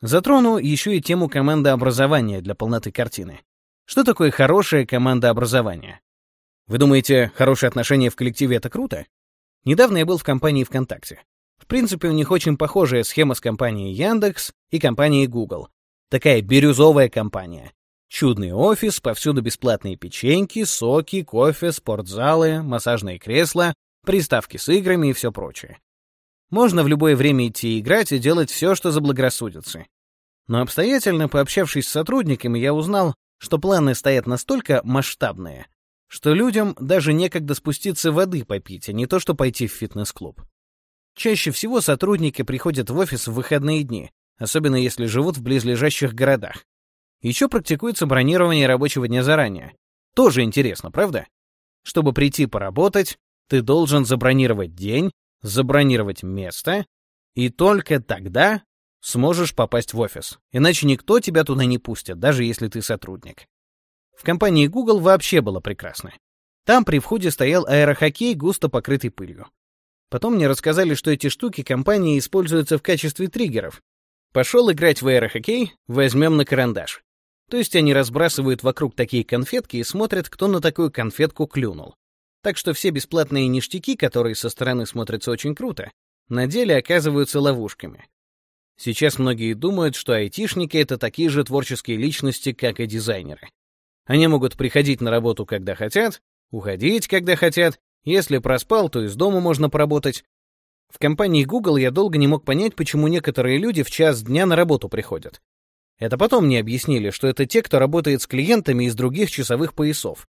Затрону еще и тему командообразования для полноты картины. Что такое хорошее командообразование? Вы думаете, хорошие отношения в коллективе — это круто? Недавно я был в компании ВКонтакте. В принципе, у них очень похожая схема с компанией Яндекс и компанией Google. Такая бирюзовая компания. Чудный офис, повсюду бесплатные печеньки, соки, кофе, спортзалы, массажные кресла, приставки с играми и все прочее. Можно в любое время идти играть и делать все, что заблагорассудится. Но обстоятельно пообщавшись с сотрудниками, я узнал, что планы стоят настолько масштабные, что людям даже некогда спуститься воды попить, а не то, что пойти в фитнес-клуб. Чаще всего сотрудники приходят в офис в выходные дни, особенно если живут в близлежащих городах. Еще практикуется бронирование рабочего дня заранее. Тоже интересно, правда? Чтобы прийти поработать, ты должен забронировать день, забронировать место, и только тогда сможешь попасть в офис. Иначе никто тебя туда не пустит, даже если ты сотрудник. В компании Google вообще было прекрасно. Там при входе стоял аэрохоккей, густо покрытый пылью. Потом мне рассказали, что эти штуки компании используются в качестве триггеров. Пошел играть в аэрохоккей, возьмем на карандаш. То есть они разбрасывают вокруг такие конфетки и смотрят, кто на такую конфетку клюнул. Так что все бесплатные ништяки, которые со стороны смотрятся очень круто, на деле оказываются ловушками. Сейчас многие думают, что айтишники — это такие же творческие личности, как и дизайнеры. Они могут приходить на работу, когда хотят, уходить, когда хотят, если проспал, то из дома можно поработать. В компании Google я долго не мог понять, почему некоторые люди в час дня на работу приходят. Это потом мне объяснили, что это те, кто работает с клиентами из других часовых поясов.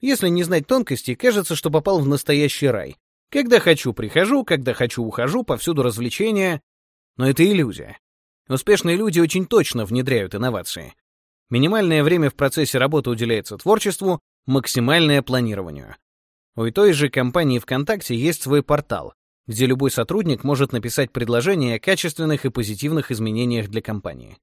Если не знать тонкостей, кажется, что попал в настоящий рай. Когда хочу, прихожу, когда хочу, ухожу, повсюду развлечения. Но это иллюзия. Успешные люди очень точно внедряют инновации. Минимальное время в процессе работы уделяется творчеству, максимальное планированию. У той же компании ВКонтакте есть свой портал, где любой сотрудник может написать предложение о качественных и позитивных изменениях для компании.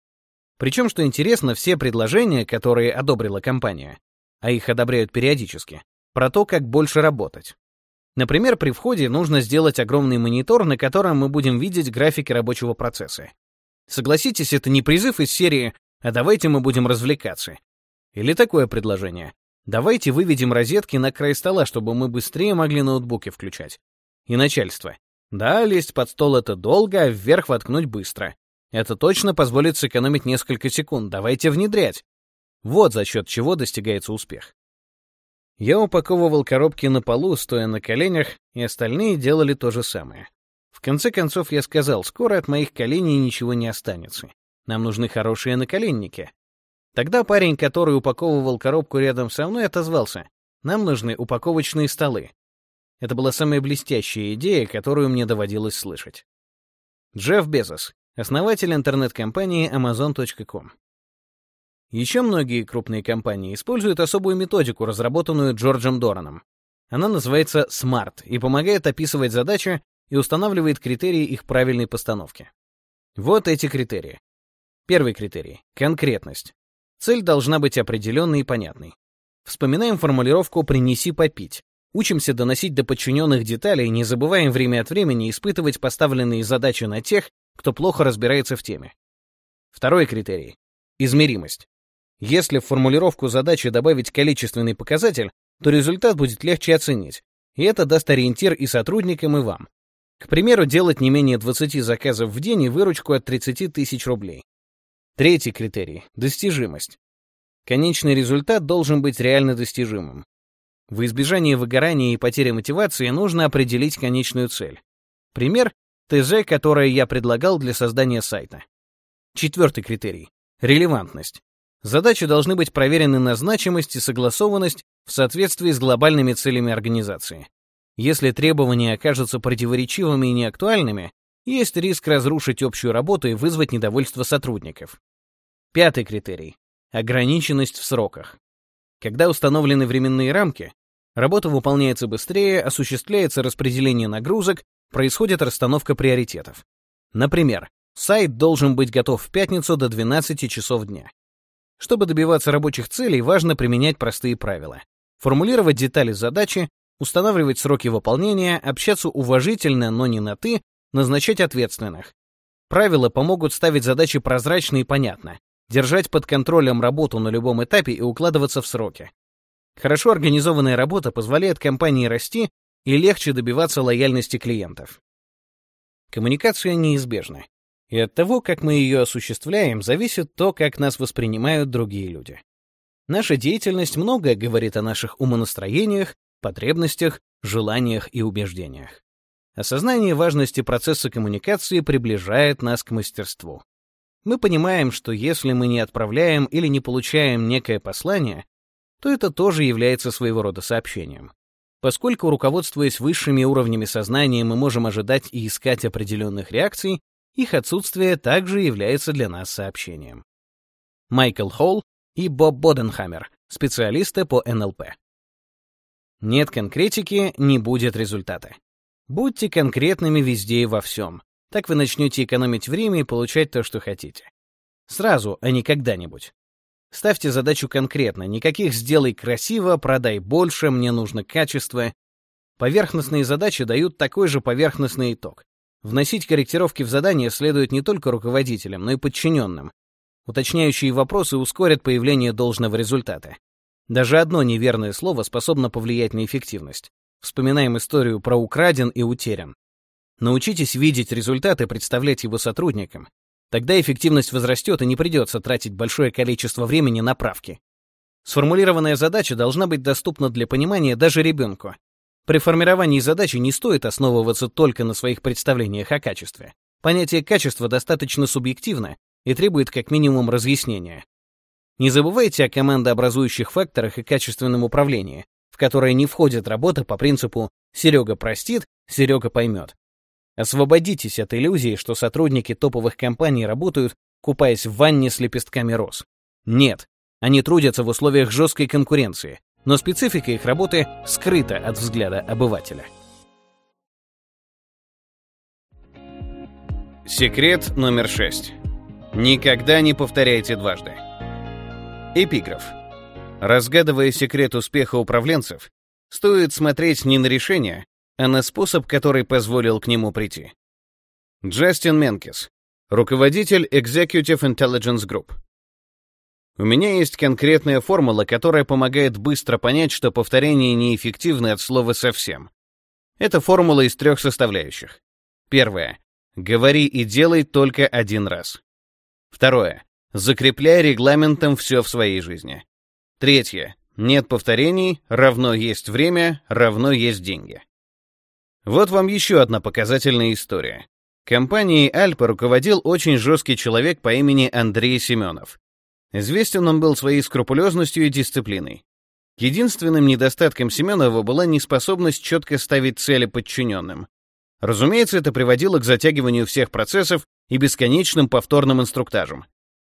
Причем, что интересно, все предложения, которые одобрила компания, а их одобряют периодически, про то, как больше работать. Например, при входе нужно сделать огромный монитор, на котором мы будем видеть графики рабочего процесса. Согласитесь, это не призыв из серии «А давайте мы будем развлекаться». Или такое предложение. Давайте выведем розетки на край стола, чтобы мы быстрее могли ноутбуки включать. И начальство. Да, лезть под стол — это долго, а вверх воткнуть быстро. Это точно позволит сэкономить несколько секунд. Давайте внедрять. Вот за счет чего достигается успех. Я упаковывал коробки на полу, стоя на коленях, и остальные делали то же самое. В конце концов я сказал, скоро от моих коленей ничего не останется. Нам нужны хорошие наколенники. Тогда парень, который упаковывал коробку рядом со мной, отозвался. Нам нужны упаковочные столы. Это была самая блестящая идея, которую мне доводилось слышать. Джефф Безос, основатель интернет-компании Amazon.com. Еще многие крупные компании используют особую методику, разработанную Джорджем Дораном. Она называется SMART и помогает описывать задачи и устанавливает критерии их правильной постановки. Вот эти критерии. Первый критерий — конкретность. Цель должна быть определенной и понятной. Вспоминаем формулировку «принеси попить». Учимся доносить до подчиненных деталей, не забываем время от времени испытывать поставленные задачи на тех, кто плохо разбирается в теме. Второй критерий — измеримость. Если в формулировку задачи добавить количественный показатель, то результат будет легче оценить, и это даст ориентир и сотрудникам, и вам. К примеру, делать не менее 20 заказов в день и выручку от 30 тысяч рублей. Третий критерий — достижимость. Конечный результат должен быть реально достижимым. В избежание выгорания и потери мотивации нужно определить конечную цель. Пример — ТЗ, которое я предлагал для создания сайта. Четвертый критерий — релевантность. Задачи должны быть проверены на значимость и согласованность в соответствии с глобальными целями организации. Если требования окажутся противоречивыми и неактуальными, есть риск разрушить общую работу и вызвать недовольство сотрудников. Пятый критерий — ограниченность в сроках. Когда установлены временные рамки, работа выполняется быстрее, осуществляется распределение нагрузок, происходит расстановка приоритетов. Например, сайт должен быть готов в пятницу до 12 часов дня. Чтобы добиваться рабочих целей, важно применять простые правила. Формулировать детали задачи, устанавливать сроки выполнения, общаться уважительно, но не на «ты», назначать ответственных. Правила помогут ставить задачи прозрачно и понятно, держать под контролем работу на любом этапе и укладываться в сроки. Хорошо организованная работа позволяет компании расти и легче добиваться лояльности клиентов. Коммуникация неизбежна. И от того, как мы ее осуществляем, зависит то, как нас воспринимают другие люди. Наша деятельность многое говорит о наших умонастроениях, потребностях, желаниях и убеждениях. Осознание важности процесса коммуникации приближает нас к мастерству. Мы понимаем, что если мы не отправляем или не получаем некое послание, то это тоже является своего рода сообщением. Поскольку, руководствуясь высшими уровнями сознания, мы можем ожидать и искать определенных реакций, их отсутствие также является для нас сообщением. Майкл Холл и Боб Боденхаммер, специалисты по НЛП. Нет конкретики, не будет результата. Будьте конкретными везде и во всем. Так вы начнете экономить время и получать то, что хотите. Сразу, а не когда-нибудь. Ставьте задачу конкретно, никаких «сделай красиво», «продай больше», «мне нужно качество». Поверхностные задачи дают такой же поверхностный итог. Вносить корректировки в задание следует не только руководителям, но и подчиненным. Уточняющие вопросы ускорят появление должного результата. Даже одно неверное слово способно повлиять на эффективность. Вспоминаем историю про украден и утерян. Научитесь видеть результат и представлять его сотрудникам. Тогда эффективность возрастет и не придется тратить большое количество времени на правки. Сформулированная задача должна быть доступна для понимания даже ребенку. При формировании задачи не стоит основываться только на своих представлениях о качестве. Понятие качества достаточно субъективно и требует как минимум разъяснения. Не забывайте о командообразующих факторах и качественном управлении, в которое не входит работа по принципу «Серега простит, Серега поймет». Освободитесь от иллюзии, что сотрудники топовых компаний работают, купаясь в ванне с лепестками роз. Нет, они трудятся в условиях жесткой конкуренции, но специфика их работы скрыта от взгляда обывателя. Секрет номер шесть. Никогда не повторяйте дважды. Эпиграф. Разгадывая секрет успеха управленцев, стоит смотреть не на решение, а на способ, который позволил к нему прийти. Джастин Менкис, руководитель Executive Intelligence Group. У меня есть конкретная формула, которая помогает быстро понять, что повторение неэффективно от слова совсем. Это формула из трех составляющих. Первое. Говори и делай только один раз. Второе. Закрепляй регламентом все в своей жизни. Третье. Нет повторений, равно есть время, равно есть деньги. Вот вам еще одна показательная история. Компанией Альпа руководил очень жесткий человек по имени Андрей Семенов. Известен он был своей скрупулезностью и дисциплиной. Единственным недостатком Семенова была неспособность четко ставить цели подчиненным. Разумеется, это приводило к затягиванию всех процессов и бесконечным повторным инструктажам.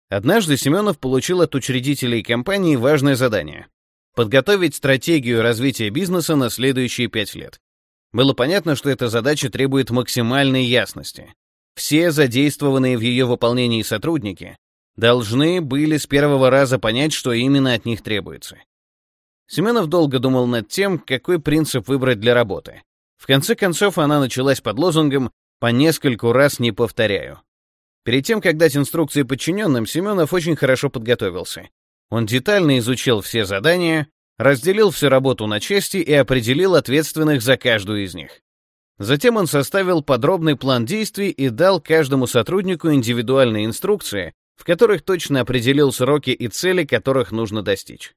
Однажды Семенов получил от учредителей компании важное задание подготовить стратегию развития бизнеса на следующие пять лет. Было понятно, что эта задача требует максимальной ясности. Все задействованные в ее выполнении сотрудники должны были с первого раза понять, что именно от них требуется. Семенов долго думал над тем, какой принцип выбрать для работы. В конце концов, она началась под лозунгом «по нескольку раз не повторяю». Перед тем, как дать инструкции подчиненным, Семенов очень хорошо подготовился. Он детально изучил все задания, разделил всю работу на части и определил ответственных за каждую из них. Затем он составил подробный план действий и дал каждому сотруднику индивидуальные инструкции, в которых точно определил сроки и цели, которых нужно достичь.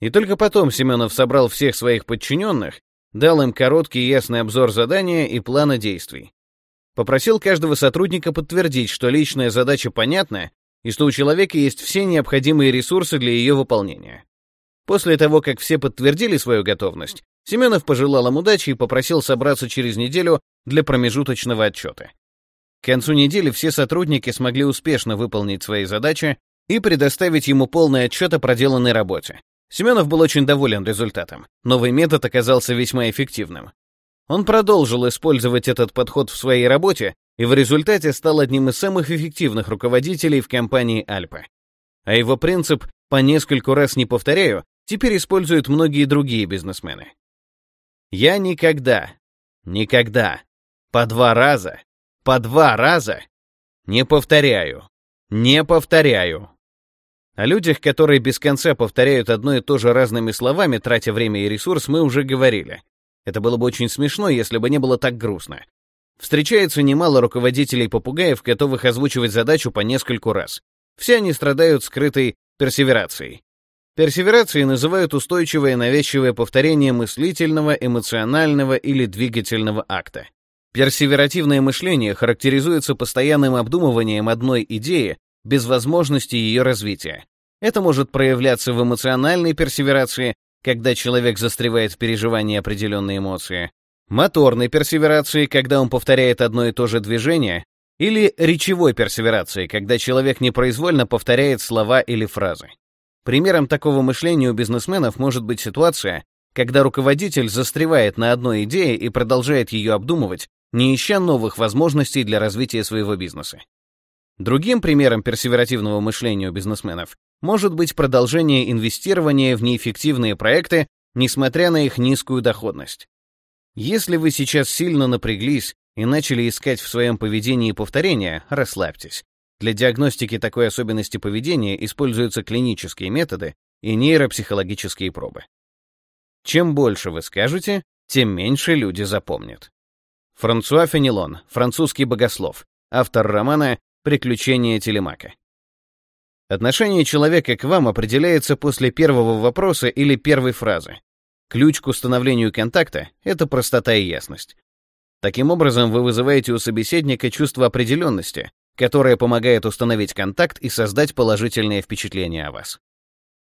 И только потом Семенов собрал всех своих подчиненных, дал им короткий ясный обзор задания и плана действий. Попросил каждого сотрудника подтвердить, что личная задача понятна и что у человека есть все необходимые ресурсы для ее выполнения. После того, как все подтвердили свою готовность, Семенов пожелал им удачи и попросил собраться через неделю для промежуточного отчета. К концу недели все сотрудники смогли успешно выполнить свои задачи и предоставить ему полный отчет о проделанной работе. Семенов был очень доволен результатом. Новый метод оказался весьма эффективным. Он продолжил использовать этот подход в своей работе и в результате стал одним из самых эффективных руководителей в компании Альпа. А его принцип «по нескольку раз не повторяю» теперь используют многие другие бизнесмены. Я никогда, никогда, по два раза, по два раза не повторяю, не повторяю. О людях, которые без конца повторяют одно и то же разными словами, тратя время и ресурс, мы уже говорили. Это было бы очень смешно, если бы не было так грустно. Встречается немало руководителей-попугаев, готовых озвучивать задачу по нескольку раз. Все они страдают скрытой персеверацией. Персеверацией называют устойчивое навязчивое повторение мыслительного, эмоционального или двигательного акта. Персеверативное мышление характеризуется постоянным обдумыванием одной идеи без возможности ее развития. Это может проявляться в эмоциональной персеверации, когда человек застревает в переживании определенной эмоции, моторной персеверации, когда он повторяет одно и то же движение, или речевой персеверации, когда человек непроизвольно повторяет слова или фразы. Примером такого мышления у бизнесменов может быть ситуация, когда руководитель застревает на одной идее и продолжает ее обдумывать, не ища новых возможностей для развития своего бизнеса. Другим примером персеверативного мышления у бизнесменов может быть продолжение инвестирования в неэффективные проекты, несмотря на их низкую доходность. Если вы сейчас сильно напряглись и начали искать в своем поведении повторения, расслабьтесь. Для диагностики такой особенности поведения используются клинические методы и нейропсихологические пробы. Чем больше вы скажете, тем меньше люди запомнят. Франсуа Фенелон, французский богослов, автор романа «Приключения Телемака». Отношение человека к вам определяется после первого вопроса или первой фразы. Ключ к установлению контакта — это простота и ясность. Таким образом, вы вызываете у собеседника чувство определенности, которое помогает установить контакт и создать положительное впечатление о вас.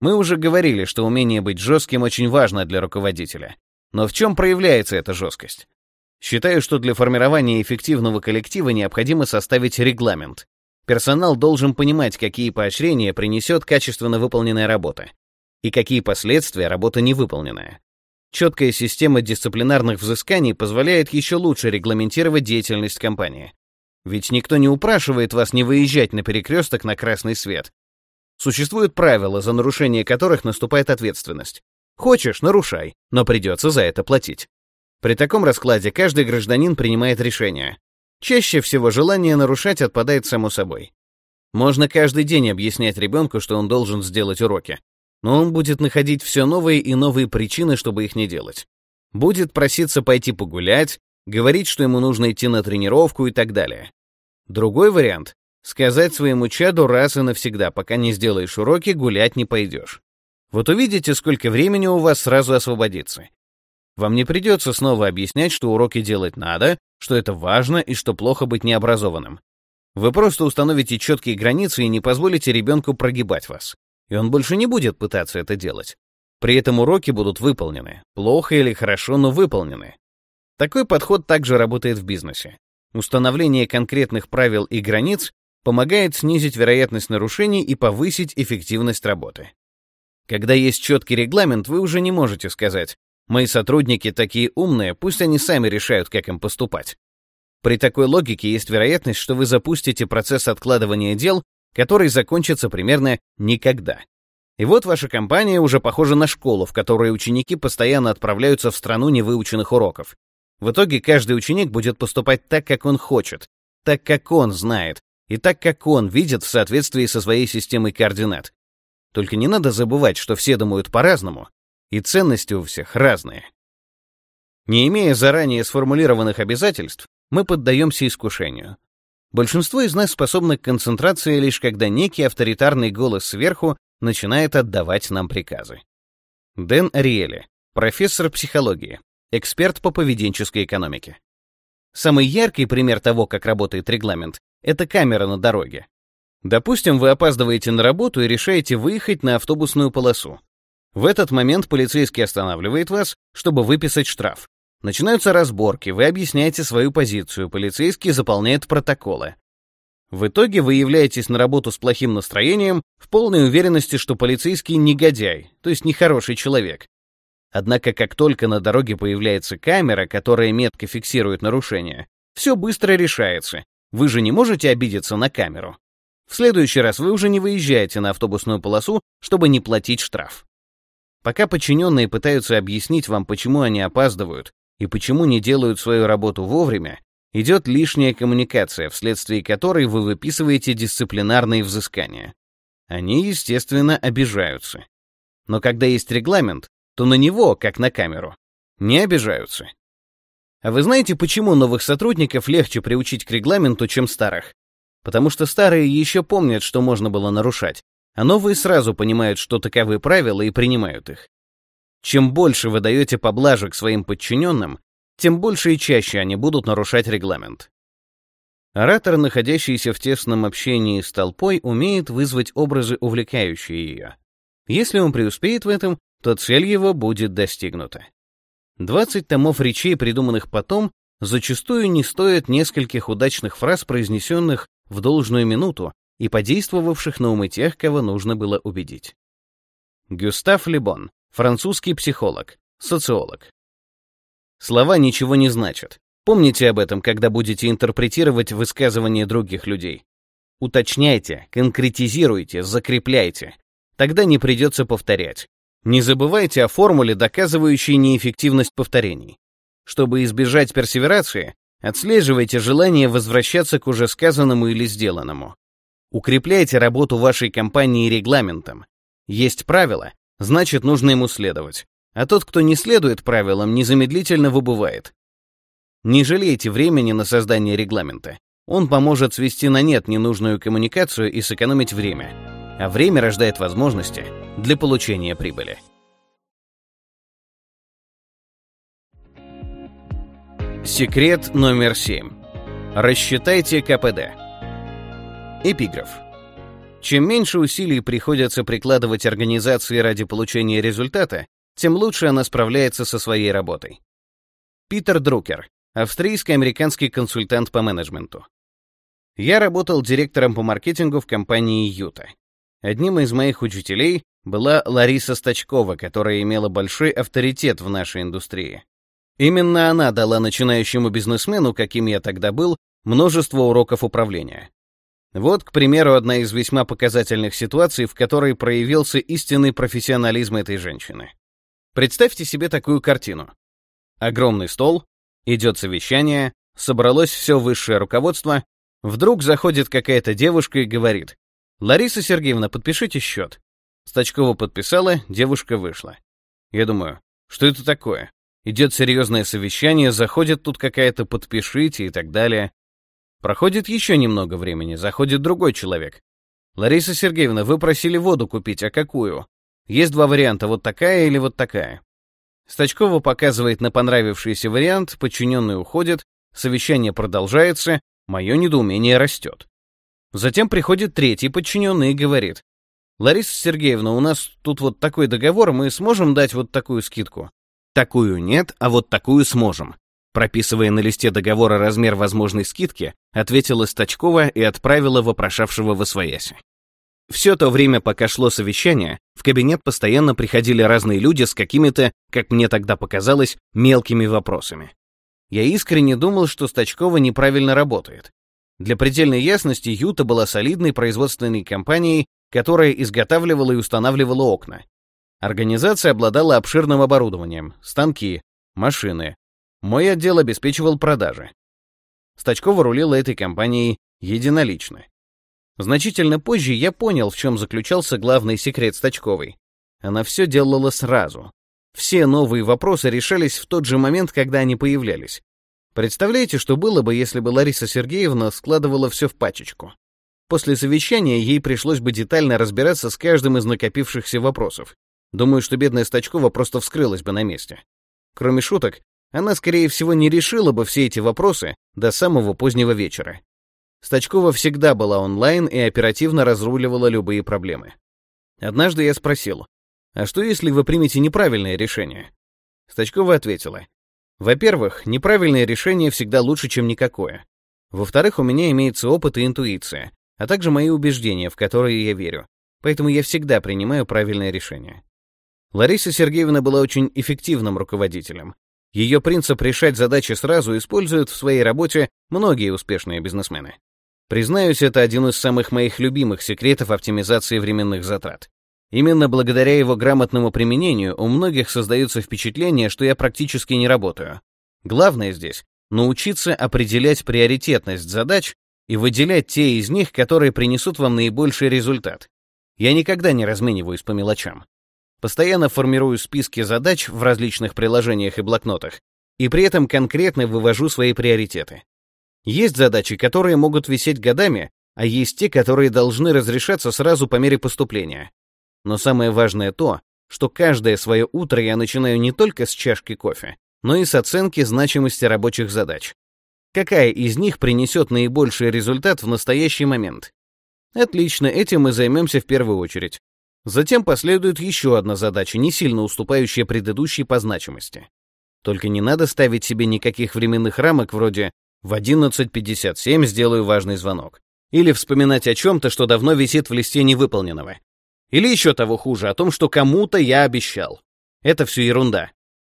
Мы уже говорили, что умение быть жестким очень важно для руководителя. Но в чем проявляется эта жесткость? Считаю, что для формирования эффективного коллектива необходимо составить регламент, Персонал должен понимать, какие поощрения принесет качественно выполненная работа и какие последствия работа невыполненная. Четкая система дисциплинарных взысканий позволяет еще лучше регламентировать деятельность компании. Ведь никто не упрашивает вас не выезжать на перекресток на красный свет. Существуют правила, за нарушение которых наступает ответственность. Хочешь — нарушай, но придется за это платить. При таком раскладе каждый гражданин принимает решение, Чаще всего желание нарушать отпадает само собой. Можно каждый день объяснять ребенку, что он должен сделать уроки, но он будет находить все новые и новые причины, чтобы их не делать. Будет проситься пойти погулять, говорить, что ему нужно идти на тренировку и так далее. Другой вариант — сказать своему чаду раз и навсегда, пока не сделаешь уроки, гулять не пойдешь. Вот увидите, сколько времени у вас сразу освободится. Вам не придется снова объяснять, что уроки делать надо, что это важно и что плохо быть необразованным. Вы просто установите четкие границы и не позволите ребенку прогибать вас. И он больше не будет пытаться это делать. При этом уроки будут выполнены. Плохо или хорошо, но выполнены. Такой подход также работает в бизнесе. Установление конкретных правил и границ помогает снизить вероятность нарушений и повысить эффективность работы. Когда есть четкий регламент, вы уже не можете сказать «Мои сотрудники такие умные, пусть они сами решают, как им поступать». При такой логике есть вероятность, что вы запустите процесс откладывания дел, который закончится примерно никогда. И вот ваша компания уже похожа на школу, в которой ученики постоянно отправляются в страну невыученных уроков. В итоге каждый ученик будет поступать так, как он хочет, так, как он знает, и так, как он видит в соответствии со своей системой координат. Только не надо забывать, что все думают по-разному, и ценности у всех разные. Не имея заранее сформулированных обязательств, мы поддаемся искушению. Большинство из нас способны к концентрации лишь когда некий авторитарный голос сверху начинает отдавать нам приказы. Дэн Ариэли, профессор психологии, эксперт по поведенческой экономике. Самый яркий пример того, как работает регламент, это камера на дороге. Допустим, вы опаздываете на работу и решаете выехать на автобусную полосу. В этот момент полицейский останавливает вас, чтобы выписать штраф. Начинаются разборки, вы объясняете свою позицию, полицейский заполняет протоколы. В итоге вы являетесь на работу с плохим настроением, в полной уверенности, что полицейский негодяй, то есть нехороший человек. Однако, как только на дороге появляется камера, которая метко фиксирует нарушение, все быстро решается. Вы же не можете обидеться на камеру. В следующий раз вы уже не выезжаете на автобусную полосу, чтобы не платить штраф. Пока подчиненные пытаются объяснить вам, почему они опаздывают, и почему не делают свою работу вовремя, идет лишняя коммуникация, вследствие которой вы выписываете дисциплинарные взыскания. Они, естественно, обижаются. Но когда есть регламент, то на него, как на камеру, не обижаются. А вы знаете, почему новых сотрудников легче приучить к регламенту, чем старых? Потому что старые еще помнят, что можно было нарушать, а новые сразу понимают, что таковы правила и принимают их. Чем больше вы даете поблажек своим подчиненным, тем больше и чаще они будут нарушать регламент. Оратор, находящийся в тесном общении с толпой, умеет вызвать образы, увлекающие ее. Если он преуспеет в этом, то цель его будет достигнута. 20 томов речей, придуманных потом, зачастую не стоят нескольких удачных фраз, произнесенных в должную минуту и подействовавших на умы тех, кого нужно было убедить. Гюстав Лебон, Французский психолог, социолог. Слова ничего не значат. Помните об этом, когда будете интерпретировать высказывания других людей. Уточняйте, конкретизируйте, закрепляйте. Тогда не придется повторять. Не забывайте о формуле, доказывающей неэффективность повторений. Чтобы избежать персеверации, отслеживайте желание возвращаться к уже сказанному или сделанному. Укрепляйте работу вашей компании регламентом. Есть правила, значит, нужно ему следовать. А тот, кто не следует правилам, незамедлительно выбывает. Не жалейте времени на создание регламента. Он поможет свести на нет ненужную коммуникацию и сэкономить время. А время рождает возможности для получения прибыли. Секрет номер 7. Рассчитайте КПД. Эпиграф. Чем меньше усилий приходится прикладывать организации ради получения результата, тем лучше она справляется со своей работой. Питер Друкер, австрийско-американский консультант по менеджменту. Я работал директором по маркетингу в компании Юта. Одним из моих учителей была Лариса Стачкова, которая имела большой авторитет в нашей индустрии. Именно она дала начинающему бизнесмену, каким я тогда был, множество уроков управления. Вот, к примеру, одна из весьма показательных ситуаций, в которой проявился истинный профессионализм этой женщины. Представьте себе такую картину. Огромный стол, идет совещание, собралось все высшее руководство, вдруг заходит какая-то девушка и говорит, «Лариса Сергеевна, подпишите счет». Стачкова подписала, девушка вышла. Я думаю, что это такое? Идет серьезное совещание, заходит тут какая-то «подпишите» и так далее. Проходит еще немного времени, заходит другой человек. «Лариса Сергеевна, вы просили воду купить, а какую? Есть два варианта, вот такая или вот такая». Стачкова показывает на понравившийся вариант, подчиненный уходит, совещание продолжается, мое недоумение растет. Затем приходит третий подчиненный и говорит, «Лариса Сергеевна, у нас тут вот такой договор, мы сможем дать вот такую скидку?» «Такую нет, а вот такую сможем. Прописывая на листе договора размер возможной скидки, ответила Стачкова и отправила вопрошавшего в освояси. Все то время, пока шло совещание, в кабинет постоянно приходили разные люди с какими-то, как мне тогда показалось, мелкими вопросами. Я искренне думал, что Стачкова неправильно работает. Для предельной ясности, Юта была солидной производственной компанией, которая изготавливала и устанавливала окна. Организация обладала обширным оборудованием, станки, машины. Мой отдел обеспечивал продажи. Стачкова рулила этой компанией единолично. Значительно позже я понял, в чем заключался главный секрет Стачковой. Она все делала сразу. Все новые вопросы решались в тот же момент, когда они появлялись. Представляете, что было бы, если бы Лариса Сергеевна складывала все в пачечку? После совещания ей пришлось бы детально разбираться с каждым из накопившихся вопросов. Думаю, что бедная Стачкова просто вскрылась бы на месте. Кроме шуток, она, скорее всего, не решила бы все эти вопросы до самого позднего вечера. Стачкова всегда была онлайн и оперативно разруливала любые проблемы. Однажды я спросил, «А что, если вы примете неправильное решение?» Стачкова ответила, «Во-первых, неправильное решение всегда лучше, чем никакое. Во-вторых, у меня имеется опыт и интуиция, а также мои убеждения, в которые я верю, поэтому я всегда принимаю правильное решение». Лариса Сергеевна была очень эффективным руководителем. Ее принцип решать задачи сразу используют в своей работе многие успешные бизнесмены. Признаюсь, это один из самых моих любимых секретов оптимизации временных затрат. Именно благодаря его грамотному применению у многих создается впечатление, что я практически не работаю. Главное здесь — научиться определять приоритетность задач и выделять те из них, которые принесут вам наибольший результат. Я никогда не размениваюсь по мелочам. Постоянно формирую списки задач в различных приложениях и блокнотах, и при этом конкретно вывожу свои приоритеты. Есть задачи, которые могут висеть годами, а есть те, которые должны разрешаться сразу по мере поступления. Но самое важное то, что каждое свое утро я начинаю не только с чашки кофе, но и с оценки значимости рабочих задач. Какая из них принесет наибольший результат в настоящий момент? Отлично, этим мы займемся в первую очередь. Затем последует еще одна задача, не сильно уступающая предыдущей по значимости. Только не надо ставить себе никаких временных рамок вроде в 11.57 сделаю важный звонок. Или вспоминать о чем-то, что давно висит в листе невыполненного. Или еще того хуже, о том, что кому-то я обещал. Это все ерунда.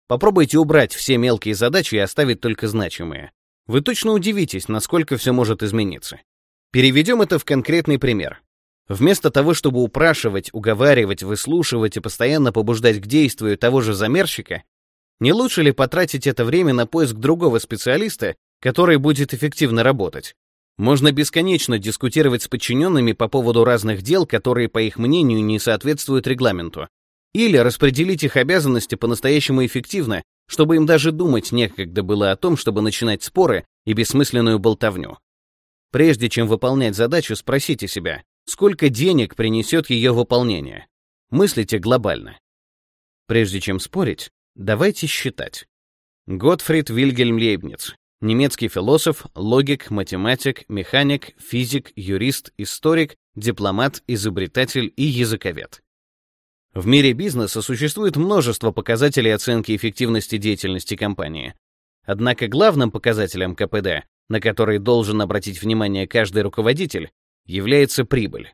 Попробуйте убрать все мелкие задачи и оставить только значимые. Вы точно удивитесь, насколько все может измениться. Переведем это в конкретный пример. Вместо того, чтобы упрашивать, уговаривать, выслушивать и постоянно побуждать к действию того же замерщика, не лучше ли потратить это время на поиск другого специалиста, который будет эффективно работать. Можно бесконечно дискутировать с подчиненными по поводу разных дел, которые, по их мнению, не соответствуют регламенту. Или распределить их обязанности по-настоящему эффективно, чтобы им даже думать некогда было о том, чтобы начинать споры и бессмысленную болтовню. Прежде чем выполнять задачу, спросите себя, сколько денег принесет ее выполнение. Мыслите глобально. Прежде чем спорить, давайте считать. Готфрид Вильгельм Лейбниц, Немецкий философ, логик, математик, механик, физик, юрист, историк, дипломат, изобретатель и языковед. В мире бизнеса существует множество показателей оценки эффективности деятельности компании. Однако главным показателем КПД, на который должен обратить внимание каждый руководитель, является прибыль.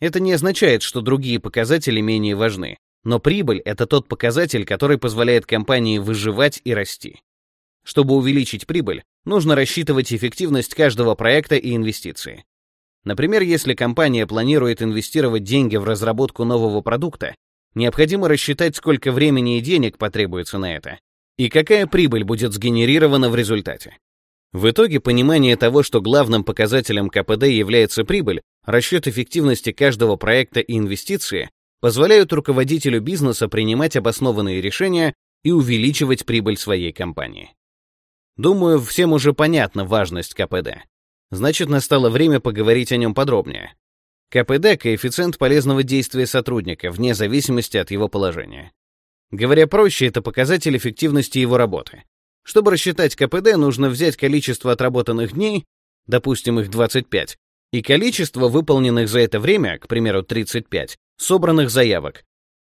Это не означает, что другие показатели менее важны, но прибыль — это тот показатель, который позволяет компании выживать и расти. Чтобы увеличить прибыль, нужно рассчитывать эффективность каждого проекта и инвестиции. Например, если компания планирует инвестировать деньги в разработку нового продукта, необходимо рассчитать, сколько времени и денег потребуется на это, и какая прибыль будет сгенерирована в результате. В итоге понимание того, что главным показателем КПД является прибыль, расчет эффективности каждого проекта и инвестиции, позволяют руководителю бизнеса принимать обоснованные решения и увеличивать прибыль своей компании. Думаю, всем уже понятна важность КПД. Значит, настало время поговорить о нем подробнее. КПД — коэффициент полезного действия сотрудника, вне зависимости от его положения. Говоря проще, это показатель эффективности его работы. Чтобы рассчитать КПД, нужно взять количество отработанных дней, допустим, их 25, и количество выполненных за это время, к примеру, 35, собранных заявок.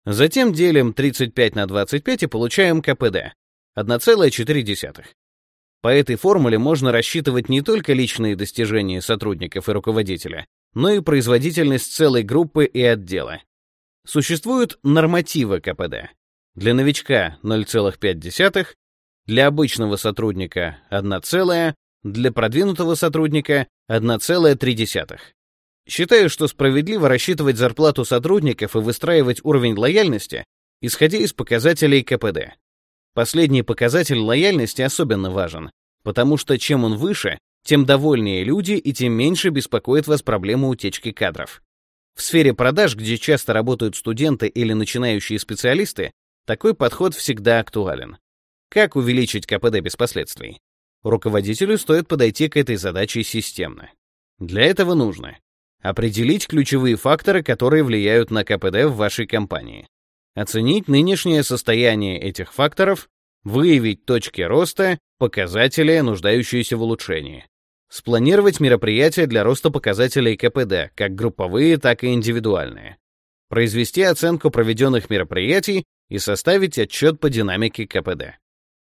Затем делим 35 на 25 и получаем КПД — 1,4. По этой формуле можно рассчитывать не только личные достижения сотрудников и руководителя, но и производительность целой группы и отдела. Существуют нормативы КПД. Для новичка 0,5, для обычного сотрудника 1, для продвинутого сотрудника 1,3. Считаю, что справедливо рассчитывать зарплату сотрудников и выстраивать уровень лояльности, исходя из показателей КПД. Последний показатель лояльности особенно важен, потому что чем он выше, тем довольнее люди и тем меньше беспокоит вас проблема утечки кадров. В сфере продаж, где часто работают студенты или начинающие специалисты, такой подход всегда актуален. Как увеличить КПД без последствий? Руководителю стоит подойти к этой задаче системно. Для этого нужно определить ключевые факторы, которые влияют на КПД в вашей компании, оценить нынешнее состояние этих факторов, выявить точки роста, показатели, нуждающиеся в улучшении, спланировать мероприятия для роста показателей КПД, как групповые, так и индивидуальные, произвести оценку проведенных мероприятий и составить отчет по динамике КПД.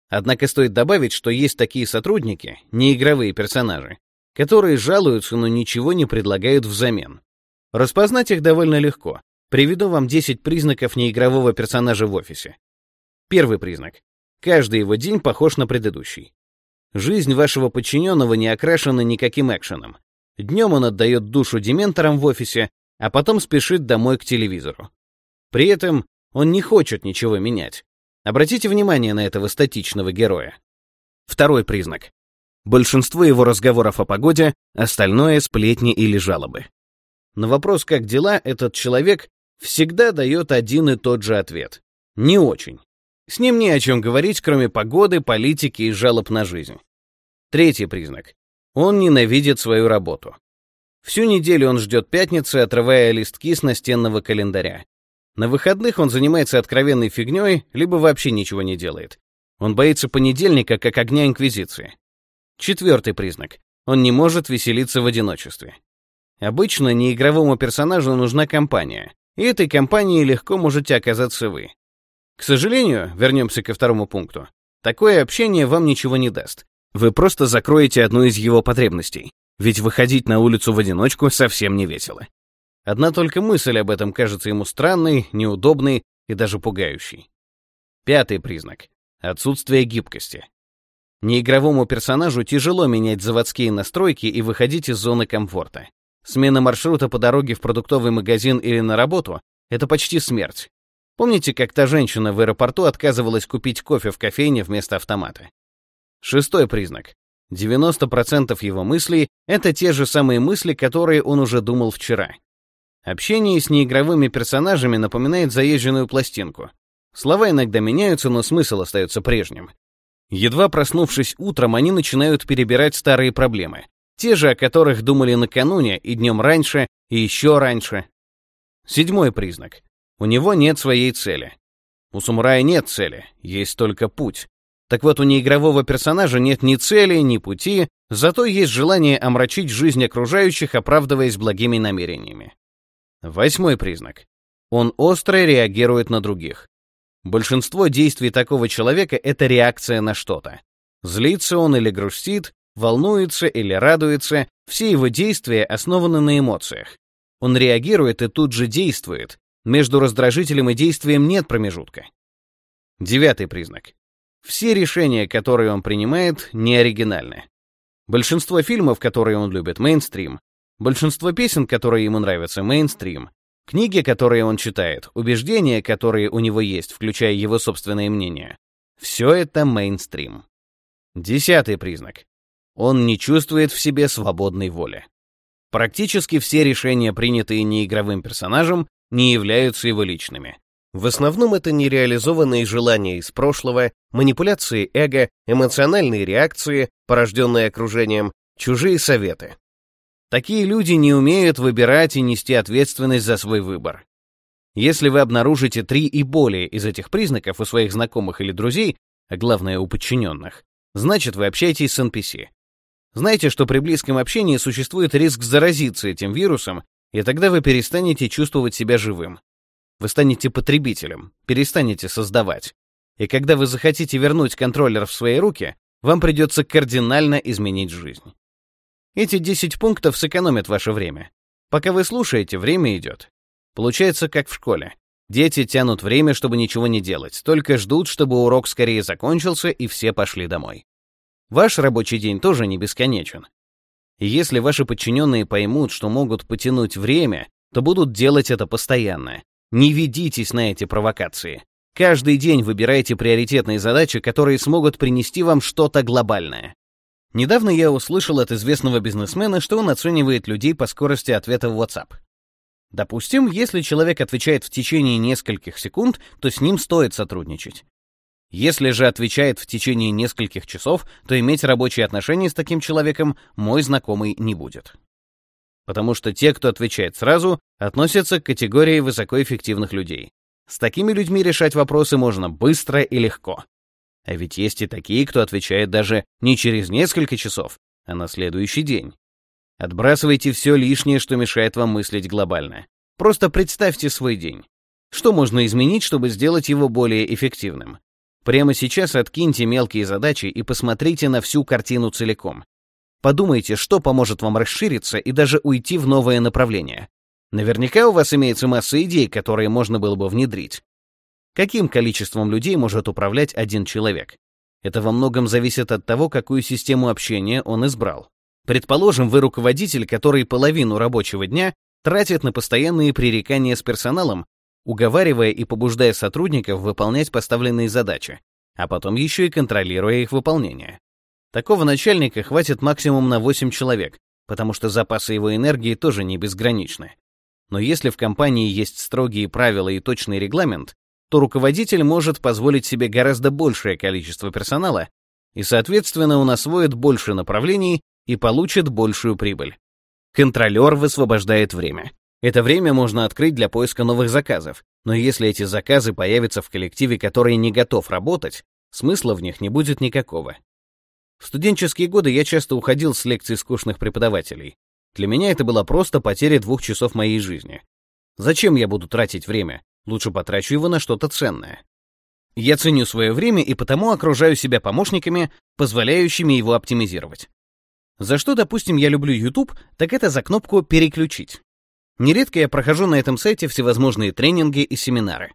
Однако стоит добавить, что есть такие сотрудники, неигровые персонажи, которые жалуются, но ничего не предлагают взамен. Распознать их довольно легко. Приведу вам 10 признаков неигрового персонажа в офисе. Первый признак. Каждый его день похож на предыдущий. Жизнь вашего подчиненного не окрашена никаким экшеном. Днем он отдает душу дементорам в офисе, а потом спешит домой к телевизору. При этом он не хочет ничего менять. Обратите внимание на этого статичного героя. Второй признак. Большинство его разговоров о погоде, остальное — сплетни или жалобы. На вопрос «как дела?» этот человек всегда дает один и тот же ответ. Не очень. С ним не о чем говорить, кроме погоды, политики и жалоб на жизнь. Третий признак. Он ненавидит свою работу. Всю неделю он ждет пятницы, отрывая листки с настенного календаря. На выходных он занимается откровенной фигней, либо вообще ничего не делает. Он боится понедельника, как огня Инквизиции. Четвертый признак. Он не может веселиться в одиночестве. Обычно неигровому персонажу нужна компания, и этой компанией легко можете оказаться вы. К сожалению, вернемся ко второму пункту, такое общение вам ничего не даст. Вы просто закроете одну из его потребностей, ведь выходить на улицу в одиночку совсем не весело. Одна только мысль об этом кажется ему странной, неудобной и даже пугающей. Пятый признак — отсутствие гибкости. Неигровому персонажу тяжело менять заводские настройки и выходить из зоны комфорта. Смена маршрута по дороге в продуктовый магазин или на работу — это почти смерть. Помните, как та женщина в аэропорту отказывалась купить кофе в кофейне вместо автомата? Шестой признак. 90% его мыслей — это те же самые мысли, которые он уже думал вчера. Общение с неигровыми персонажами напоминает заезженную пластинку. Слова иногда меняются, но смысл остается прежним. Едва проснувшись утром, они начинают перебирать старые проблемы. Те же, о которых думали накануне и днем раньше, и еще раньше. Седьмой признак. У него нет своей цели. У самурая нет цели, есть только путь. Так вот, у неигрового персонажа нет ни цели, ни пути, зато есть желание омрачить жизнь окружающих, оправдываясь благими намерениями. Восьмой признак. Он остро реагирует на других. Большинство действий такого человека — это реакция на что-то. Злится он или грустит, волнуется или радуется, все его действия основаны на эмоциях. Он реагирует и тут же действует, между раздражителем и действием нет промежутка. Девятый признак. Все решения, которые он принимает, не оригинальны. Большинство фильмов, которые он любит, мейнстрим. Большинство песен, которые ему нравятся, мейнстрим. Книги, которые он читает, убеждения, которые у него есть, включая его собственное мнение. Все это мейнстрим. Десятый признак. Он не чувствует в себе свободной воли. Практически все решения, принятые неигровым персонажем, не являются его личными. В основном это нереализованные желания из прошлого, манипуляции эго, эмоциональные реакции, порожденные окружением, чужие советы. Такие люди не умеют выбирать и нести ответственность за свой выбор. Если вы обнаружите три и более из этих признаков у своих знакомых или друзей, а главное у подчиненных, значит вы общаетесь с NPC. Знайте, что при близком общении существует риск заразиться этим вирусом и тогда вы перестанете чувствовать себя живым. Вы станете потребителем, перестанете создавать. И когда вы захотите вернуть контроллер в свои руки, вам придется кардинально изменить жизнь. Эти 10 пунктов сэкономят ваше время. Пока вы слушаете, время идет. Получается, как в школе. Дети тянут время, чтобы ничего не делать, только ждут, чтобы урок скорее закончился и все пошли домой. Ваш рабочий день тоже не бесконечен. И если ваши подчиненные поймут, что могут потянуть время, то будут делать это постоянно. Не ведитесь на эти провокации. Каждый день выбирайте приоритетные задачи, которые смогут принести вам что-то глобальное. Недавно я услышал от известного бизнесмена, что он оценивает людей по скорости ответа в WhatsApp. Допустим, если человек отвечает в течение нескольких секунд, то с ним стоит сотрудничать. Если же отвечает в течение нескольких часов, то иметь рабочие отношения с таким человеком мой знакомый не будет. Потому что те, кто отвечает сразу, относятся к категории высокоэффективных людей. С такими людьми решать вопросы можно быстро и легко. А ведь есть и такие, кто отвечает даже не через несколько часов, а на следующий день. Отбрасывайте все лишнее, что мешает вам мыслить глобально. Просто представьте свой день. Что можно изменить, чтобы сделать его более эффективным? Прямо сейчас откиньте мелкие задачи и посмотрите на всю картину целиком. Подумайте, что поможет вам расшириться и даже уйти в новое направление. Наверняка у вас имеется масса идей, которые можно было бы внедрить. Каким количеством людей может управлять один человек? Это во многом зависит от того, какую систему общения он избрал. Предположим, вы руководитель, который половину рабочего дня тратит на постоянные пререкания с персоналом, уговаривая и побуждая сотрудников выполнять поставленные задачи, а потом еще и контролируя их выполнение. Такого начальника хватит максимум на 8 человек, потому что запасы его энергии тоже не безграничны. Но если в компании есть строгие правила и точный регламент, то руководитель может позволить себе гораздо большее количество персонала и, соответственно, он освоит больше направлений и получит большую прибыль. Контролер высвобождает время. Это время можно открыть для поиска новых заказов, но если эти заказы появятся в коллективе, который не готов работать, смысла в них не будет никакого. В студенческие годы я часто уходил с лекций скучных преподавателей. Для меня это была просто потеря двух часов моей жизни. Зачем я буду тратить время? Лучше потрачу его на что-то ценное. Я ценю свое время и потому окружаю себя помощниками, позволяющими его оптимизировать. За что, допустим, я люблю YouTube, так это за кнопку «Переключить». Нередко я прохожу на этом сайте всевозможные тренинги и семинары.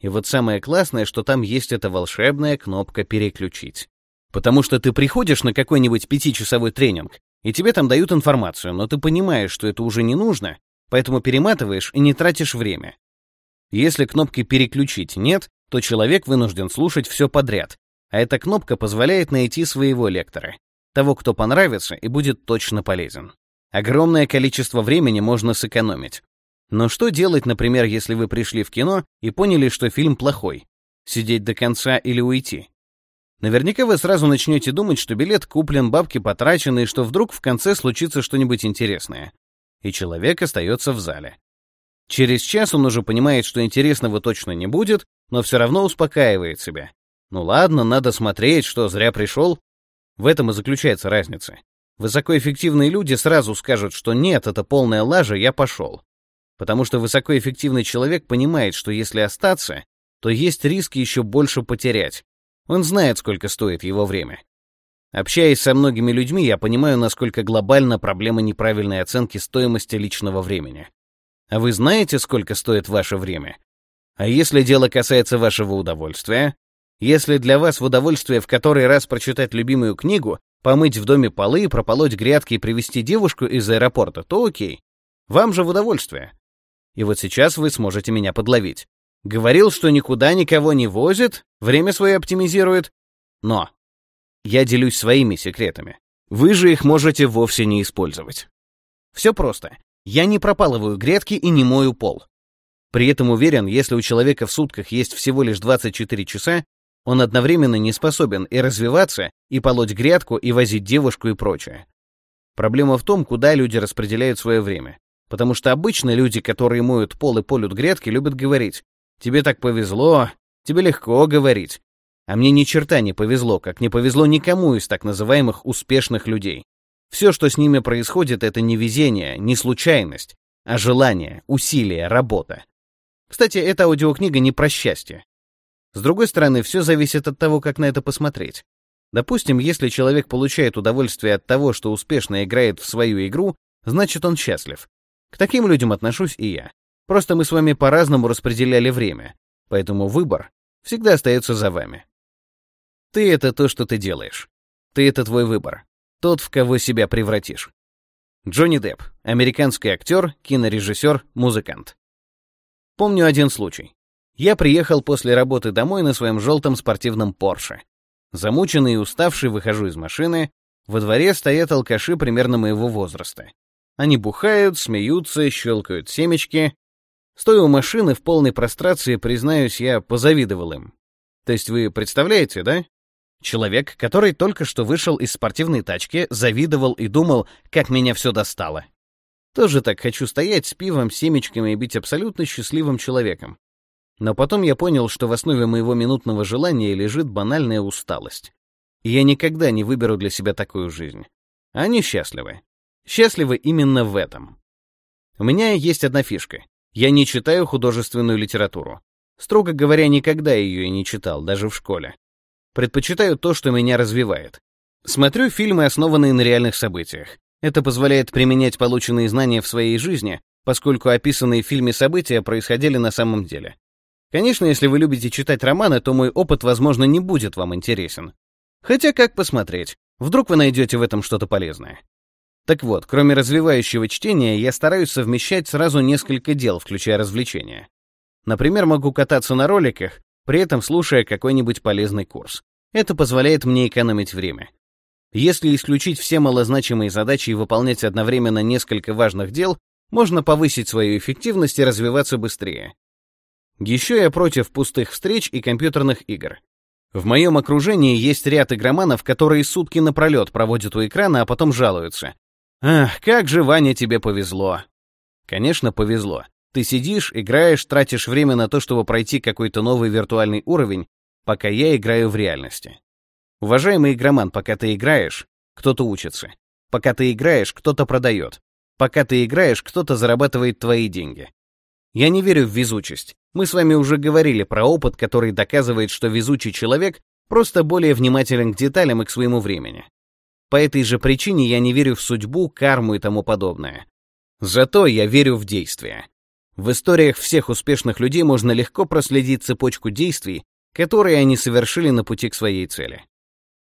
И вот самое классное, что там есть эта волшебная кнопка «Переключить». Потому что ты приходишь на какой-нибудь пятичасовой тренинг, и тебе там дают информацию, но ты понимаешь, что это уже не нужно, поэтому перематываешь и не тратишь время. Если кнопки «переключить» нет, то человек вынужден слушать все подряд, а эта кнопка позволяет найти своего лектора, того, кто понравится и будет точно полезен. Огромное количество времени можно сэкономить. Но что делать, например, если вы пришли в кино и поняли, что фильм плохой? Сидеть до конца или уйти? Наверняка вы сразу начнете думать, что билет куплен, бабки потрачены, и что вдруг в конце случится что-нибудь интересное. И человек остается в зале. Через час он уже понимает, что интересного точно не будет, но все равно успокаивает себя. Ну ладно, надо смотреть, что зря пришел. В этом и заключается разница. Высокоэффективные люди сразу скажут, что нет, это полная лажа, я пошел. Потому что высокоэффективный человек понимает, что если остаться, то есть риск еще больше потерять, он знает, сколько стоит его время. Общаясь со многими людьми, я понимаю, насколько глобальна проблема неправильной оценки стоимости личного времени. А вы знаете, сколько стоит ваше время? А если дело касается вашего удовольствия? Если для вас в удовольствие в который раз прочитать любимую книгу, помыть в доме полы, прополоть грядки и привезти девушку из аэропорта, то окей. Вам же в удовольствие. И вот сейчас вы сможете меня подловить. Говорил, что никуда никого не возит, время свое оптимизирует. Но я делюсь своими секретами. Вы же их можете вовсе не использовать. Все просто. Я не пропалываю грядки и не мою пол. При этом уверен, если у человека в сутках есть всего лишь 24 часа, он одновременно не способен и развиваться, и полоть грядку, и возить девушку и прочее. Проблема в том, куда люди распределяют свое время. Потому что обычно люди, которые моют пол и полют грядки, любят говорить Тебе так повезло, тебе легко говорить. А мне ни черта не повезло, как не повезло никому из так называемых успешных людей. Все, что с ними происходит, это не везение, не случайность, а желание, усилие, работа. Кстати, эта аудиокнига не про счастье. С другой стороны, все зависит от того, как на это посмотреть. Допустим, если человек получает удовольствие от того, что успешно играет в свою игру, значит он счастлив. К таким людям отношусь и я. Просто мы с вами по-разному распределяли время, поэтому выбор всегда остается за вами. Ты — это то, что ты делаешь. Ты — это твой выбор. Тот, в кого себя превратишь. Джонни Депп, американский актер, кинорежиссер, музыкант. Помню один случай. Я приехал после работы домой на своем желтом спортивном Порше. Замученный и уставший выхожу из машины. Во дворе стоят алкаши примерно моего возраста. Они бухают, смеются, щелкают семечки. Стоя у машины в полной прострации, признаюсь, я позавидовал им. То есть вы представляете, да? Человек, который только что вышел из спортивной тачки, завидовал и думал, как меня все достало. Тоже так хочу стоять с пивом, семечками и быть абсолютно счастливым человеком. Но потом я понял, что в основе моего минутного желания лежит банальная усталость. И я никогда не выберу для себя такую жизнь. Они счастливы. Счастливы именно в этом. У меня есть одна фишка. Я не читаю художественную литературу. Строго говоря, никогда ее и не читал, даже в школе. Предпочитаю то, что меня развивает. Смотрю фильмы, основанные на реальных событиях. Это позволяет применять полученные знания в своей жизни, поскольку описанные в фильме события происходили на самом деле. Конечно, если вы любите читать романы, то мой опыт, возможно, не будет вам интересен. Хотя как посмотреть? Вдруг вы найдете в этом что-то полезное. Так вот, кроме развивающего чтения, я стараюсь совмещать сразу несколько дел, включая развлечения. Например, могу кататься на роликах, при этом слушая какой-нибудь полезный курс. Это позволяет мне экономить время. Если исключить все малозначимые задачи и выполнять одновременно несколько важных дел, можно повысить свою эффективность и развиваться быстрее. Еще я против пустых встреч и компьютерных игр. В моем окружении есть ряд игроманов, которые сутки напролет проводят у экрана, а потом жалуются. «Ах, как же, Ваня, тебе повезло!» Конечно, повезло. Ты сидишь, играешь, тратишь время на то, чтобы пройти какой-то новый виртуальный уровень, пока я играю в реальности. Уважаемый игроман, пока ты играешь, кто-то учится. Пока ты играешь, кто-то продает. Пока ты играешь, кто-то зарабатывает твои деньги. Я не верю в везучесть. Мы с вами уже говорили про опыт, который доказывает, что везучий человек просто более внимателен к деталям и к своему времени. По этой же причине я не верю в судьбу, карму и тому подобное. Зато я верю в действия. В историях всех успешных людей можно легко проследить цепочку действий, которые они совершили на пути к своей цели.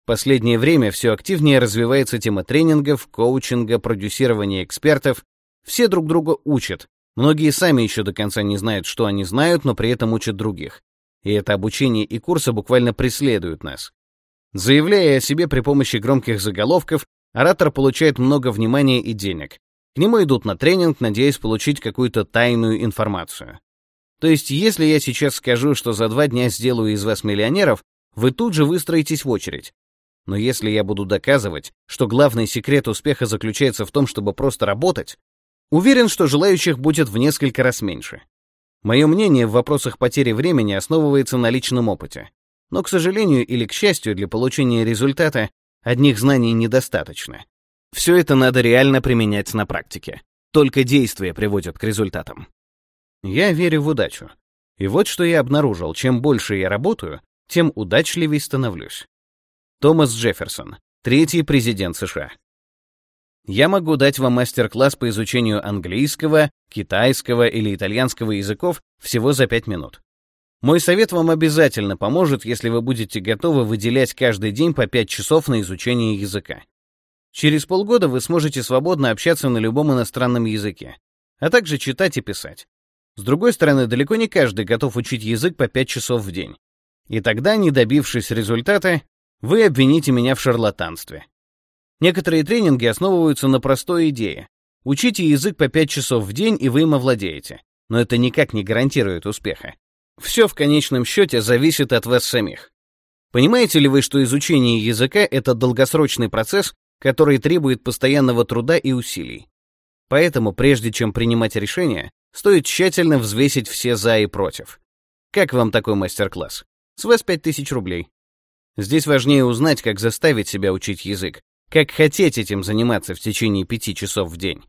В последнее время все активнее развивается тема тренингов, коучинга, продюсирования экспертов. Все друг друга учат. Многие сами еще до конца не знают, что они знают, но при этом учат других. И это обучение и курсы буквально преследуют нас. Заявляя о себе при помощи громких заголовков, оратор получает много внимания и денег, к нему идут на тренинг, надеясь получить какую-то тайную информацию. То есть, если я сейчас скажу, что за два дня сделаю из вас миллионеров, вы тут же выстроитесь в очередь. Но если я буду доказывать, что главный секрет успеха заключается в том, чтобы просто работать, уверен, что желающих будет в несколько раз меньше. Мое мнение в вопросах потери времени основывается на личном опыте. Но, к сожалению или к счастью, для получения результата одних знаний недостаточно. Все это надо реально применять на практике. Только действия приводят к результатам. Я верю в удачу. И вот что я обнаружил. Чем больше я работаю, тем удачливее становлюсь. Томас Джефферсон, третий президент США. Я могу дать вам мастер-класс по изучению английского, китайского или итальянского языков всего за 5 минут. Мой совет вам обязательно поможет, если вы будете готовы выделять каждый день по 5 часов на изучение языка. Через полгода вы сможете свободно общаться на любом иностранном языке, а также читать и писать. С другой стороны, далеко не каждый готов учить язык по 5 часов в день. И тогда, не добившись результата, вы обвините меня в шарлатанстве. Некоторые тренинги основываются на простой идее. Учите язык по 5 часов в день, и вы им овладеете. Но это никак не гарантирует успеха. Все в конечном счете зависит от вас самих. Понимаете ли вы, что изучение языка — это долгосрочный процесс, который требует постоянного труда и усилий. Поэтому, прежде чем принимать решение, стоит тщательно взвесить все «за» и «против». Как вам такой мастер-класс? С вас 5000 рублей. Здесь важнее узнать, как заставить себя учить язык, как хотеть этим заниматься в течение пяти часов в день.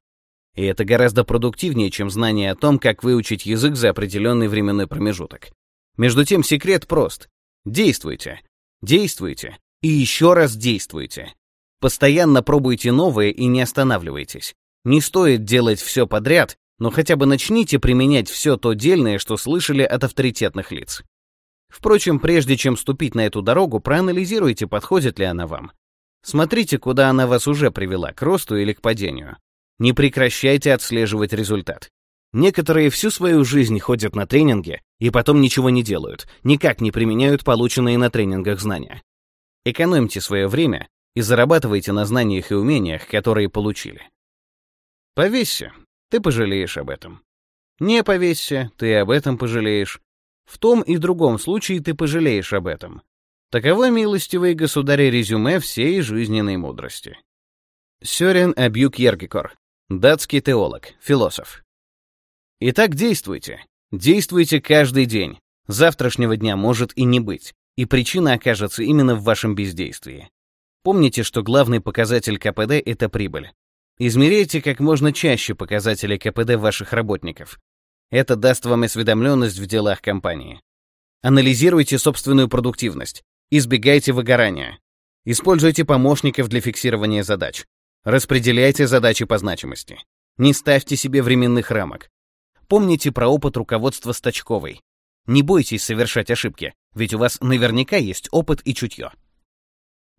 И это гораздо продуктивнее, чем знание о том, как выучить язык за определенный временной промежуток. Между тем, секрет прост. Действуйте. Действуйте. И еще раз действуйте. Постоянно пробуйте новое и не останавливайтесь. Не стоит делать все подряд, но хотя бы начните применять все то дельное, что слышали от авторитетных лиц. Впрочем, прежде чем ступить на эту дорогу, проанализируйте, подходит ли она вам. Смотрите, куда она вас уже привела, к росту или к падению. Не прекращайте отслеживать результат. Некоторые всю свою жизнь ходят на тренинги и потом ничего не делают, никак не применяют полученные на тренингах знания. Экономьте свое время и зарабатывайте на знаниях и умениях, которые получили. Повесься, ты пожалеешь об этом. Не повесься, ты об этом пожалеешь. В том и другом случае ты пожалеешь об этом. Таково милостивый государь резюме всей жизненной мудрости. Сёрен Абьюк Ергикор, датский теолог, философ. Итак, действуйте. Действуйте каждый день. Завтрашнего дня может и не быть, и причина окажется именно в вашем бездействии. Помните, что главный показатель КПД — это прибыль. Измеряйте как можно чаще показатели КПД ваших работников. Это даст вам осведомленность в делах компании. Анализируйте собственную продуктивность. Избегайте выгорания. Используйте помощников для фиксирования задач. Распределяйте задачи по значимости. Не ставьте себе временных рамок. Помните про опыт руководства Стачковой. Не бойтесь совершать ошибки, ведь у вас наверняка есть опыт и чутье.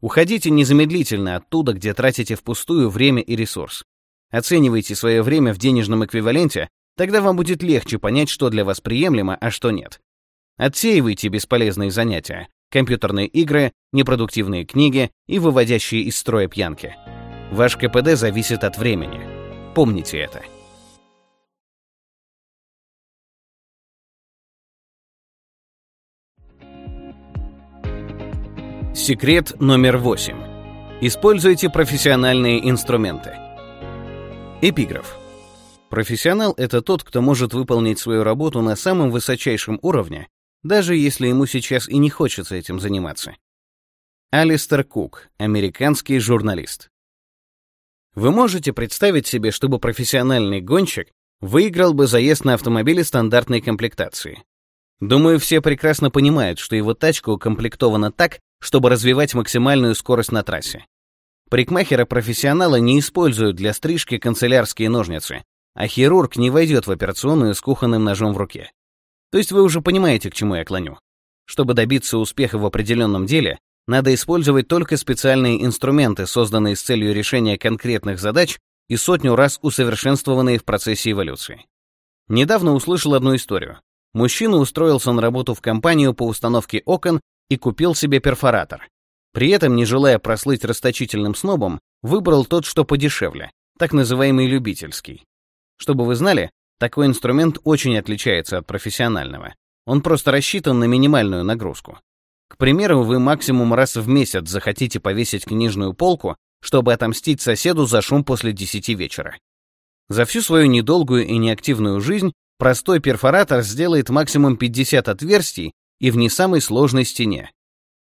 Уходите незамедлительно оттуда, где тратите впустую время и ресурс. Оценивайте свое время в денежном эквиваленте, тогда вам будет легче понять, что для вас приемлемо, а что нет. Отсеивайте бесполезные занятия, компьютерные игры, непродуктивные книги и выводящие из строя пьянки. Ваш КПД зависит от времени. Помните это. Секрет номер восемь. Используйте профессиональные инструменты. Эпиграф. Профессионал — это тот, кто может выполнить свою работу на самом высочайшем уровне, даже если ему сейчас и не хочется этим заниматься. Алистер Кук, американский журналист. Вы можете представить себе, чтобы профессиональный гонщик выиграл бы заезд на автомобиле стандартной комплектации. Думаю, все прекрасно понимают, что его тачка укомплектована так, чтобы развивать максимальную скорость на трассе. Парикмахера-профессионала не используют для стрижки канцелярские ножницы, а хирург не войдет в операционную с кухонным ножом в руке. То есть вы уже понимаете, к чему я клоню. Чтобы добиться успеха в определенном деле, надо использовать только специальные инструменты, созданные с целью решения конкретных задач и сотню раз усовершенствованные в процессе эволюции. Недавно услышал одну историю. Мужчина устроился на работу в компанию по установке окон и купил себе перфоратор. При этом, не желая прослыть расточительным снобом, выбрал тот, что подешевле, так называемый любительский. Чтобы вы знали, такой инструмент очень отличается от профессионального. Он просто рассчитан на минимальную нагрузку. К примеру, вы максимум раз в месяц захотите повесить книжную полку, чтобы отомстить соседу за шум после 10 вечера. За всю свою недолгую и неактивную жизнь простой перфоратор сделает максимум 50 отверстий и в не самой сложной стене.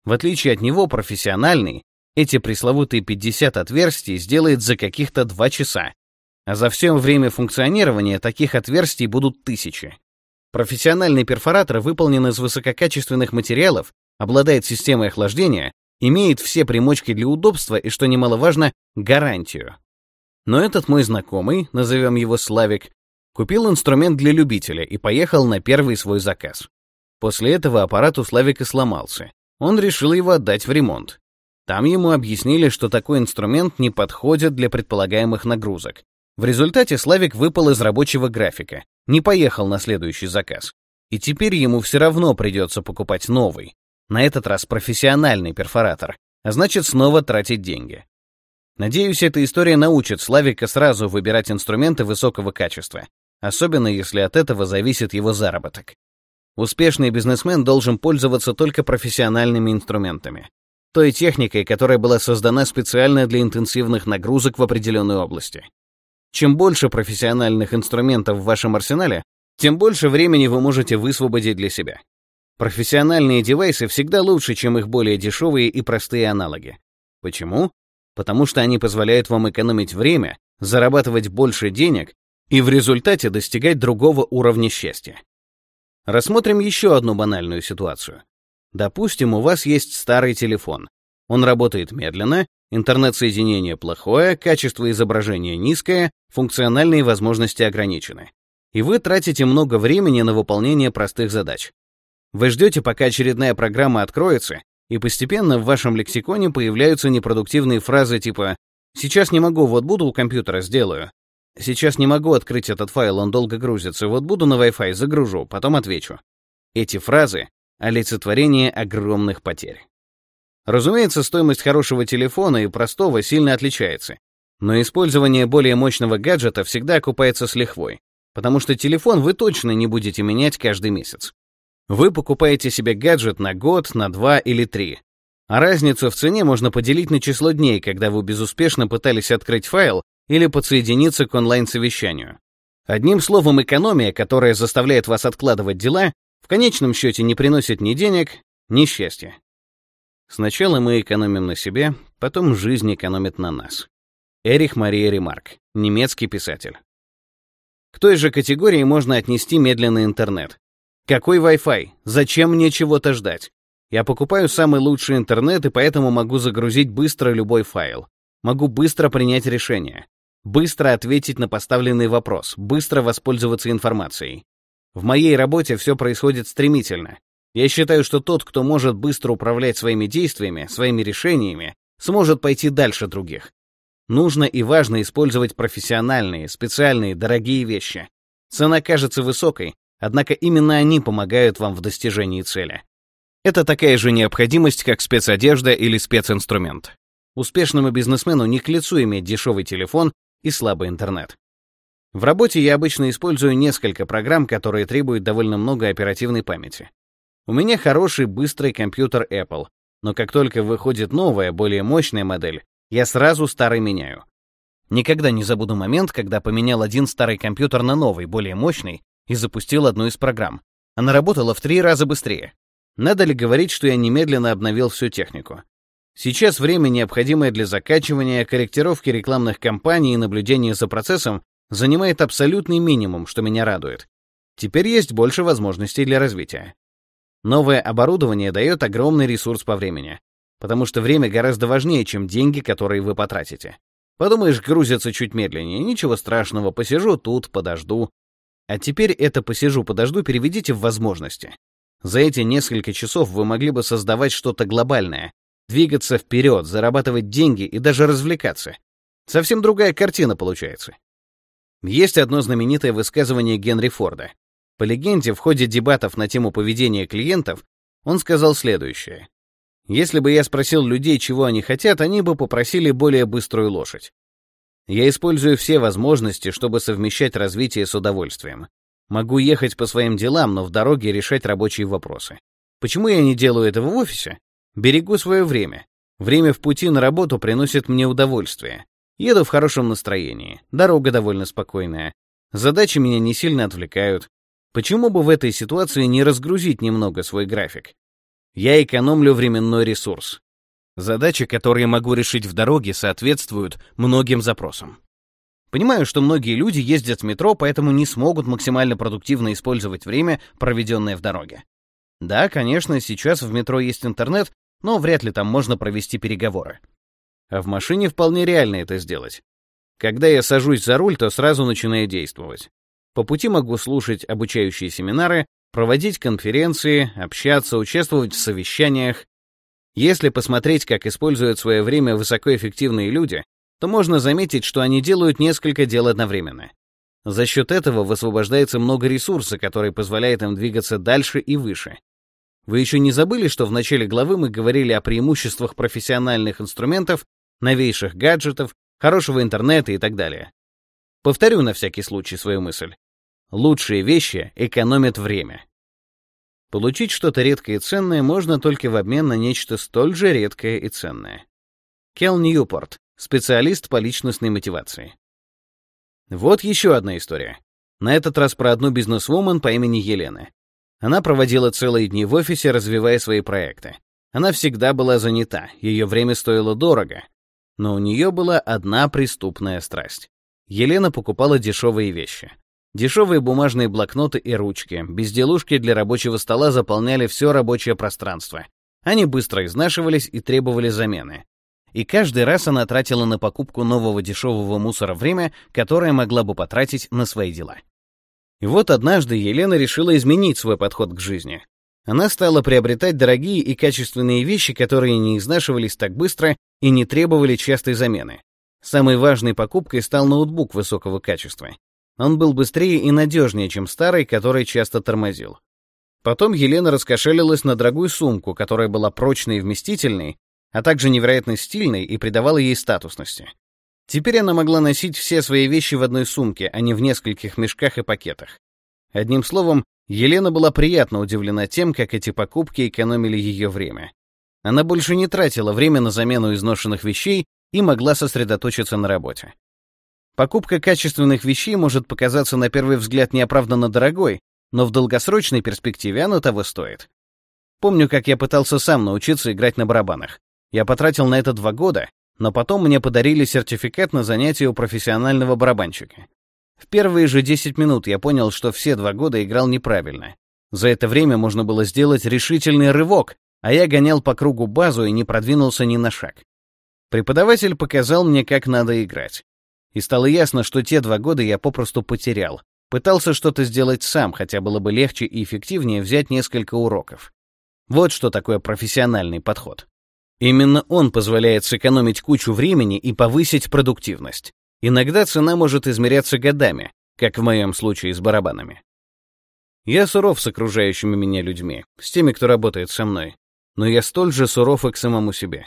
В отличие от него, профессиональный эти пресловутые 50 отверстий сделает за каких-то 2 часа, а за все время функционирования таких отверстий будут тысячи. Профессиональный перфоратор выполнен из высококачественных материалов, обладает системой охлаждения, имеет все примочки для удобства и, что немаловажно, гарантию. Но этот мой знакомый, назовем его Славик, купил инструмент для любителя и поехал на первый свой заказ. После этого аппарат у Славика сломался. Он решил его отдать в ремонт. Там ему объяснили, что такой инструмент не подходит для предполагаемых нагрузок. В результате Славик выпал из рабочего графика, не поехал на следующий заказ. И теперь ему все равно придется покупать новый, на этот раз профессиональный перфоратор, а значит снова тратить деньги. Надеюсь, эта история научит Славика сразу выбирать инструменты высокого качества, особенно если от этого зависит его заработок. Успешный бизнесмен должен пользоваться только профессиональными инструментами, той техникой, которая была создана специально для интенсивных нагрузок в определенной области. Чем больше профессиональных инструментов в вашем арсенале, тем больше времени вы можете высвободить для себя. Профессиональные девайсы всегда лучше, чем их более дешевые и простые аналоги. Почему? Потому что они позволяют вам экономить время, зарабатывать больше денег и в результате достигать другого уровня счастья. Рассмотрим еще одну банальную ситуацию. Допустим, у вас есть старый телефон. Он работает медленно, Интернет-соединение плохое, качество изображения низкое, функциональные возможности ограничены. И вы тратите много времени на выполнение простых задач. Вы ждете, пока очередная программа откроется, и постепенно в вашем лексиконе появляются непродуктивные фразы типа «Сейчас не могу, вот буду у компьютера, сделаю». «Сейчас не могу открыть этот файл, он долго грузится, вот буду на Wi-Fi, загружу, потом отвечу». Эти фразы — олицетворение огромных потерь. Разумеется, стоимость хорошего телефона и простого сильно отличается, но использование более мощного гаджета всегда окупается с лихвой, потому что телефон вы точно не будете менять каждый месяц. Вы покупаете себе гаджет на год, на два или три. А разницу в цене можно поделить на число дней, когда вы безуспешно пытались открыть файл или подсоединиться к онлайн-совещанию. Одним словом, экономия, которая заставляет вас откладывать дела, в конечном счете не приносит ни денег, ни счастья. Сначала мы экономим на себе, потом жизнь экономит на нас. Эрих Мария Ремарк, немецкий писатель. К той же категории можно отнести медленный интернет, какой Wi-Fi? Зачем мне чего-то ждать? Я покупаю самый лучший интернет и поэтому могу загрузить быстро любой файл. Могу быстро принять решение. Быстро ответить на поставленный вопрос. Быстро воспользоваться информацией. В моей работе все происходит стремительно. Я считаю, что тот, кто может быстро управлять своими действиями, своими решениями, сможет пойти дальше других. Нужно и важно использовать профессиональные, специальные, дорогие вещи. Цена кажется высокой, Однако именно они помогают вам в достижении цели. Это такая же необходимость, как спецодежда или специнструмент. Успешному бизнесмену не к лицу иметь дешевый телефон и слабый интернет. В работе я обычно использую несколько программ, которые требуют довольно много оперативной памяти. У меня хороший быстрый компьютер Apple, но как только выходит новая, более мощная модель, я сразу старый меняю. Никогда не забуду момент, когда поменял один старый компьютер на новый, более мощный, и запустил одну из программ. Она работала в три раза быстрее. Надо ли говорить, что я немедленно обновил всю технику? Сейчас время, необходимое для закачивания, корректировки рекламных кампаний и наблюдения за процессом, занимает абсолютный минимум, что меня радует. Теперь есть больше возможностей для развития. Новое оборудование дает огромный ресурс по времени, потому что время гораздо важнее, чем деньги, которые вы потратите. Подумаешь, грузятся чуть медленнее, ничего страшного, посижу тут, подожду. А теперь это посижу, подожду, переведите в возможности. За эти несколько часов вы могли бы создавать что-то глобальное, двигаться вперед, зарабатывать деньги и даже развлекаться. Совсем другая картина получается. Есть одно знаменитое высказывание Генри Форда. По легенде, в ходе дебатов на тему поведения клиентов он сказал следующее. Если бы я спросил людей, чего они хотят, они бы попросили более быструю лошадь. Я использую все возможности, чтобы совмещать развитие с удовольствием. Могу ехать по своим делам, но в дороге решать рабочие вопросы. Почему я не делаю этого в офисе? Берегу свое время. Время в пути на работу приносит мне удовольствие. Еду в хорошем настроении, дорога довольно спокойная. Задачи меня не сильно отвлекают. Почему бы в этой ситуации не разгрузить немного свой график? Я экономлю временной ресурс. Задачи, которые могу решить в дороге, соответствуют многим запросам. Понимаю, что многие люди ездят в метро, поэтому не смогут максимально продуктивно использовать время, проведенное в дороге. Да, конечно, сейчас в метро есть интернет, но вряд ли там можно провести переговоры. А в машине вполне реально это сделать. Когда я сажусь за руль, то сразу начинаю действовать. По пути могу слушать обучающие семинары, проводить конференции, общаться, участвовать в совещаниях, если посмотреть, как используют свое время высокоэффективные люди, то можно заметить, что они делают несколько дел одновременно. За счет этого высвобождается много ресурса, который позволяет им двигаться дальше и выше. Вы еще не забыли, что в начале главы мы говорили о преимуществах профессиональных инструментов, новейших гаджетов, хорошего интернета и так далее. Повторю на всякий случай свою мысль. Лучшие вещи экономят время. Получить что-то редкое и ценное можно только в обмен на нечто столь же редкое и ценное. Келл Ньюпорт, специалист по личностной мотивации. Вот еще одна история. На этот раз про одну бизнесвумен по имени Елена. Она проводила целые дни в офисе, развивая свои проекты. Она всегда была занята, ее время стоило дорого. Но у нее была одна преступная страсть. Елена покупала дешевые вещи. Дешевые бумажные блокноты и ручки, безделушки для рабочего стола заполняли все рабочее пространство. Они быстро изнашивались и требовали замены. и каждый раз она тратила на покупку нового дешевого мусора время, которое могла бы потратить на свои дела. И вот однажды Елена решила изменить свой подход к жизни. Она стала приобретать дорогие и качественные вещи, которые не изнашивались так быстро и не требовали частой замены. Самой важной покупкой стал ноутбук высокого качества. Он был быстрее и надежнее, чем старый, который часто тормозил. Потом Елена раскошелилась на дорогую сумку, которая была прочной и вместительной, а также невероятно стильной и придавала ей статусности. Теперь она могла носить все свои вещи в одной сумке, а не в нескольких мешках и пакетах. Одним словом, Елена была приятно удивлена тем, как эти покупки экономили ее время. Она больше не тратила время на замену изношенных вещей и могла сосредоточиться на работе. Покупка качественных вещей может показаться на первый взгляд неоправданно дорогой, но в долгосрочной перспективе она того стоит. Помню, как я пытался сам научиться играть на барабанах. Я потратил на это два года, но потом мне подарили сертификат на занятие у профессионального барабанщика. В первые же 10 минут я понял, что все два года играл неправильно. За это время можно было сделать решительный рывок, а я гонял по кругу базу и не продвинулся ни на шаг. Преподаватель показал мне, как надо играть. И стало ясно, что те два года я попросту потерял. Пытался что-то сделать сам, хотя было бы легче и эффективнее взять несколько уроков. Вот что такое профессиональный подход. Именно он позволяет сэкономить кучу времени и повысить продуктивность. Иногда цена может измеряться годами, как в моем случае с барабанами. Я суров с окружающими меня людьми, с теми, кто работает со мной, но я столь же суров и к самому себе.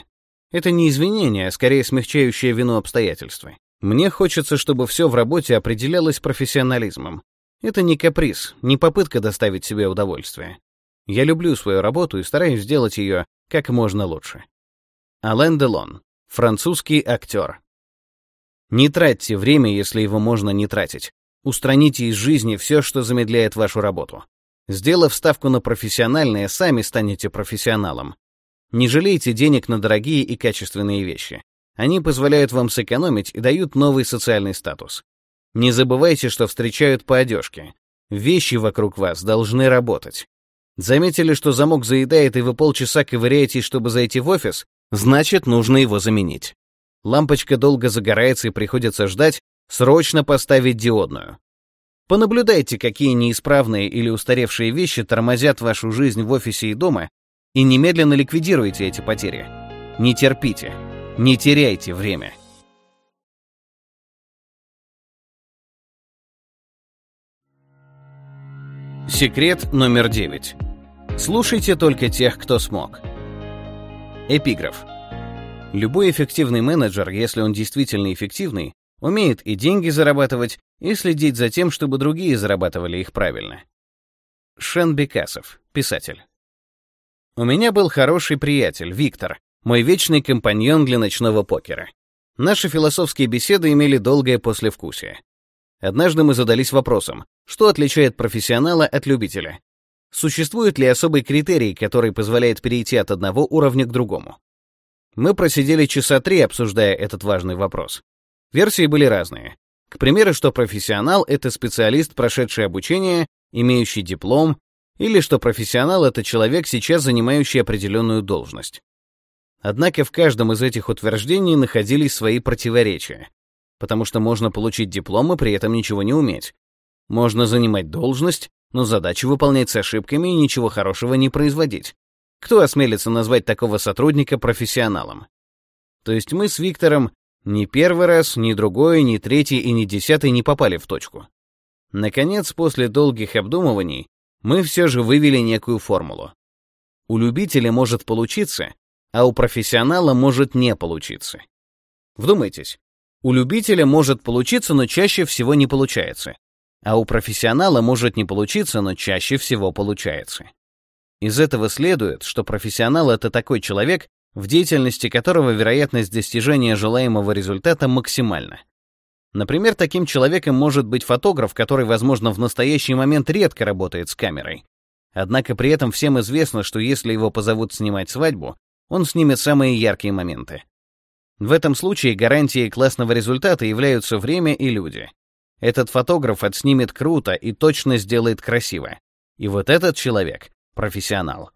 Это не извинение, а скорее смягчающее вину обстоятельства. Мне хочется, чтобы все в работе определялось профессионализмом. Это не каприз, не попытка доставить себе удовольствие. Я люблю свою работу и стараюсь сделать ее как можно лучше. Ален Делон, французский актер. Не тратьте время, если его можно не тратить. Устраните из жизни все, что замедляет вашу работу. Сделав ставку на профессиональное, сами станете профессионалом. Не жалейте денег на дорогие и качественные вещи. Они позволяют вам сэкономить и дают новый социальный статус. Не забывайте, что встречают по одежке. Вещи вокруг вас должны работать. Заметили, что замок заедает, и вы полчаса ковыряетесь, чтобы зайти в офис? Значит, нужно его заменить. Лампочка долго загорается и приходится ждать, срочно поставить диодную. Понаблюдайте, какие неисправные или устаревшие вещи тормозят вашу жизнь в офисе и дома, и немедленно ликвидируйте эти потери. Не терпите, не теряйте время. Секрет номер девять. Слушайте только тех, кто смог. Эпиграф. Любой эффективный менеджер, если он действительно эффективный, умеет и деньги зарабатывать, и следить за тем, чтобы другие зарабатывали их правильно. Шен Бекасов, писатель. У меня был хороший приятель, Виктор, мой вечный компаньон для ночного покера. Наши философские беседы имели долгое послевкусие. Однажды мы задались вопросом, что отличает профессионала от любителя? Существует ли особый критерий, который позволяет перейти от одного уровня к другому? Мы просидели часа три, обсуждая этот важный вопрос. Версии были разные. К примеру, что профессионал — это специалист, прошедший обучение, имеющий диплом, или что профессионал — это человек, сейчас занимающий определенную должность. Однако в каждом из этих утверждений находились свои противоречия, потому что можно получить диплом и при этом ничего не уметь. Можно занимать должность, но задачи выполнять с ошибками и ничего хорошего не производить. Кто осмелится назвать такого сотрудника профессионалом? То есть мы с Виктором ни первый раз, ни другой, ни третий и ни десятый не попали в точку. Наконец, после долгих обдумываний, мы все же вывели некую формулу. У любителя может получиться, а у профессионала может не получиться. Вдумайтесь, у любителя может получиться, но чаще всего не получается. А у профессионала может не получиться, но чаще всего получается. Из этого следует, что профессионал — это такой человек, в деятельности которого вероятность достижения желаемого результата максимальна. Например, таким человеком может быть фотограф, который, возможно, в настоящий момент редко работает с камерой. Однако при этом всем известно, что если его позовут снимать свадьбу, он снимет самые яркие моменты. В этом случае гарантией классного результата являются время и люди. Этот фотограф отснимет круто и точно сделает красиво. И вот этот человек — профессионал.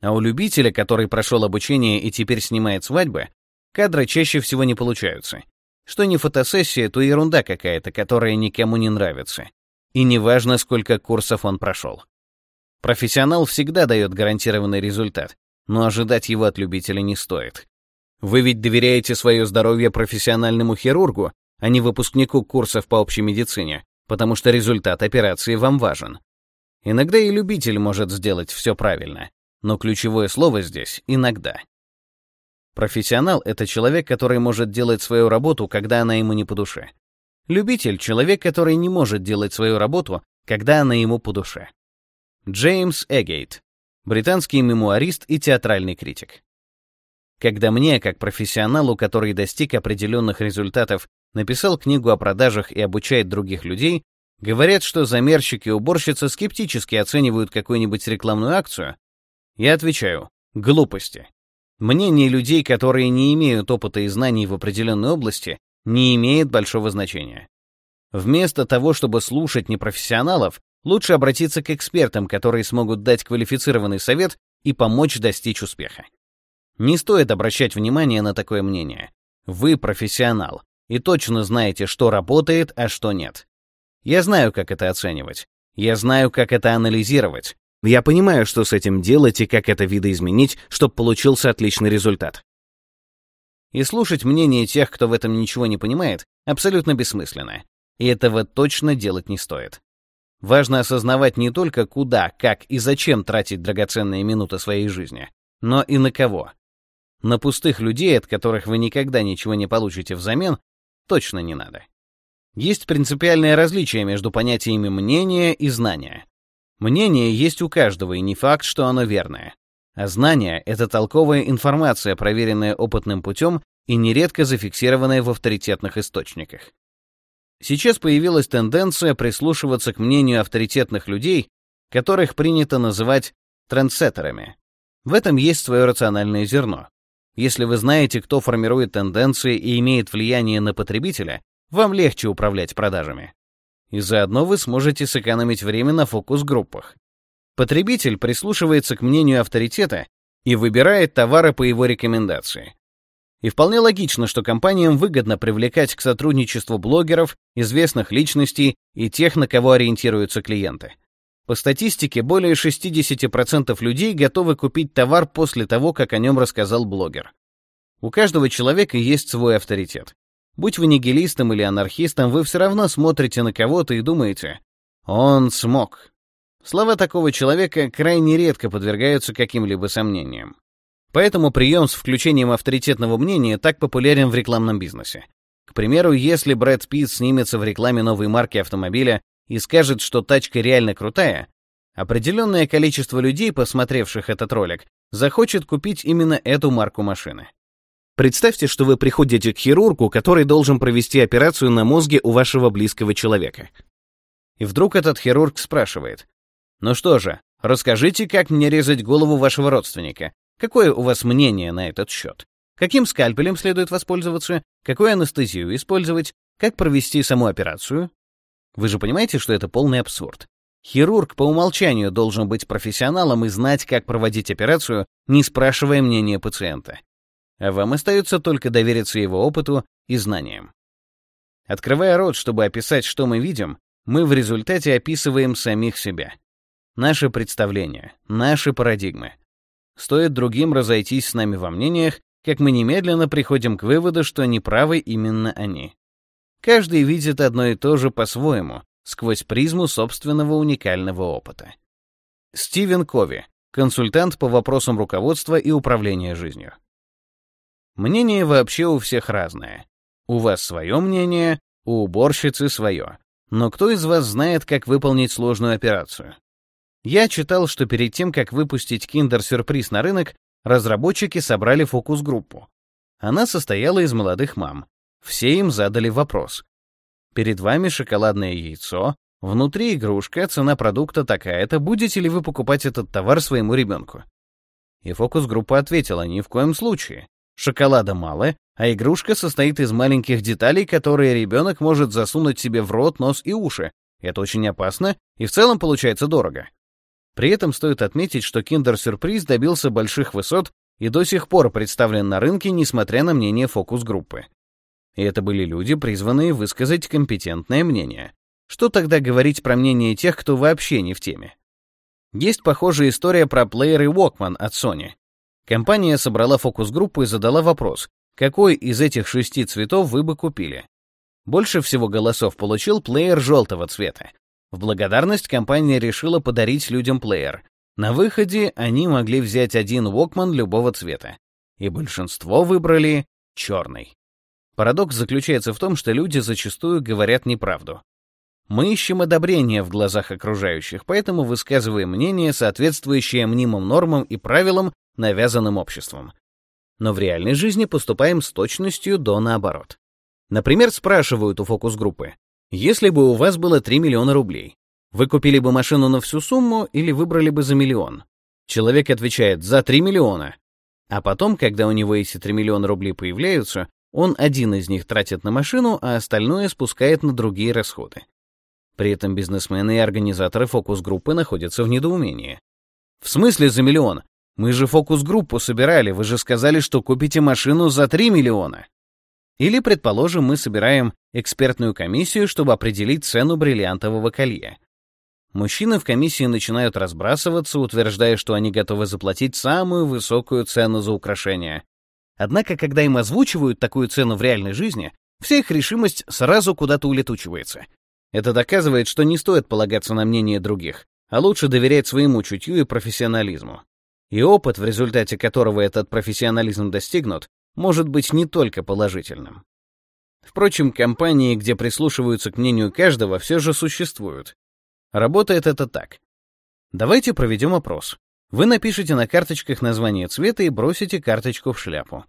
А у любителя, который прошел обучение и теперь снимает свадьбы, кадры чаще всего не получаются. Что не фотосессия, то ерунда какая-то, которая никому не нравится. И неважно, сколько курсов он прошел. Профессионал всегда дает гарантированный результат, но ожидать его от любителя не стоит. Вы ведь доверяете свое здоровье профессиональному хирургу, а не выпускнику курсов по общей медицине, потому что результат операции вам важен. Иногда и любитель может сделать все правильно, но ключевое слово здесь «иногда». Профессионал — это человек, который может делать свою работу, когда она ему не по душе. Любитель — человек, который не может делать свою работу, когда она ему по душе. Джеймс Эгейт, британский мемуарист и театральный критик. Когда мне, как профессионалу, который достиг определенных результатов, написал книгу о продажах и обучает других людей, говорят, что замерщики и уборщицы скептически оценивают какую-нибудь рекламную акцию, я отвечаю — глупости. Мнение людей, которые не имеют опыта и знаний в определенной области, не имеет большого значения. Вместо того, чтобы слушать непрофессионалов, Лучше обратиться к экспертам, которые смогут дать квалифицированный совет и помочь достичь успеха. Не стоит обращать внимание на такое мнение. Вы профессионал и точно знаете, что работает, а что нет. Я знаю, как это оценивать. Я знаю, как это анализировать. Я понимаю, что с этим делать и как это видоизменить, чтобы получился отличный результат. И слушать мнение тех, кто в этом ничего не понимает, абсолютно бессмысленно. И этого точно делать не стоит. Важно осознавать не только куда, как и зачем тратить драгоценные минуты своей жизни, но и на кого. На пустых людей, от которых вы никогда ничего не получите взамен, точно не надо. Есть принципиальное различие между понятиями мнения и знания. Мнение есть у каждого, и не факт, что оно верное. А знание — это толковая информация, проверенная опытным путем и нередко зафиксированная в авторитетных источниках. Сейчас появилась тенденция прислушиваться к мнению авторитетных людей, которых принято называть трендсеттерами. В этом есть свое рациональное зерно. Если вы знаете, кто формирует тенденции и имеет влияние на потребителя, вам легче управлять продажами. И заодно вы сможете сэкономить время на фокус-группах. Потребитель прислушивается к мнению авторитета и выбирает товары по его рекомендации. И вполне логично, что компаниям выгодно привлекать к сотрудничеству блогеров, известных личностей и тех, на кого ориентируются клиенты. По статистике, более 60% людей готовы купить товар после того, как о нем рассказал блогер. У каждого человека есть свой авторитет. Будь вы нигилистом или анархистом, вы все равно смотрите на кого-то и думаете «он смог». Слова такого человека крайне редко подвергаются каким-либо сомнениям. Поэтому прием с включением авторитетного мнения так популярен в рекламном бизнесе. К примеру, если Брэд Питт снимется в рекламе новой марки автомобиля и скажет, что тачка реально крутая, определенное количество людей, посмотревших этот ролик, захочет купить именно эту марку машины. Представьте, что вы приходите к хирургу, который должен провести операцию на мозге у вашего близкого человека. И вдруг этот хирург спрашивает: "Ну что же, расскажите, как мне резать голову вашего родственника? Какое у вас мнение на этот счет? Каким скальпелем следует воспользоваться? Какую анестезию использовать? Как провести саму операцию? Вы же понимаете, что это полный абсурд. Хирург по умолчанию должен быть профессионалом и знать, как проводить операцию, не спрашивая мнения пациента. А вам остается только довериться его опыту и знаниям. Открывая рот, чтобы описать, что мы видим, мы в результате описываем самих себя. Наши представления, наши парадигмы, Стоит другим разойтись с нами во мнениях, как мы немедленно приходим к выводу, что неправы именно они. Каждый видит одно и то же по-своему, сквозь призму собственного уникального опыта. Стивен Кови, консультант по вопросам руководства и управления жизнью. Мнение вообще у всех разное. У вас свое мнение, у уборщицы свое. Но кто из вас знает, как выполнить сложную операцию? Я читал, что перед тем, как выпустить Kinder-сюрприз на рынок, разработчики собрали фокус-группу. Она состояла из молодых мам. Все им задали вопрос. Перед вами шоколадное яйцо, внутри игрушка, цена продукта такая-то, будете ли вы покупать этот товар своему ребенку? И фокус-группа ответила, ни в коем случае. Шоколада мало, а игрушка состоит из маленьких деталей, которые ребенок может засунуть себе в рот, нос и уши. Это очень опасно и в целом получается дорого. При этом стоит отметить, что Kinder Surprise добился больших высот и до сих пор представлен на рынке, несмотря на мнение фокус-группы. И это были люди, призванные высказать компетентное мнение. Что тогда говорить про мнение тех, кто вообще не в теме? Есть похожая история про плееры Walkman от Sony. Компания собрала фокус-группу и задала вопрос, какой из этих шести цветов вы бы купили? Больше всего голосов получил плеер желтого цвета. В благодарность компания решила подарить людям плеер. На выходе они могли взять один Walkman любого цвета. И большинство выбрали черный. Парадокс заключается в том, что люди зачастую говорят неправду. Мы ищем одобрение в глазах окружающих, поэтому высказываем мнение, соответствующее мнимым нормам и правилам, навязанным обществом. Но в реальной жизни поступаем с точностью до наоборот. Например, спрашивают у фокус-группы, если бы у вас было 3 миллиона рублей, вы купили бы машину на всю сумму или выбрали бы за миллион? Человек отвечает «за 3 миллиона». А потом, когда у него эти 3 миллиона рублей появляются, он один из них тратит на машину, а остальное спускает на другие расходы. При этом бизнесмены и организаторы фокус-группы находятся в недоумении. В смысле за миллион? Мы же фокус-группу собирали, вы же сказали, что купите машину за 3 миллиона. Или, предположим, мы собираем экспертную комиссию, чтобы определить цену бриллиантового колье. Мужчины в комиссии начинают разбрасываться, утверждая, что они готовы заплатить самую высокую цену за украшение. Однако, когда им озвучивают такую цену в реальной жизни, вся их решимость сразу куда-то улетучивается. Это доказывает, что не стоит полагаться на мнение других, а лучше доверять своему чутью и профессионализму. И опыт, в результате которого этот профессионализм достигнут, может быть не только положительным. Впрочем, компании, где прислушиваются к мнению каждого, все же существуют. Работает это так. Давайте проведем опрос. Вы напишите на карточках название цвета и бросите карточку в шляпу.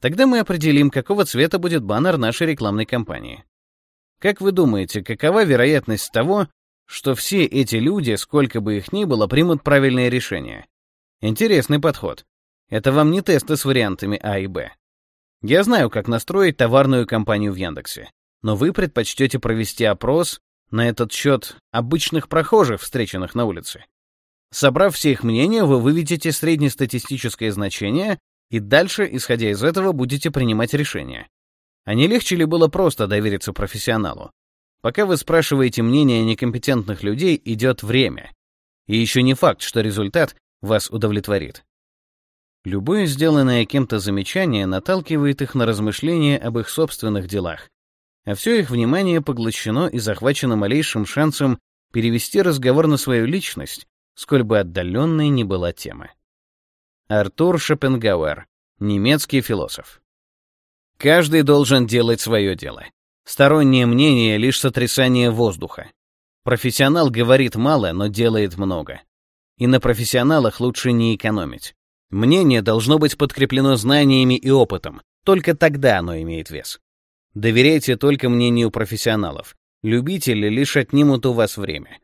Тогда мы определим, какого цвета будет баннер нашей рекламной кампании. Как вы думаете, какова вероятность того, что все эти люди, сколько бы их ни было, примут правильное решение? Интересный подход. Это вам не тесты с вариантами А и Б. Я знаю, как настроить товарную кампанию в Яндексе, но вы предпочтете провести опрос на этот счет обычных прохожих, встреченных на улице. Собрав все их мнения, вы выведете среднестатистическое значение и дальше, исходя из этого, будете принимать решения. А не легче ли было просто довериться профессионалу? Пока вы спрашиваете мнение некомпетентных людей, идет время. И еще не факт, что результат вас удовлетворит. Любое сделанное кем-то замечание наталкивает их на размышления об их собственных делах, а все их внимание поглощено и захвачено малейшим шансом перевести разговор на свою личность, сколь бы отдаленной ни была тема. Артур Шопенгауэр, немецкий философ. Каждый должен делать свое дело. Стороннее мнение — лишь сотрясание воздуха. Профессионал говорит мало, но делает много. И на профессионалах лучше не экономить. Мнение должно быть подкреплено знаниями и опытом, только тогда оно имеет вес. Доверяйте только мнению профессионалов. Любители лишь отнимут у вас время.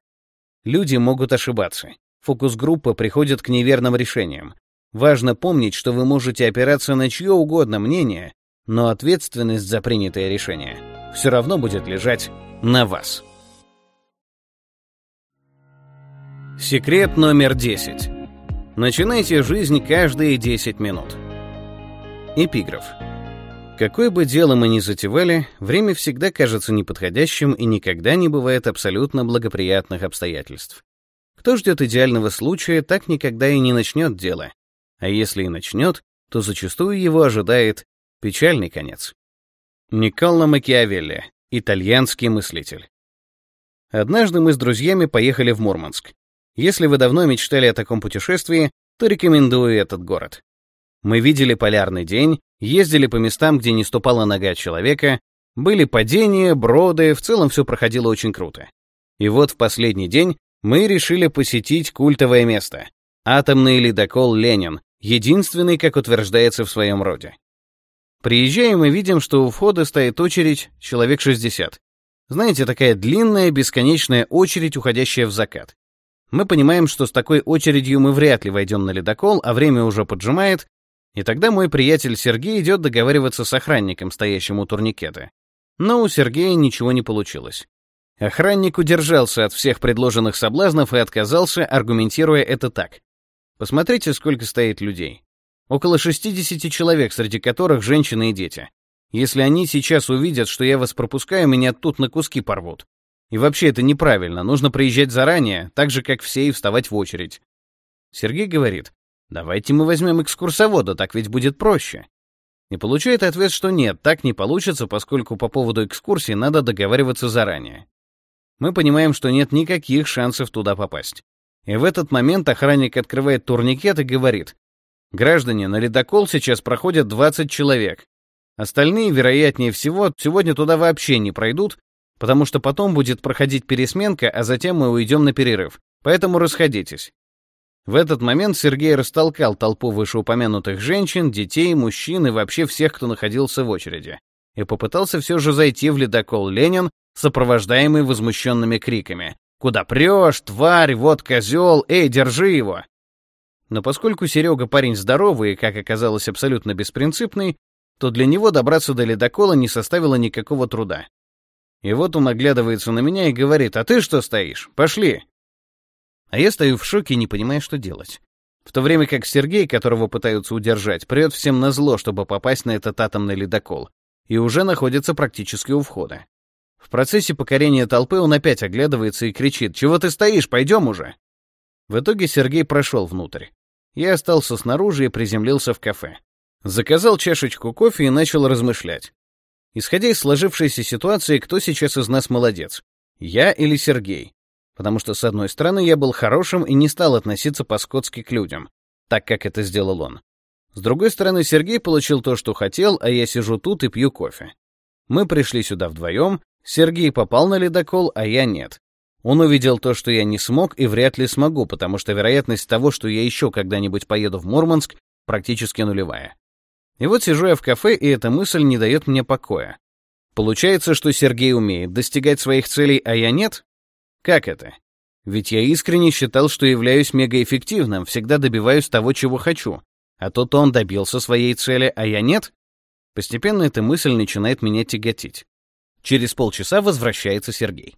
Люди могут ошибаться. Фокус-группа приходит к неверным решениям. Важно помнить, что вы можете опираться на чье угодно мнение, но ответственность за принятое решение все равно будет лежать на вас. Секрет номер 10. Начинайте жизнь каждые 10 минут. Эпиграф. Какое бы дело мы ни затевали, время всегда кажется неподходящим и никогда не бывает абсолютно благоприятных обстоятельств. Кто ждет идеального случая, так никогда и не начнет дело. А если и начнет, то зачастую его ожидает Печальный конец. Николо Макиавелли, итальянский мыслитель. Однажды мы с друзьями поехали в Мурманск. Если вы давно мечтали о таком путешествии, то рекомендую этот город. Мы видели полярный день, ездили по местам, где не ступала нога человека, были падения, броды, в целом все проходило очень круто. И вот в последний день мы решили посетить культовое место — атомный ледокол «Ленин», единственный, как утверждается в своем роде. Приезжаем и видим, что у входа стоит очередь человек 60. Знаете, такая длинная, бесконечная очередь, уходящая в закат. Мы понимаем, что с такой очередью мы вряд ли войдем на ледокол, а время уже поджимает, и тогда мой приятель Сергей идет договариваться с охранником, стоящим у турникета. Но у Сергея ничего не получилось. Охранник удержался от всех предложенных соблазнов и отказался, аргументируя это так. Посмотрите, сколько стоит людей. Около 60 человек, среди которых женщины и дети. Если они сейчас увидят, что я вас пропускаю, меня тут на куски порвут. И вообще это неправильно, нужно приезжать заранее, так же, как все, и вставать в очередь. Сергей говорит, давайте мы возьмем экскурсовода, так ведь будет проще. И получает ответ, что нет, так не получится, поскольку по поводу экскурсии надо договариваться заранее. Мы понимаем, что нет никаких шансов туда попасть. И в этот момент охранник открывает турникет и говорит, «Граждане, на ледокол сейчас проходят 20 человек. Остальные, вероятнее всего, сегодня туда вообще не пройдут, потому что потом будет проходить пересменка, а затем мы уйдем на перерыв. Поэтому расходитесь. В этот момент Сергей растолкал толпу вышеупомянутых женщин, детей, мужчин и вообще всех, кто находился в очереди, и попытался все же зайти в ледокол «Ленин», сопровождаемый возмущенными криками «Куда прешь, тварь, вот козел, эй, держи его!» Но поскольку Серега парень здоровый и, как оказалось, абсолютно беспринципный, то для него добраться до ледокола не составило никакого труда. И вот он оглядывается на меня и говорит, «А ты что стоишь? Пошли!» А я стою в шоке не понимаю, что делать. В то время как Сергей, которого пытаются удержать, прет всем на зло, чтобы попасть на этот атомный ледокол, и уже находится практически у входа. В процессе покорения толпы он опять оглядывается и кричит «Чего ты стоишь? Пойдем уже!» В итоге Сергей прошел внутрь. Я остался снаружи и приземлился в кафе. Заказал чашечку кофе и начал размышлять. Исходя из сложившейся ситуации, кто сейчас из нас молодец? Я или Сергей? Потому что, с одной стороны, я был хорошим и не стал относиться по-скотски к людям, так как это сделал он. С другой стороны, Сергей получил то, что хотел, а я сижу тут и пью кофе. Мы пришли сюда вдвоем, Сергей попал на ледокол, а я нет. Он увидел то, что я не смог и вряд ли смогу, потому что вероятность того, что я еще когда-нибудь поеду в Мурманск, практически нулевая. И вот сижу я в кафе, и эта мысль не дает мне покоя. Получается, что Сергей умеет достигать своих целей, а я нет? Как это? Ведь я искренне считал, что являюсь мегаэффективным, всегда добиваюсь того, чего хочу. А тот он добился своей цели, а я нет? Постепенно эта мысль начинает меня тяготить. Через полчаса возвращается Сергей.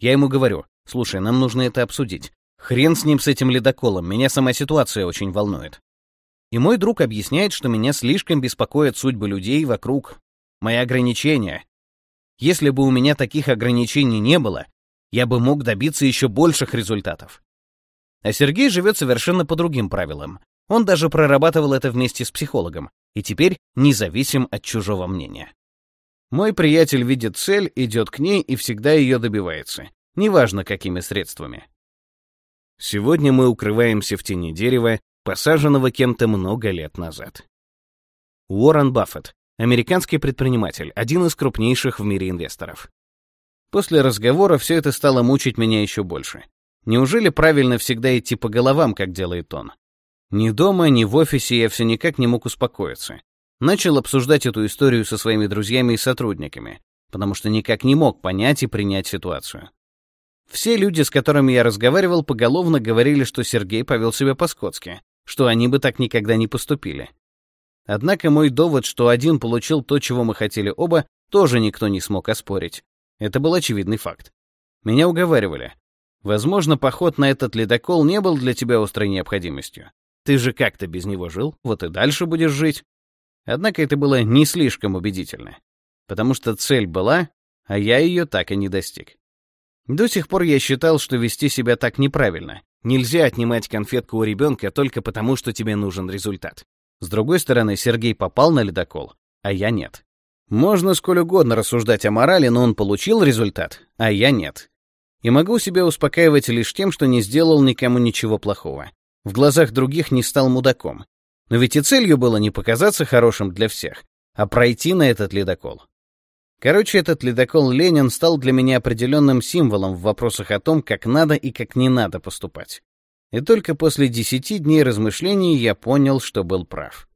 Я ему говорю, слушай, нам нужно это обсудить. Хрен с ним, с этим ледоколом, меня сама ситуация очень волнует. И мой друг объясняет, что меня слишком беспокоят судьбы людей вокруг, мои ограничения. Если бы у меня таких ограничений не было, я бы мог добиться еще больших результатов. А Сергей живет совершенно по другим правилам. Он даже прорабатывал это вместе с психологом, и теперь независим от чужого мнения. Мой приятель видит цель, идет к ней и всегда ее добивается, неважно какими средствами. Сегодня мы укрываемся в тени дерева, посаженного кем-то много лет назад. Уоррен Баффет, американский предприниматель, один из крупнейших в мире инвесторов. После разговора все это стало мучить меня еще больше. Неужели правильно всегда идти по головам, как делает он? Ни дома, ни в офисе я все никак не мог успокоиться. Начал обсуждать эту историю со своими друзьями и сотрудниками, потому что никак не мог понять и принять ситуацию. Все люди, с которыми я разговаривал, поголовно говорили, что Сергей повел себя по-скотски, что они бы так никогда не поступили. Однако мой довод, что один получил то, чего мы хотели оба, тоже никто не смог оспорить. Это был очевидный факт. Меня уговаривали. Возможно, поход на этот ледокол не был для тебя острой необходимостью. Ты же как-то без него жил, вот и дальше будешь жить. Однако это было не слишком убедительно. Потому что цель была, а я ее так и не достиг. До сих пор я считал, что вести себя так неправильно, Нельзя отнимать конфетку у ребенка только потому, что тебе нужен результат. С другой стороны, Сергей попал на ледокол, а я нет. Можно сколь угодно рассуждать о морали, но он получил результат, а я нет. И могу себя успокаивать лишь тем, что не сделал никому ничего плохого. В глазах других не стал мудаком. Но ведь и целью было не показаться хорошим для всех, а пройти на этот ледокол. Короче, этот ледокол Ленин стал для меня определенным символом в вопросах о том, как надо и как не надо поступать. И только после десяти дней размышлений я понял, что был прав.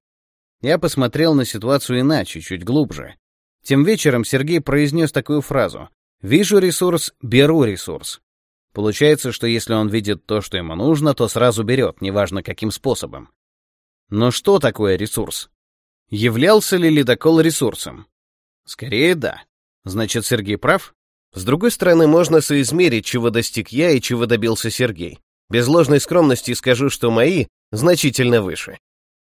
Я посмотрел на ситуацию иначе, чуть глубже. Тем вечером Сергей произнес такую фразу «Вижу ресурс, беру ресурс». Получается, что если он видит то, что ему нужно, то сразу берет, неважно каким способом. Но что такое ресурс? Являлся ли ледокол ресурсом? Скорее, да. Значит, Сергей прав? С другой стороны, можно соизмерить, чего достиг я и чего добился Сергей. Без ложной скромности скажу, что мои значительно выше.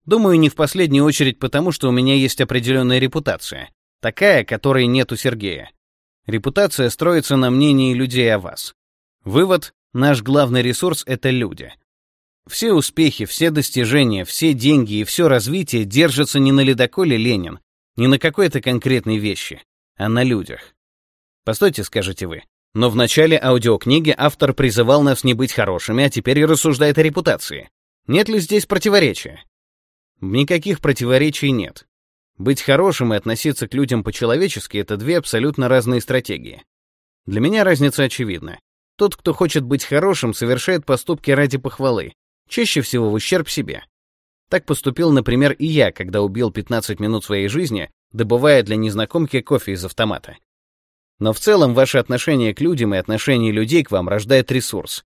Думаю, не в последнюю очередь потому, что у меня есть определенная репутация, такая, которой нет у Сергея. Репутация строится на мнении людей о вас. Вывод — наш главный ресурс — это люди. Все успехи, все достижения, все деньги и все развитие держатся не на ледоколе Ленин, не на какой-то конкретной вещи, а на людях. Постойте, скажете вы. Но в начале аудиокниги автор призывал нас не быть хорошими, а теперь и рассуждает о репутации. Нет ли здесь противоречия? Никаких противоречий нет. Быть хорошим и относиться к людям по-человечески — это две абсолютно разные стратегии. Для меня разница очевидна. Тот, кто хочет быть хорошим, совершает поступки ради похвалы, чаще всего в ущерб себе. Так поступил, например, и я, когда убил 15 минут своей жизни, добывая для незнакомки кофе из автомата. Но в целом ваше отношение к людям и отношение людей к вам рождает ресурс.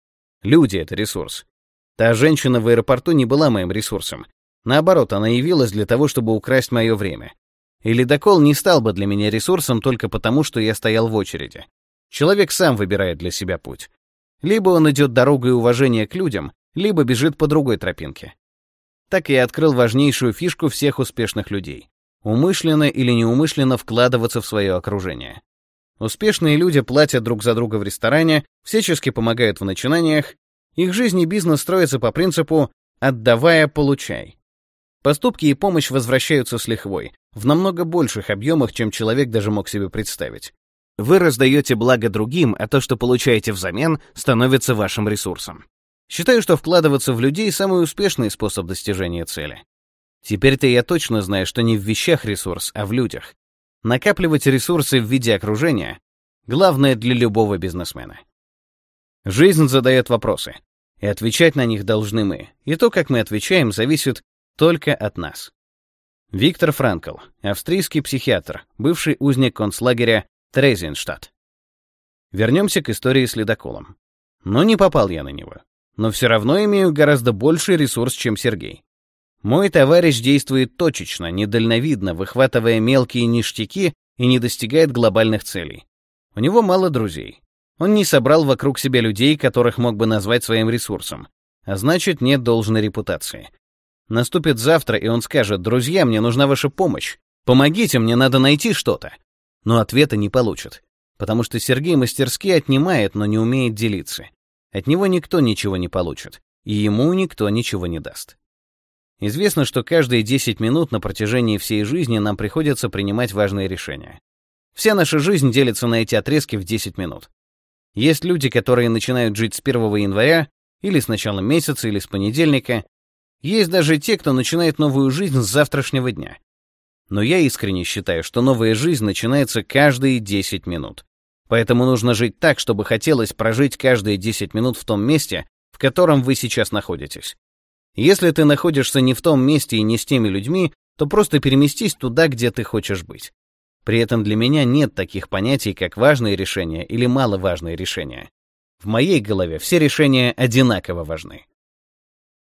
Люди — это ресурс. Та женщина в аэропорту не была моим ресурсом. Наоборот, она явилась для того, чтобы украсть мое время. И ледокол не стал бы для меня ресурсом только потому, что я стоял в очереди. Человек сам выбирает для себя путь. Либо он идет дорогой уважения к людям, либо бежит по другой тропинке. Так я открыл важнейшую фишку всех успешных людей. Умышленно или неумышленно вкладываться в свое окружение. Успешные люди платят друг за друга в ресторане, всячески помогают в начинаниях. Их жизнь и бизнес строятся по принципу «отдавая, получай». Поступки и помощь возвращаются с лихвой, в намного больших объемах, чем человек даже мог себе представить. Вы раздаете благо другим, а то, что получаете взамен, становится вашим ресурсом. Считаю, что вкладываться в людей — самый успешный способ достижения цели. Теперь-то я точно знаю, что не в вещах ресурс, а в людях. Накапливать ресурсы в виде окружения — главное для любого бизнесмена. Жизнь задает вопросы, и отвечать на них должны мы, и то, как мы отвечаем, зависит только от нас. Виктор Франкл, австрийский психиатр, бывший узник концлагеря Трезенштадт. Вернемся к истории с ледоколом. Но не попал я на него. Но все равно имею гораздо больший ресурс, чем Сергей. Мой товарищ действует точечно, недальновидно, выхватывая мелкие ништяки и не достигает глобальных целей. У него мало друзей. Он не собрал вокруг себя людей, которых мог бы назвать своим ресурсом. А значит, нет должной репутации. Наступит завтра, и он скажет, «Друзья, мне нужна ваша помощь. Помогите, мне надо найти что-то». Но ответа не получит. Потому что Сергей мастерски отнимает, но не умеет делиться. От него никто ничего не получит. И ему никто ничего не даст. Известно, что каждые 10 минут на протяжении всей жизни нам приходится принимать важные решения. Вся наша жизнь делится на эти отрезки в 10 минут. Есть люди, которые начинают жить с 1 января, или с начала месяца, или с понедельника. Есть даже те, кто начинает новую жизнь с завтрашнего дня. Но я искренне считаю, что новая жизнь начинается каждые 10 минут. Поэтому нужно жить так, чтобы хотелось прожить каждые 10 минут в том месте, в котором вы сейчас находитесь. Если ты находишься не в том месте и не с теми людьми, то просто переместись туда, где ты хочешь быть. При этом для меня нет таких понятий, как важные решения или маловажные решения. В моей голове все решения одинаково важны.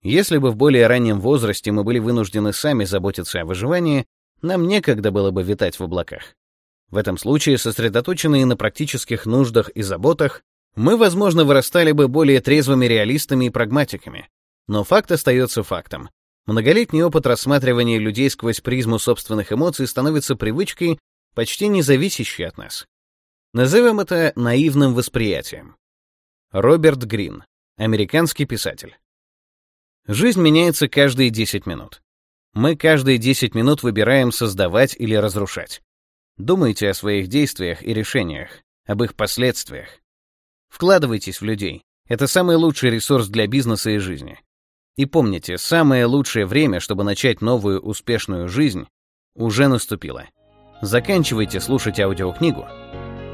Если бы в более раннем возрасте мы были вынуждены сами заботиться о выживании, нам некогда было бы витать в облаках. В этом случае, сосредоточенные на практических нуждах и заботах, мы, возможно, вырастали бы более трезвыми реалистами и прагматиками, но факт остается фактом. Многолетний опыт рассматривания людей сквозь призму собственных эмоций становится привычкой, почти не зависящей от нас. Назовем это наивным восприятием. Роберт Грин, американский писатель. Жизнь меняется каждые 10 минут. Мы каждые 10 минут выбираем создавать или разрушать. Думайте о своих действиях и решениях, об их последствиях. Вкладывайтесь в людей. Это самый лучший ресурс для бизнеса и жизни. И помните, самое лучшее время, чтобы начать новую успешную жизнь, уже наступило. Заканчивайте слушать аудиокнигу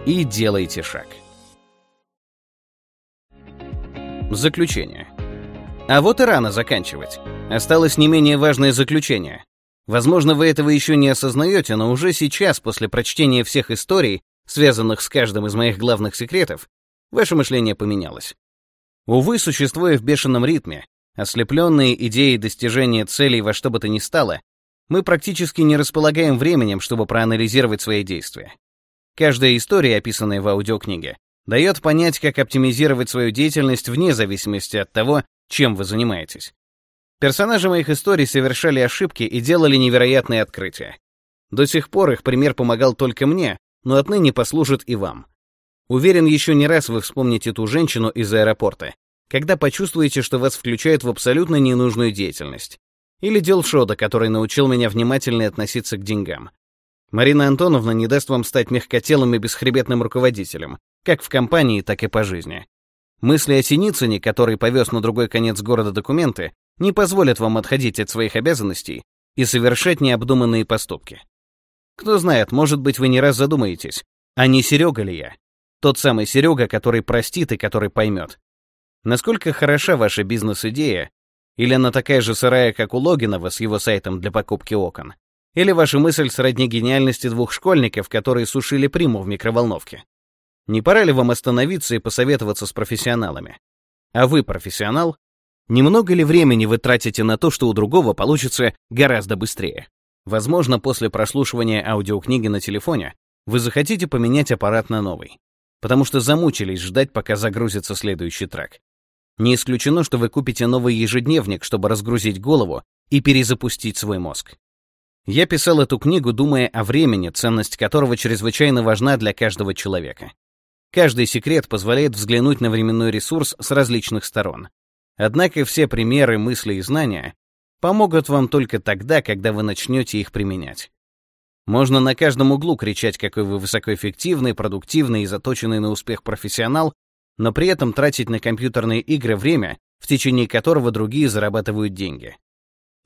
и делайте шаг. Заключение. А вот и рано заканчивать. Осталось не менее важное заключение. Возможно, вы этого еще не осознаете, но уже сейчас, после прочтения всех историй, связанных с каждым из моих главных секретов, ваше мышление поменялось. Увы, существуя в бешеном ритме, Ослепленные идеей достижения целей во что бы то ни стало, мы практически не располагаем временем, чтобы проанализировать свои действия. Каждая история, описанная в аудиокниге, дает понять, как оптимизировать свою деятельность вне зависимости от того, чем вы занимаетесь. Персонажи моих историй совершали ошибки и делали невероятные открытия. До сих пор их пример помогал только мне, но отныне послужит и вам. Уверен, еще не раз вы вспомните ту женщину из аэропорта, когда почувствуете, что вас включают в абсолютно ненужную деятельность. Или дел Шода, который научил меня внимательно относиться к деньгам. Марина Антоновна не даст вам стать мягкотелым и бесхребетным руководителем, как в компании, так и по жизни. Мысли о Синицыне, который повез на другой конец города документы, не позволят вам отходить от своих обязанностей и совершать необдуманные поступки. Кто знает, может быть, вы не раз задумаетесь, а не Серега ли я? Тот самый Серега, который простит и который поймет. Насколько хороша ваша бизнес-идея, или она такая же сырая, как у Логинова с его сайтом для покупки окон, или ваша мысль сродни гениальности двух школьников, которые сушили приму в микроволновке. Не пора ли вам остановиться и посоветоваться с профессионалами? А вы профессионал? Немного ли времени вы тратите на то, что у другого получится гораздо быстрее? Возможно, после прослушивания аудиокниги на телефоне вы захотите поменять аппарат на новый, потому что замучились ждать, пока загрузится следующий трек. Не исключено, что вы купите новый ежедневник, чтобы разгрузить голову и перезапустить свой мозг. Я писал эту книгу, думая о времени, ценность которого чрезвычайно важна для каждого человека. Каждый секрет позволяет взглянуть на временной ресурс с различных сторон. Однако все примеры, мысли и знания помогут вам только тогда, когда вы начнете их применять. Можно на каждом углу кричать, какой вы высокоэффективный, продуктивный и заточенный на успех профессионал, но при этом тратить на компьютерные игры время, в течение которого другие зарабатывают деньги.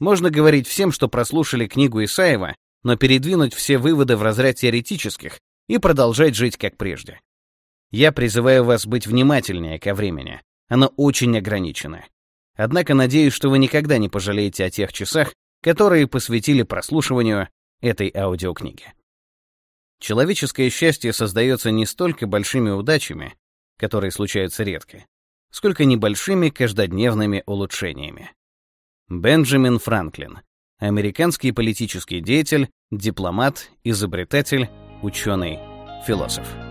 Можно говорить всем, что прослушали книгу Исаева, но передвинуть все выводы в разряд теоретических и продолжать жить как прежде. Я призываю вас быть внимательнее ко времени. Оно очень ограничено. Однако надеюсь, что вы никогда не пожалеете о тех часах, которые посвятили прослушиванию этой аудиокниги. Человеческое счастье создается не столько большими удачами, которые случаются редко, сколько небольшими каждодневными улучшениями. Бенджамин Франклин. Американский политический деятель, дипломат, изобретатель, ученый, философ.